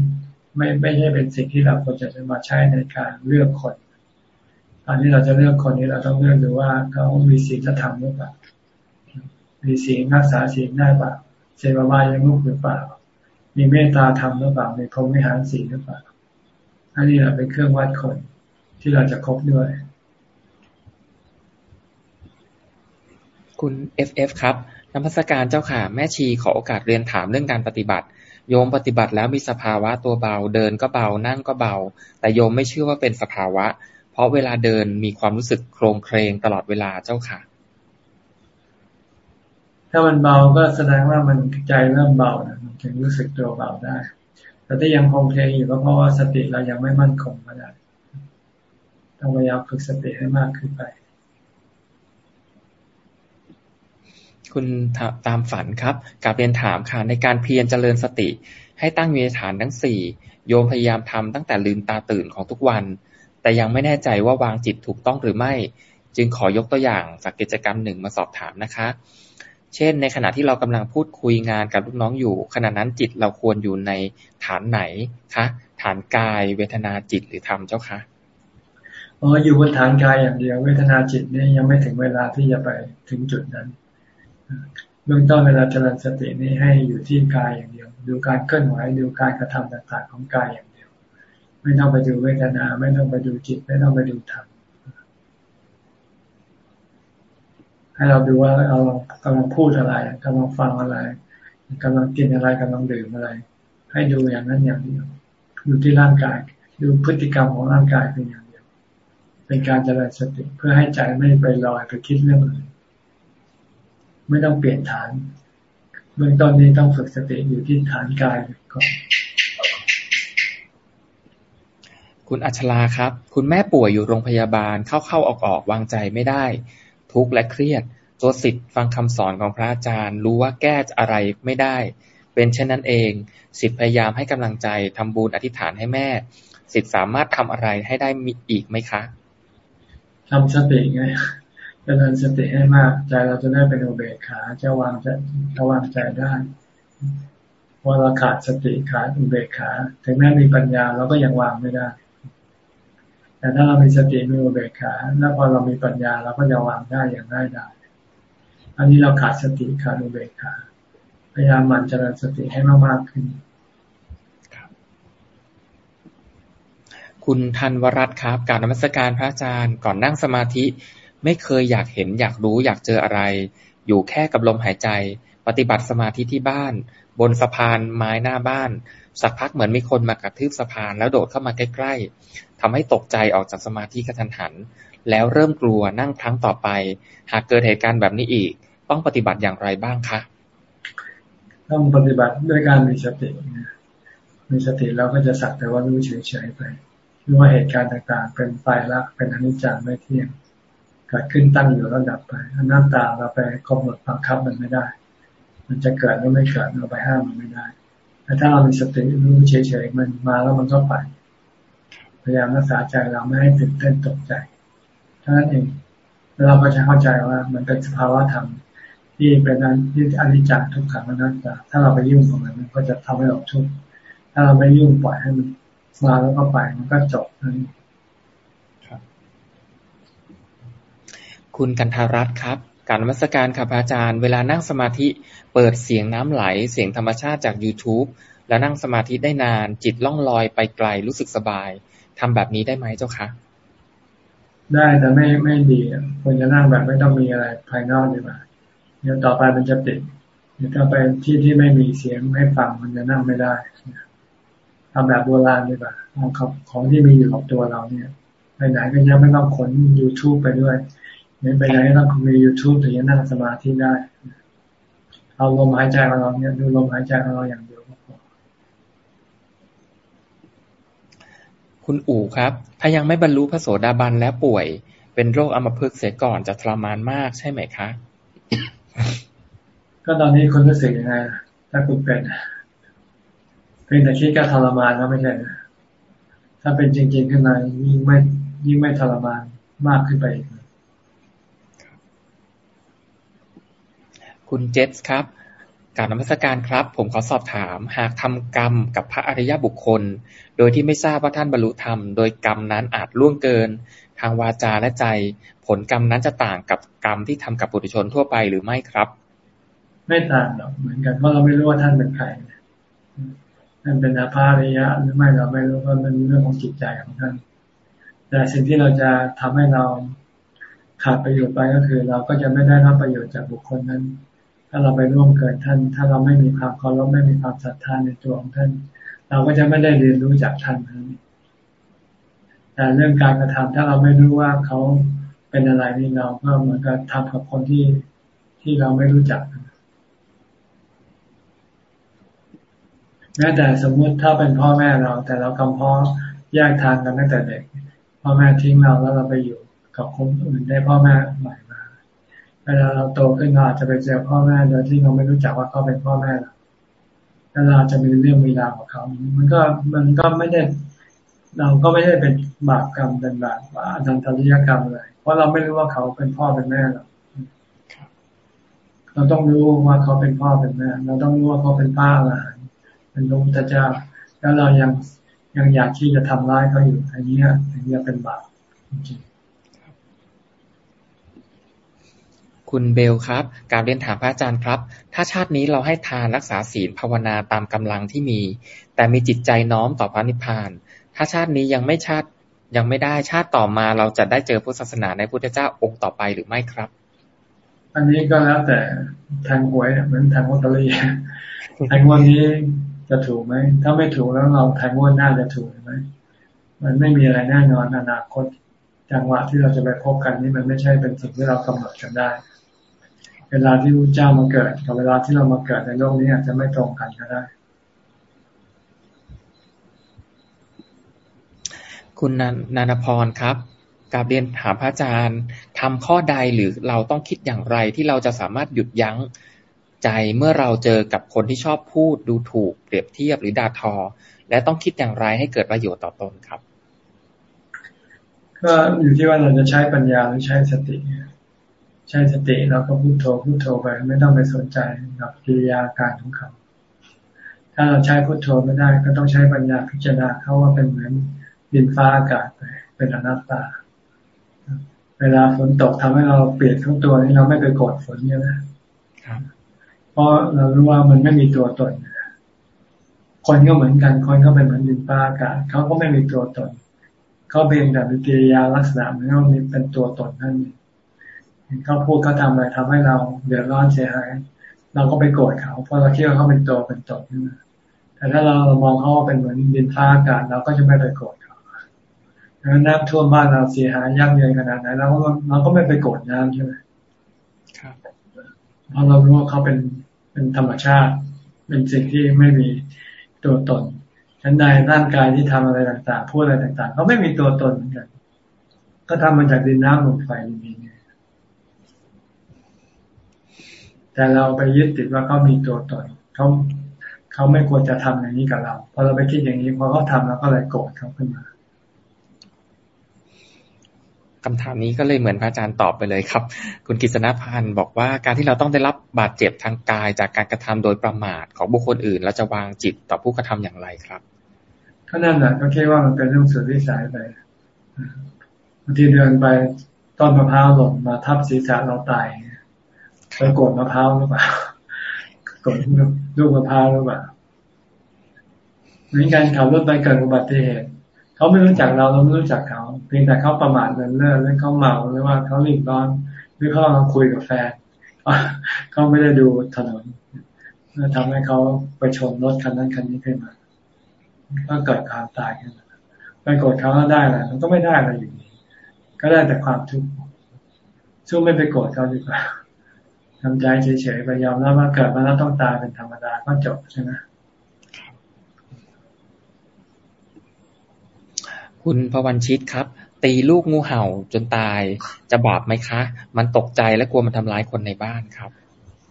[SPEAKER 2] ไม่ไม่ใช่เป็นสิ่งที่เราควรจะมาใช้ในการเลือกคน ตอนที่เราจะเลือกคนนี้เราต้องเลือกดูว่าเขามีศีลธรรมหรือเปล่า มีศีลรักษาศีลได้เปล่าเสวบายมุกหรือเปล่า มีเมตตาธรรมหรือเปล่า มีพรหมวิหารศีลหรือเปล่า อันนี้เราเป็นเครื่องวัดคนที่เราจะคบด้วย
[SPEAKER 1] คุณ FF ครับนมัสการเจ้าค่ะ แม่ชีขอโอกาสเรียนถามเรื่องการปฏิบัติ โยมปฏิบัติแล้วมีสภาวะตัวเบา เดินก็เบา นั่งก็เบา แต่โยมไม่เชื่อว่าเป็นสภาวะ เพราะเวลาเดินมีความรู้สึกโครงเครงตลอดเวลาเจ้าค่ะ
[SPEAKER 2] ถ้ามันเบาก็แสดงว่ามันใจเริ่มเบานะมันถึงรู้สึกตัวเบาได้ แต่ถ้ายังคงเพลงอยู่ก็เพราะว่าสติเรายังไม่มั่นคงก็ได้ต้องพยายามฝึกสติให้มากขึ้นไป
[SPEAKER 1] คุณตามฝันครับกับเรียนถามค่ะในการเพียรเจริญสติ ให้ตั้งมีฐานทั้งสี่โยมพยายามทำตั้งแต่ลืมตาตื่นของทุกวัน แต่ยังไม่แน่ใจว่าวางจิตถูกต้องหรือไม่ จึงขอยกตัวอย่างจากกิจกรรมหนึ่งมาสอบถามนะคะ เช่น ในขณะที่เรากำลังพูดคุยงานกับลูกน้องอยู่ ขณะนั้นจิตเราควรอยู่ในฐานไหนคะ ฐานกาย เวทนาจิตหรือธรรมเจ้าคะ
[SPEAKER 2] อ๋ออยู่บนฐานกายอย่างเดียว เวทนาจิตนี่ยังไม่ถึงเวลาที่จะไปถึงจุดนั้นเบื้องต้นเวลาเจริญสตินี้ให้อยู่ที่กายอย่างเดียว ดูการเคลื่อนไหวดูการกระทำต่างๆของกายอย่าง ไม่ต้องไปดูเวทนา ไม่ต้องไปดูจิต ไม่ต้องไปดูธรรมให้เราดูว่าเรากำลังพูดอะไรกำลังฟังอะไรกำลังกินอะไรกำลังดื่มอะไร ให้ดูอย่างนั้นอย่างเดียวดูที่ร่างกาย ดูพฤติกรรมของร่างกายเป็นอย่างเดียว เป็นการเจริญสติเพื่อให้ใจไม่ไปลอยไปคิดเรื่องอื่นไม่ต้องเปลี่ยนฐานเบื้องต้นนี้ต้องฝึกสติอยู่ที่ฐานกายก่อน
[SPEAKER 1] คุณอัชลาครับ คุณแม่ป่วยอยู่โรงพยาบาลเข้าเข้าออกออกวางใจไม่ได้ ทุกข์และเครียด ตัวสิทธิ์ฟังคำสอนของพระอาจารย์ รู้ว่าแก้อะไรไม่ได้ เป็นเช่นนั้นเอง สิทธิ์พยายามให้กำลังใจทำบุญอธิษฐานให้แม่ สิทธิ์สามารถทำอะไรให้ได้มีอีกไหมคะ
[SPEAKER 2] ทำสติไงจริญสติให้มากใจเราจะได้เป็นอุเบกขาจะวางจะจะวางใจได้พอเราขาดสติขาดอุเบกขา ถึงแม้มีปัญญาเราก็ยังวางไม่ได้ แต่ถ้าเรามีสติมีอุเบกขาแล้วพอเรามีปัญญาเราก็จะวางได้อย่างง่ายดายอันนี้เราขาดสติขาดอุเบกขาพยายามมันเจริญสติให้มากๆขึ้น
[SPEAKER 1] คุณทันวรัตครับการนมัสการพระอาจารย์ก่อนนั่งสมาธิ ไม่เคยอยากเห็นอยากรู้อยากเจออะไร อยู่แค่กับลมหายใจ ปฏิบัติสมาธิที่บ้าน บนสะพานไม้หน้าบ้าน สักพักเหมือนมีคนมากระทืบสะพาน แล้วโดดเข้ามาใกล้ๆทำให้ตกใจออกจากสมาธิกระทันหัน แล้วเริ่มกลัวนั่งครั้งต่อไป หากเกิดเหตุการณ์แบบนี้อีก ต้องปฏิบัติอย่างไรบ้างคะ
[SPEAKER 2] ต้องปฏิบัติด้วยการมีสติมีสติแล้วก็จะสักแต่ว่ารู้เฉยๆไปรู้ว่าเหตุการณ์ต่างๆ เป็นไปละเป็นอนิจจังไม่เที่ยงเกิดขึ้นตั้งอยู่แล้วดับไปหน้าตาเราไปกำหนดบังคับมันไม่ได้ มันจะเกิดหรือไม่เกิดเราไปห้ามมันไม่ได้ แต่ถ้าเรามีสติรู้เฉยๆมันมาแล้วมันก็ไป พยายามรักษาใจเราไม่ให้ตื่นเต้นตกใจเท่านั้นเองแล้วเราก็จะเข้าใจว่ามันเป็นสภาวะธรรมที่เป็นอันที่อนิจจังทุกขังอนัตตาถ้าเราไปยุ่งกับมันมันก็จะทำให้เราทุกข์ถ้าเราไม่ยุ่งปล่อยให้มันมาแล้วก็ไปมันก็จบนั่น
[SPEAKER 1] คุณกันทารัตครับ การมัสการค่ะพระอาจารย์ เวลานั่งสมาธิเปิดเสียงน้ำไหล เสียงธรรมชาติจาก youtube แล้วนั่งสมาธิได้นาน จิตล่องลอยไปไกลรู้สึกสบายทำแบบนี้ได้ไหมเจ้าคะ
[SPEAKER 2] ได้แต่ไม่ไม่ดีควรจะนั่งแบบไม่ต้องมีอะไรภายนอกดีกว่าเดี๋ยวต่อไปมันจะติดเดี๋ยวต่อไปที่ที่ไม่มีเสียงให้ฟังมันจะนั่งไม่ได้ทำแบบโบราณดีกว่าเอาของที่มีอยู่กับตัวเราเนี่ยไปไหนก็ยังไม่ต้องขน YouTube ไปด้วย เนี่ยไปไหนต้องมี YouTube ถึงจะนั่งสมาธิได้ เอาลมหายใจของเราเนี่ยดูลมหายใจของเราอย่างเดียว
[SPEAKER 1] คุณอู๋ครับ ถ้ายังไม่บรรลุพระโสดาบันแล้วป่วย เป็นโรคอัมพฤกษ์เสียก่อนจะทรมานมากใช่ไหมคะ
[SPEAKER 2] ก็ตอนนี้คุณรู้สึกยังไงถ้าคุณเป็นเพียงแต่คิดก็ทรมานแล้วไม่ใช่ถ้าเป็นจริงๆขึ้นมายิ่งไม่ยิ่งไม่ทรมานมากขึ้นไปอีก
[SPEAKER 1] คุณเจษครับการนมัสการครับ ผมขอสอบถามหากทำกรรมกับพระอริยบุคคล โดยที่ไม่ทราบว่าท่านบรรลุธรรม โดยกรรมนั้นอาจล่วงเกิน ทางวาจาและใจ ผลกรรมนั้นจะต่างกับกรรมที่ทำกับปุถุชนทั่วไปหรือไม่ครับ
[SPEAKER 2] ไม่ต่างหรอกเหมือนกันเพราะเราไม่รู้ว่าท่านเป็นใครท่านเป็นอาภาริยะหรือไม่เราไม่รู้ว่ามันเรื่องของจิตใจของท่าน แต่สิ่งที่เราจะทำให้เราขาดประโยชน์ไปก็คือ เราก็จะไม่ได้รับประโยชน์จากบุคคลนั้นาเราไปร่วมเกิดท่าน ถ้าเราไม่มีความเคารพไม่มีความศรัทธาในตัวของท่าน เราก็จะไม่ได้เรียนรู้จากท่านแต่เรื่องการกระทำถ้าเราไม่รู้ว่าเขาเป็นอะไรนี่เราก็เหมือนกับทำกับคนที่ที่เราไม่รู้จักแม้แต่สมมติถ้าเป็นพ่อแม่เรา แต่เรากำพ้อแยกทางกันตั้งแต่เด็กพ่อแม่ทิ้งเราแล้วเราไปอยู่กับคนอื่นได้พ่อแม่ใหม่ เวลาเราโตขึ้นเราอาจจะไปเจอพ่อแม่โดยที่เราไม่รู้จักว่าเขาเป็นพ่อแม่เราแล้วเราจะมีเรื่องมีราวกับเขา มันก็มันก็ไม่ได้ เราก็ไม่ได้เป็นบาปกรรมเป็นแบบอนันตริยกรรมเลยเพราะเราไม่รู้ว่าเขาเป็นพ่อเป็นแม่เราเราต้องรู้ว่าเขาเป็นพ่อเป็นแม่ เราต้องรู้ว่าเขาเป็นป้าอะไรเป็นลูกพระเจ้าแล้วเรายังยังอยากที่จะทำร้ายเขาอยู่อันนี้ถึงจะเป็นบาปจริง
[SPEAKER 1] คุณเบลครับการเรียนถามพระอาจารย์ครับ ถ้าชาตินี้เราให้ทานรักษาศีลภาวนาตามกำลังที่มี แต่มีจิตใจน้อมต่อพระนิพพาน ถ้าชาตินี้ยังไม่ชาติยังไม่ได้ชาติต่อมาเราจะได้เจอพุทธศาสนาในพุทธเจ้าองค์ต่อไปหรือไม่ครับ
[SPEAKER 2] อันนี้ก็แล้วแต่ทางหวยเหมือนทางลอตเตอรี่ทางวันนี้จะถูกไหม ถ้าไม่ถูกแล้วเราทางวันหน้าจะถูกไหมมันไม่มีอะไรแน่นอนอนาคตจังหวะที่เราจะไปพบกันนี่มันไม่ใช่เป็นสิ่งที่เรากำหนดกันได้ เวลาที่พระเจ้ามาเกิดกับเวลาที่เรามาเกิดในโลกนี้อาจจะไม่ตรงกันก็ได้
[SPEAKER 1] คุณนานพรครับกาบเรียนถามพระอาจารย์ทำข้อใดหรือเราต้องคิดอย่างไรที่เราจะสามารถหยุดยั้งใจเมื่อเราเจอกับคนที่ชอบพูดดูถูก เปรียบเทียบหรือด่าทอ และต้องคิดอย่างไรให้เกิดประโยชน์ต่อตนครับ
[SPEAKER 2] ก็อยู่ที่ว่าเราจะใช้ปัญญาหรือใช้สติ ใช้สติเราก็พูดโทพูดโทไป ไม่ต้องไปสนใจกับกิริยาการของเขา ถ้าเราใช้พุทโธไม่ได้ก็ต้องใช้ปัญญาพิจารณาเขาว่าเป็นเหมือนดินฟ้าอากาศไปเป็นอนัตตา เวลาฝนตกทำให้เราเปลี่ยนทั้งตัวนี้เราไม่ไปกดฝนเนี่ยนะเพราะเรารู้ว่ามันไม่มีตัวตนคนก็เหมือนกัน คนก็เป็นเหมือนดินฟ้าอากาศเขาก็ไม่มีตัวตนเขาเพียงแต่มีกิริยาลักษณะเหมือนว่ามีเป็นตัวตนนั่นเอง เขาพูดเขาทำอะไรทำให้เราเดือดร้อนเสียหาย เราก็ไปโกรธเขาเพราะเราคิดว่าเขาเป็นตัวเป็นตนแต่ถ้าเรามองเขาเป็นเหมือนดินฟ้าอากาศเราก็จะไม่ไปโกรธเขาดังนั้นน้ำท่วมบ้านเราเสียหายยั่งยืนขนาดไหนเราก็เราก็ไม่ไปโกรธน้ำใช่ไหมครับเพราะเรารู้ว่าเขาเป็นเป็นธรรมชาติ เป็นสิ่งที่ไม่มีตัวตนฉันใดร่างกายที่ทำอะไรต่างๆพูดอะไรต่างๆเขาไม่มีตัวตนเหมือนกัน ก็ทำมาจากดินน้ำลมไฟนี่ แต่เราไปยึดติดว่าเขามีตัวตนเขาเขาไม่ควรจะทำอย่างนี้กับเราพอเราไปคิดอย่างนี้พอเขาทำเราก็เลยโกรธเขาขึ้นมา
[SPEAKER 1] คำถามนี้ก็เลยเหมือนพระอาจารย์ตอบไปเลยครับ คุณกิษณพันธ์บอกว่าการที่เราต้องได้รับบาดเจ็บทางกายจากการกระทำโดยประมาทของบุคคลอื่น เราจะวางจิตต่อผู้กระทำอย่างไรครับ
[SPEAKER 2] ก็นั่นแหละก็คิดว่ามันเป็นเรื่องสุดวิสัยไปบางทีเดินไปต้นมะพร้าวหล่นมาทับศีรษะเราตาย ไปกดมะพร้าวหรือเปล่าโกดลูกมะพร้าวหรือเปล่าเหมือนการขับรถไปเกิดอุบัติเหตุเขาไม่รู้จักเราเราไม่รู้จักเขา เพียงแต่เขาประมาทเลินเล่อหรือเขาเมาหรือว่าเขารีบร้อนหรือเขากำลังคุยกับแฟนเขาไม่ได้ดูถนนแล้วทำให้เขาไปชนรถคันนั้นคันนี้ขึ้นมาก็เกิดความตายขึ้นมาไปโกดเขาแล้วได้แหละมันก็ไม่ได้อะไรอยู่ดีก็ได้แต่ความทุกข์สู้ไม่ไปโกรธเขาดีกว่า ทำใจเฉยๆไปยอมรับว่าเกิดมาแล้วต้องตายเป็นธรรมดาก็จบใช่ไหม
[SPEAKER 1] คุณพวันชิตครับ ตีลูกงูเห่าจนตายจะบาปไหมคะ มันตกใจและกลัวมันทำร้ายคนในบ้านครับ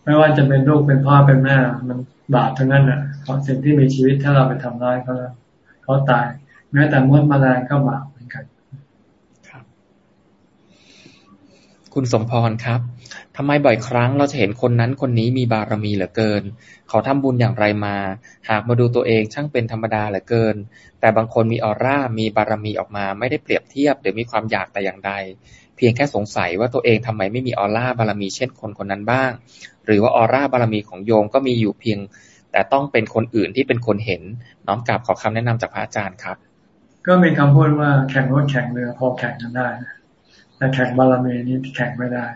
[SPEAKER 2] ไม่ว่าจะเป็นลูกเป็นพ่อเป็นแม่ มันบาปทั้งนั้นอะเพราะสิ่งที่มีชีวิตถ้าเราไปทำร้ายเขาเขาตาย แม้แต่มดแมลงก็บาปเหมือนกัน
[SPEAKER 1] ครับ คุณสมพรครับ ทำไมบ่อยครั้งเราจะเห็นคนนั้นคนนี้มีบารมีเหลือเกิน เขาทำบุญอย่างไรมา หากมาดูตัวเองช่างเป็นธรรมดาเหลือเกิน แต่บางคนมีออร่า มีบารมีออกมา ไม่ได้เปรียบเทียบหรือมีความอยากแต่อย่างใด เพียงแค่สงสัยว่าตัวเองทำไมไม่มีออร่าบารมีเช่นคนคนนั้นบ้าง หรือว่าออร่าบารมีของโยมก็มีอยู่เพียง แต่ต้องเป็นคนอื่นที่เป็นคนเห็น น้อมกลับขอคำแนะนำจากพระอาจารย์ครับ
[SPEAKER 2] ก็มีคำพูดว่าแข่งรถแข่งเรือพอแข่งกันได้ แต่แข่งบารมีนี้แข่งไม่ได้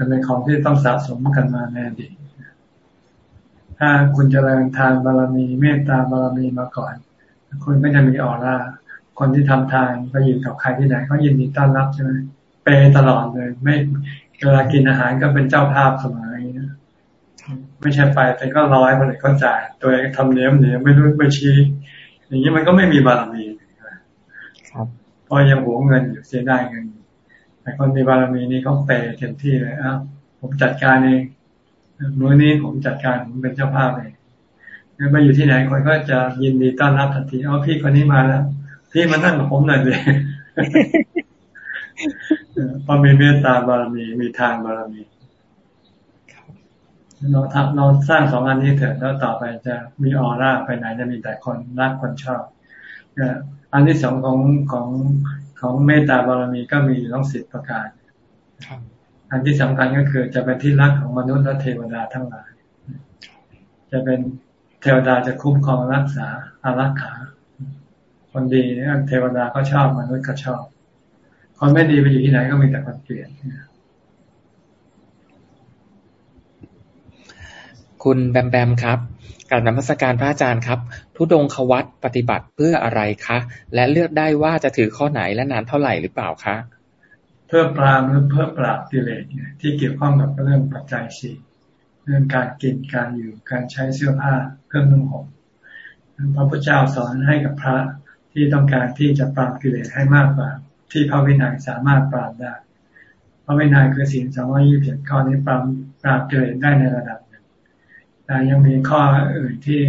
[SPEAKER 2] มันเป็นของที่ต้องสะสมกันมาในอดีตถ้าคุณเจริญทานบารมีเมตตาบารมีมาก่อน คุณไม่จะมีออร่าคนที่ทำทานไปอยู่กับใครที่ไหนเขายินดีต้อนรับใช่ไหมเปตลอดเลย ไม่เวลากินอาหารก็เป็นเจ้าภาพเสมออย่างนี้ไม่ใช่ไปแต่ก็ร้อยคนอื่นเขาจ่ายตัวเองทำเนี้ยเนี่ยไม่รู้ไม่ชี้อย่างนี้มันก็ไม่มีบารมีครับเพราะยังหวงเงินอยู่เสียได้เงิน แต่คนมีบารมีนี่เขาเปย์เต็มที่เลยอ้าวผมจัดการเองมื้อนี้ผมจัดการผมเป็นเจ้าภาพเองมาอยู่ที่ไหนคนก็จะยินดีต้อนรับทันทีเอาพี่คนนี้มาแล้วพี่มานั่งกับผมหน่อยเลยพอมีเมตตาบารมีมีทานบารมีเราทำเราสร้างสองอันนี้เถอะแล้วต่อไปจะมีออร่าไปไหนจะมีแต่คนรักคนชอบอันที่สองของของ ของเมตตาบารมีก็มีต้องสิบประการอันที่สำคัญก็คือจะเป็นที่รักของมนุษย์และเทวดาทั้งหลาย จะเป็นเทวดาจะคุ้มครองรักษาอารักขา คนดีเทวดาก็ชอบมนุษย์ก็ชอบ คนไม่ดีไปอยู่ที่ไหนก็มีแต่คนเกลียด
[SPEAKER 1] คุณแบมแบมครับการนมัสการพระอาจารย์ครับ ทุดงควัตปฏิบัติเพื่ออะไรคะ และเลือกได้ว่าจะถือข้อไหนและนานเท่าไหร่หรือเปล่าคะ
[SPEAKER 2] เพื่อปรามหรือเพื่อปราบกิเลสที่เกี่ยวข้องกับเรื่องปัจจัยสี่เรื่องการกินการอยู่การใช้เสื้อผ้าเครื่องนุ่งห่มพระพุทธเจ้าสอนให้กับพระที่ต้องการที่จะปราบกิเลสให้มากกว่า ที่พระวินัยสามารถปราบได้พระวินัยคือสิ่งสองร้อยี่สิบเจ็ดข้อนี้ปราบปราบกิเลสได้ในระดับหนึ่งแต่ยังมีข้ออื่นที่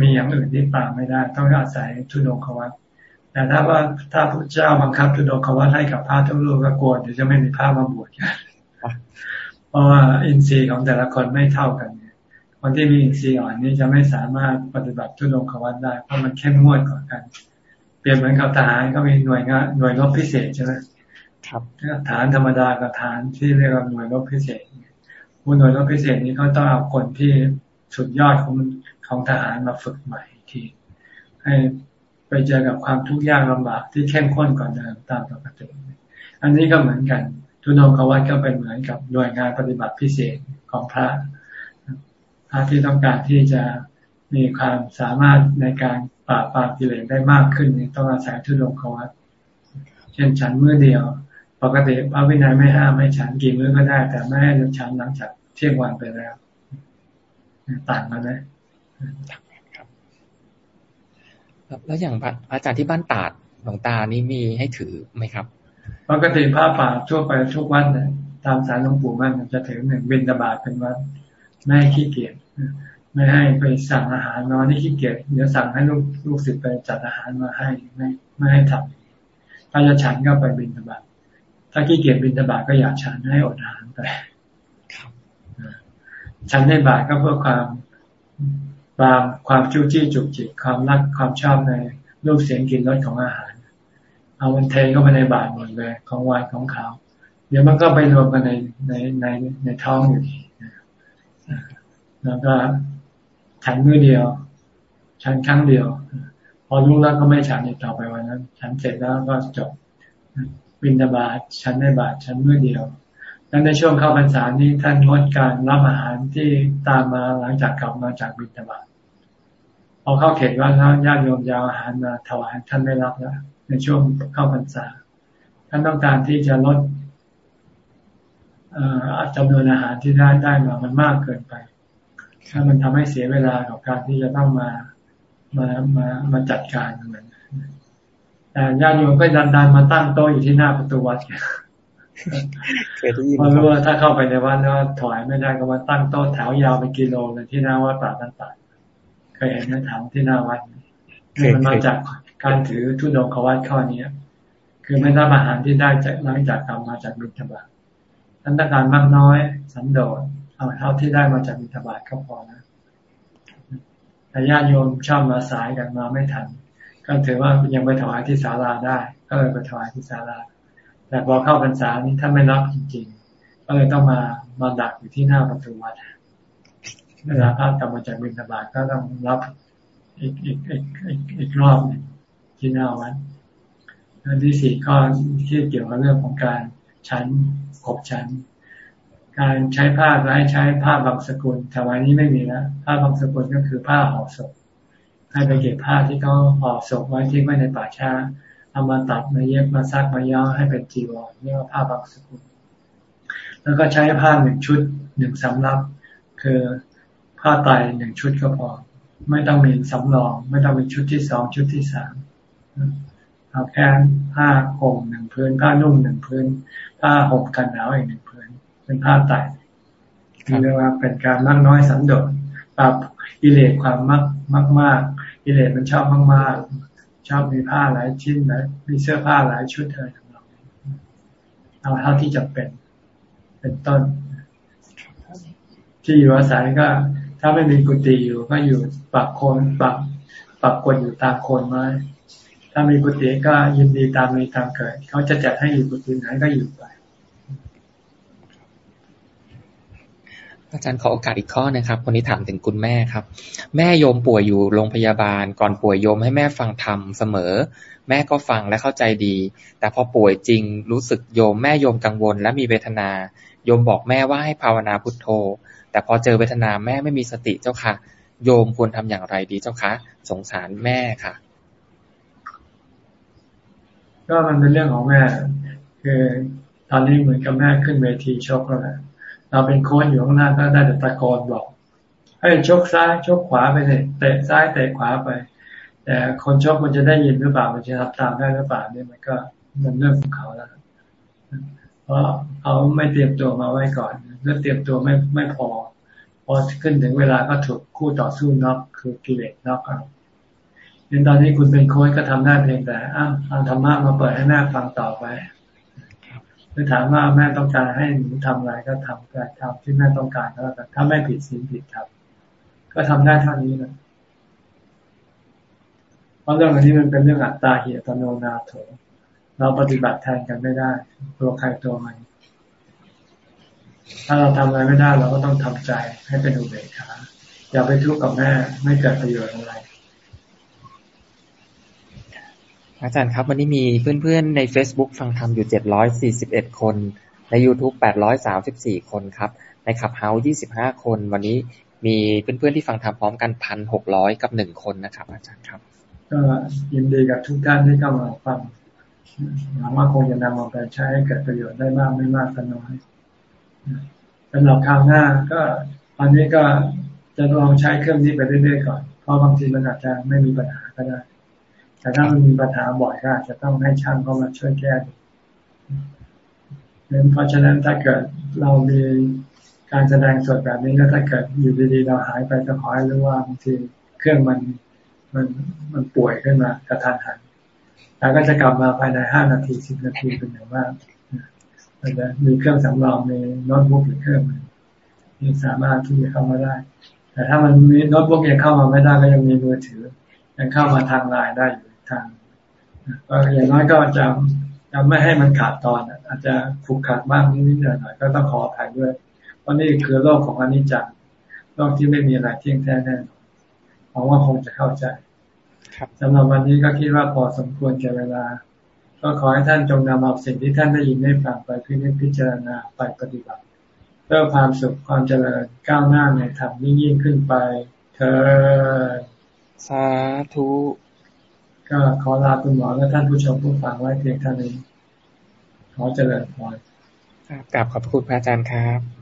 [SPEAKER 2] มีอย่างอื่นที่ปราบไม่ได้ ต้องอาศัยทุดงควัตแต่ถ้าว่าถ้าพระเจ้าบังคับทุดงควัตให้กับพระทุกรูปก็กลัวเดี๋ยวจะไม่มีพระมาบวชกันเพราะว่าอินทรีย์ของแต่ละคนไม่เท่ากันคนที่มีอินทรีย์อ่อนนี้จะไม่สามารถปฏิบัติทุดงควัตได้เพราะมันเข้มงวดกว่ากัน เปรียบเหมือนกับทหารก็มีหน่วยงานหน่วยรบพิเศษใช่ไหมครับฐานธรรมดากับฐานที่เรียกว่าหน่วยรบพิเศษผู้หน่วยรบพิเศษนี้เขาต้องเอาคนที่สุดยอดของ ของทหารมาฝึกใหม่ที ให้ไปเจอกับความทุกข์ยากลำบากที่เข้มข้นกว่าเดิมตามปกติ อันนี้ก็เหมือนกัน ทุนงควัตก็เป็นเหมือนกับหน่วยงานปฏิบัติพิเศษของพระพระที่ต้องการที่จะมีความสามารถในการปราบปรามกิเลสได้มากขึ้นต้องอาศัยทุนงควัตเช่นฉันมือเดียว ปกติพระวินัยไม่ห้ามไม่ฉันกี่มื้อก็ได้ แต่ไม่ให้ฉันหลังจากเที่ยงวันไปแล้ว ต่างกันไหม
[SPEAKER 1] ครับ แล้วอย่างพระอาจารย์ที่บ้านตาดหลวงตานี่มีให้ถือไหมครับ
[SPEAKER 2] ปกติพระป่าทั่วไปทุกวันเนี่ยตามสารหลวงปู่มั่นจะถือหนึ่งบินตบาทเป็นวันไม่ให้ขี้เกียจไม่ให้ไปสั่งอาหารนอนที่ขี้เกียจเดี๋ยวสั่งให้ลูกลูกศิษย์ไปจัดอาหารมาให้ไม่ไม่ให้ทำถ้าจะฉันก็ไปบินตบาทถ้าขี้เกียจบินตบาทก็อยากฉันให้อดอาหารไปฉันในบาทก็เพื่อความ บางความจู้จี้จุกจิกความรักความชอบในรูปเสียงกลิ่นรสของอาหาร เอามันเทเข้าไปในบาทหมดเลย ของวานของขาวเดี๋ยวมันก็ไปรวมกันในในในในท้องอยู่ดีแล้วก็ฉันมือเดียว ฉันครั้งเดียว พอรู้แล้วก็ไม่ฉันอีกต่อไปวันนั้น ฉันเสร็จแล้วก็จบบินบาทฉันในบาทฉันมือเดียว และในช่วงเข้าพรรษานี้ท่านงดการรับอาหารที่ตามมาหลังจากกลับมาจากบิณฑบาตพอเข้าเขตว่าแล้วญาติโยมยาวอาหารมาถวายท่านไม่รับแล้วในช่วงเข้าพรรษา ท่านต้องการที่จะลดจำนวนอาหารที่ได้ได้มามันมากเกินไปถ้ามันทำให้เสียเวลากับการที่จะต้องมามามามาจัดการมันแต่ญาติโยมก็ดันดันมาตั้งโต๊ะอยู่ที่หน้าประตูวัด เพราะรู้ว่าถ้าเข้าไปในวัดแล้วถอยไม่ได้ก็มาตั้งโต๊ะแถวยาวเป็นกิโลเลยที่หน้าวัดป่าตันตาเคยเห็นไหมถามที่หน้าวัดมันมาจากการถือทุดงควัดข้อนี้คือไม่รับอาหารที่ได้จากหลังจากกรรมมาจากบิณฑบาตท่านต้องการมากน้อยสันโดษเอาเท่าที่ได้มาจากบิณฑบาตก็พอนะแต่ญาติโยมชอบมาสายกันมาไม่ทัน ก็ถือว่ายังไปถวายที่ศาลาได้ ก็เลยไปถวายที่ศาลา แต่พอเข้าพรรษานี้ถ้าไม่รับจริงๆ ก็เลยต้องมามาดักอยู่ที่หน้าประตูวัดเวลาพระกลับมาจากบิณฑบาตก็ต้องรับอีกอีกอีกอีกอีกรอบหนึ่งที่หน้าวัดอันที่สี่ข้อที่เกี่ยวกับเรื่องของการชั้นขบชั้น การใช้ผ้าก็ให้ใช้ผ้าบางสกุลแต่วันนี้ไม่มีแล้วผ้าบางสกุลก็คือผ้าห่อศพให้ไปเก็บผ้าที่เขาห่อศพไว้ทิ้งไว้ในป่าช้า เอามาตัดมาเย็บมาซักมาย้อมให้เป็นจีวรเรียกว่าผ้าบางสกุล แล้วก็ใช้ผ้าหนึ่งชุดหนึ่งสำรับ คือผ้าไตหนึ่งชุดก็พอ ไม่ต้องมีสำรอง ไม่ต้องมีชุดที่สองชุดที่สามเอาแค่ผ้าห่มหนึ่งพื้น ผ้านุ่มหนึ่งพื้น ผ้าห่มกันหนาวอีกหนึ่งพื้น เป็นผ้าไต่เรียกว่าเป็นการมากน้อยสันโดษปรับกิเลสความมากมากมากกิเลสมันชอบมากมาก ชอบมีผ้าหลายชิ้นหลายมีเสื้อผ้าหลายชุดเลยของเราเอาเท่าที่จะเป็น เป็นต้น ที่อยู่อาศัยก็ ถ้าไม่มีกุฏิอยู่ก็อยู่ปักโคนปักปักกดอยู่ตามโคนไม้ถ้ามีกุฏิก็ยินดีตามมีตามเกิด เขาจะจัดให้อยู่กุฏิไหนก็อยู่ไป
[SPEAKER 1] อาจารย์ขอโอกาสอีกข้อนะครับ คนนี้ถามถึงคุณแม่ครับ แม่โยมป่วยอยู่โรงพยาบาล ก่อนป่วยโยมให้แม่ฟังธรรมเสมอ แม่ก็ฟังและเข้าใจดี แต่พอป่วยจริงรู้สึกโยมแม่โยมกังวล และมีเวทนา โยมบอกแม่ว่าให้ภาวนาพุทโธ แต่พอเจอเวทนาแม่ไม่มีสติเจ้าค่ะ โยมควรทำอย่างไรดีเจ้าคะ สงสารแม่ค่ะ
[SPEAKER 2] ก็มันเป็นเรื่องของแม่ คือตอนนี้เหมือนกับแม่ขึ้นเวทีชกแล้วแหละ เราเป็นโค้ชอยู่ข้างหน้าก็ได้แต่ตะโกนบอกให้ชกซ้ายชกขวาไปเลยเตะซ้ายเตะขวาไป แต่คนชกมันจะได้ยินหรือเปล่ามันจะทำตามได้หรือเปล่าเนี่ยมันก็มันเรื่องของเขาแล้วเพราะเขาไม่เตรียมตัวมาไว้ก่อนแล้วเตรียมตัวไม่ไม่พอ พอขึ้นถึงเวลาก็ถูกคู่ต่อสู้น็อกคือกิเลสน็อกเอาในตอนนี้คุณเป็นโค้ชก็ทำได้าเพียงแต่อ้าวเอาธรรมะมาเปิดให้แม่ฟังต่อไป หรือถามว่าแม่ต้องการให้หนูทำอะไรก็ทำก็ทำที่แม่ต้องการก็แล้วกันถ้าไม่ผิดศีลผิดครับก็ทำได้เท่านี้นะเพราะเรื่องอันนี้มันเป็นเรื่องอัตตาเหียตโนนาโถเราปฏิบัติแทนกันไม่ได้ ตัวใครตัวมันถ้าเราทำอะไรไม่ได้ เราก็ต้องทำใจให้เป็นอุเบกขาอย่าไปทุกข์กับแม่ไม่เกิดประโยชน์อะไร
[SPEAKER 1] อาจารย์ครับ วันนี้มีเพื่อนๆใน Facebook ฟังธรรมอยู่ 741 คน ใน YouTube 834 คนครับ ในขับเฮาส์25 คน วันนี้มีเพื่อนๆที่ฟังธรรมพร้อมกัน 1,600 กับ 1 คนนะครับ อาจารย์ครับ
[SPEAKER 2] ก็ยินดีกับทุกท่านที่เข้ามาฟังหวังว่าคงจะนำมาไปใช้ให้เกิดประโยชน์ได้มากไม่มากก็น้อยสำหรับคราวหน้าก็ตอนนี้ก็จะลองใช้เครื่องนี้ไปเรื่อยๆก่อน เพราะบางทีมันอาจจะไม่มีปัญหาก็ได้ แต่ถ้ามันมีปัญหาบ่อยก็อาจจะต้องให้ช่างเข้ามาช่วยแก้เพราะฉะนั้นถ้าเกิดเรามีการแสดงสดแบบนี้แล้วถ้าเกิดอยู่ดีๆเราหายไปก็ขอให้รู้ว่าบางทีเครื่องมันมันมันป่วยขึ้นมากระทันหันแล้วก็จะกลับมาภายในห้านาทีสิบนาทีเป็นอย่างมากจะมีเครื่องสำรองในโน้ตบุ๊กหรือเครื่องนึงที่สามารถที่จะเข้ามาได้ แต่ถ้ามันมีโน้ตบุ๊กยังเข้ามาไม่ได้ก็ยังมีมือถือ ยังเข้ามาทางไลน์ได้อยู่ ทางก็อย่างน้อยก็จะจะไม่ให้มันขาดตอน อาจจะผูกขาดบ้างนิดๆหน่อยๆก็ต้องขออภัยด้วย เพราะนี่คือโลกของอนิจจังโลกที่ไม่มีอะไรเที่ยงแท้แน่นอนหวังว่าคงจะเข้าใจสำหรับวันนี้ก็คิดว่าพอสมควรแก่เวลา ก็ขอให้ท่านจงนำเอาสิ่งที่ท่านได้ยินได้ฟังไปพิจพิจารณาไปปฏิบัติ เพื่อความสุขความเจริญก้าวหน้าในธรรมยิ่งยิ่งขึ้นไป เธอ
[SPEAKER 1] สาธุ
[SPEAKER 2] ก็ขอลาคุณหมอและท่านผู้ชมผู้ฟังไว้เพียงเท่านี้ ขอเจริญพร
[SPEAKER 1] ครับกราบขอบคุณพระอาจารย์ครับ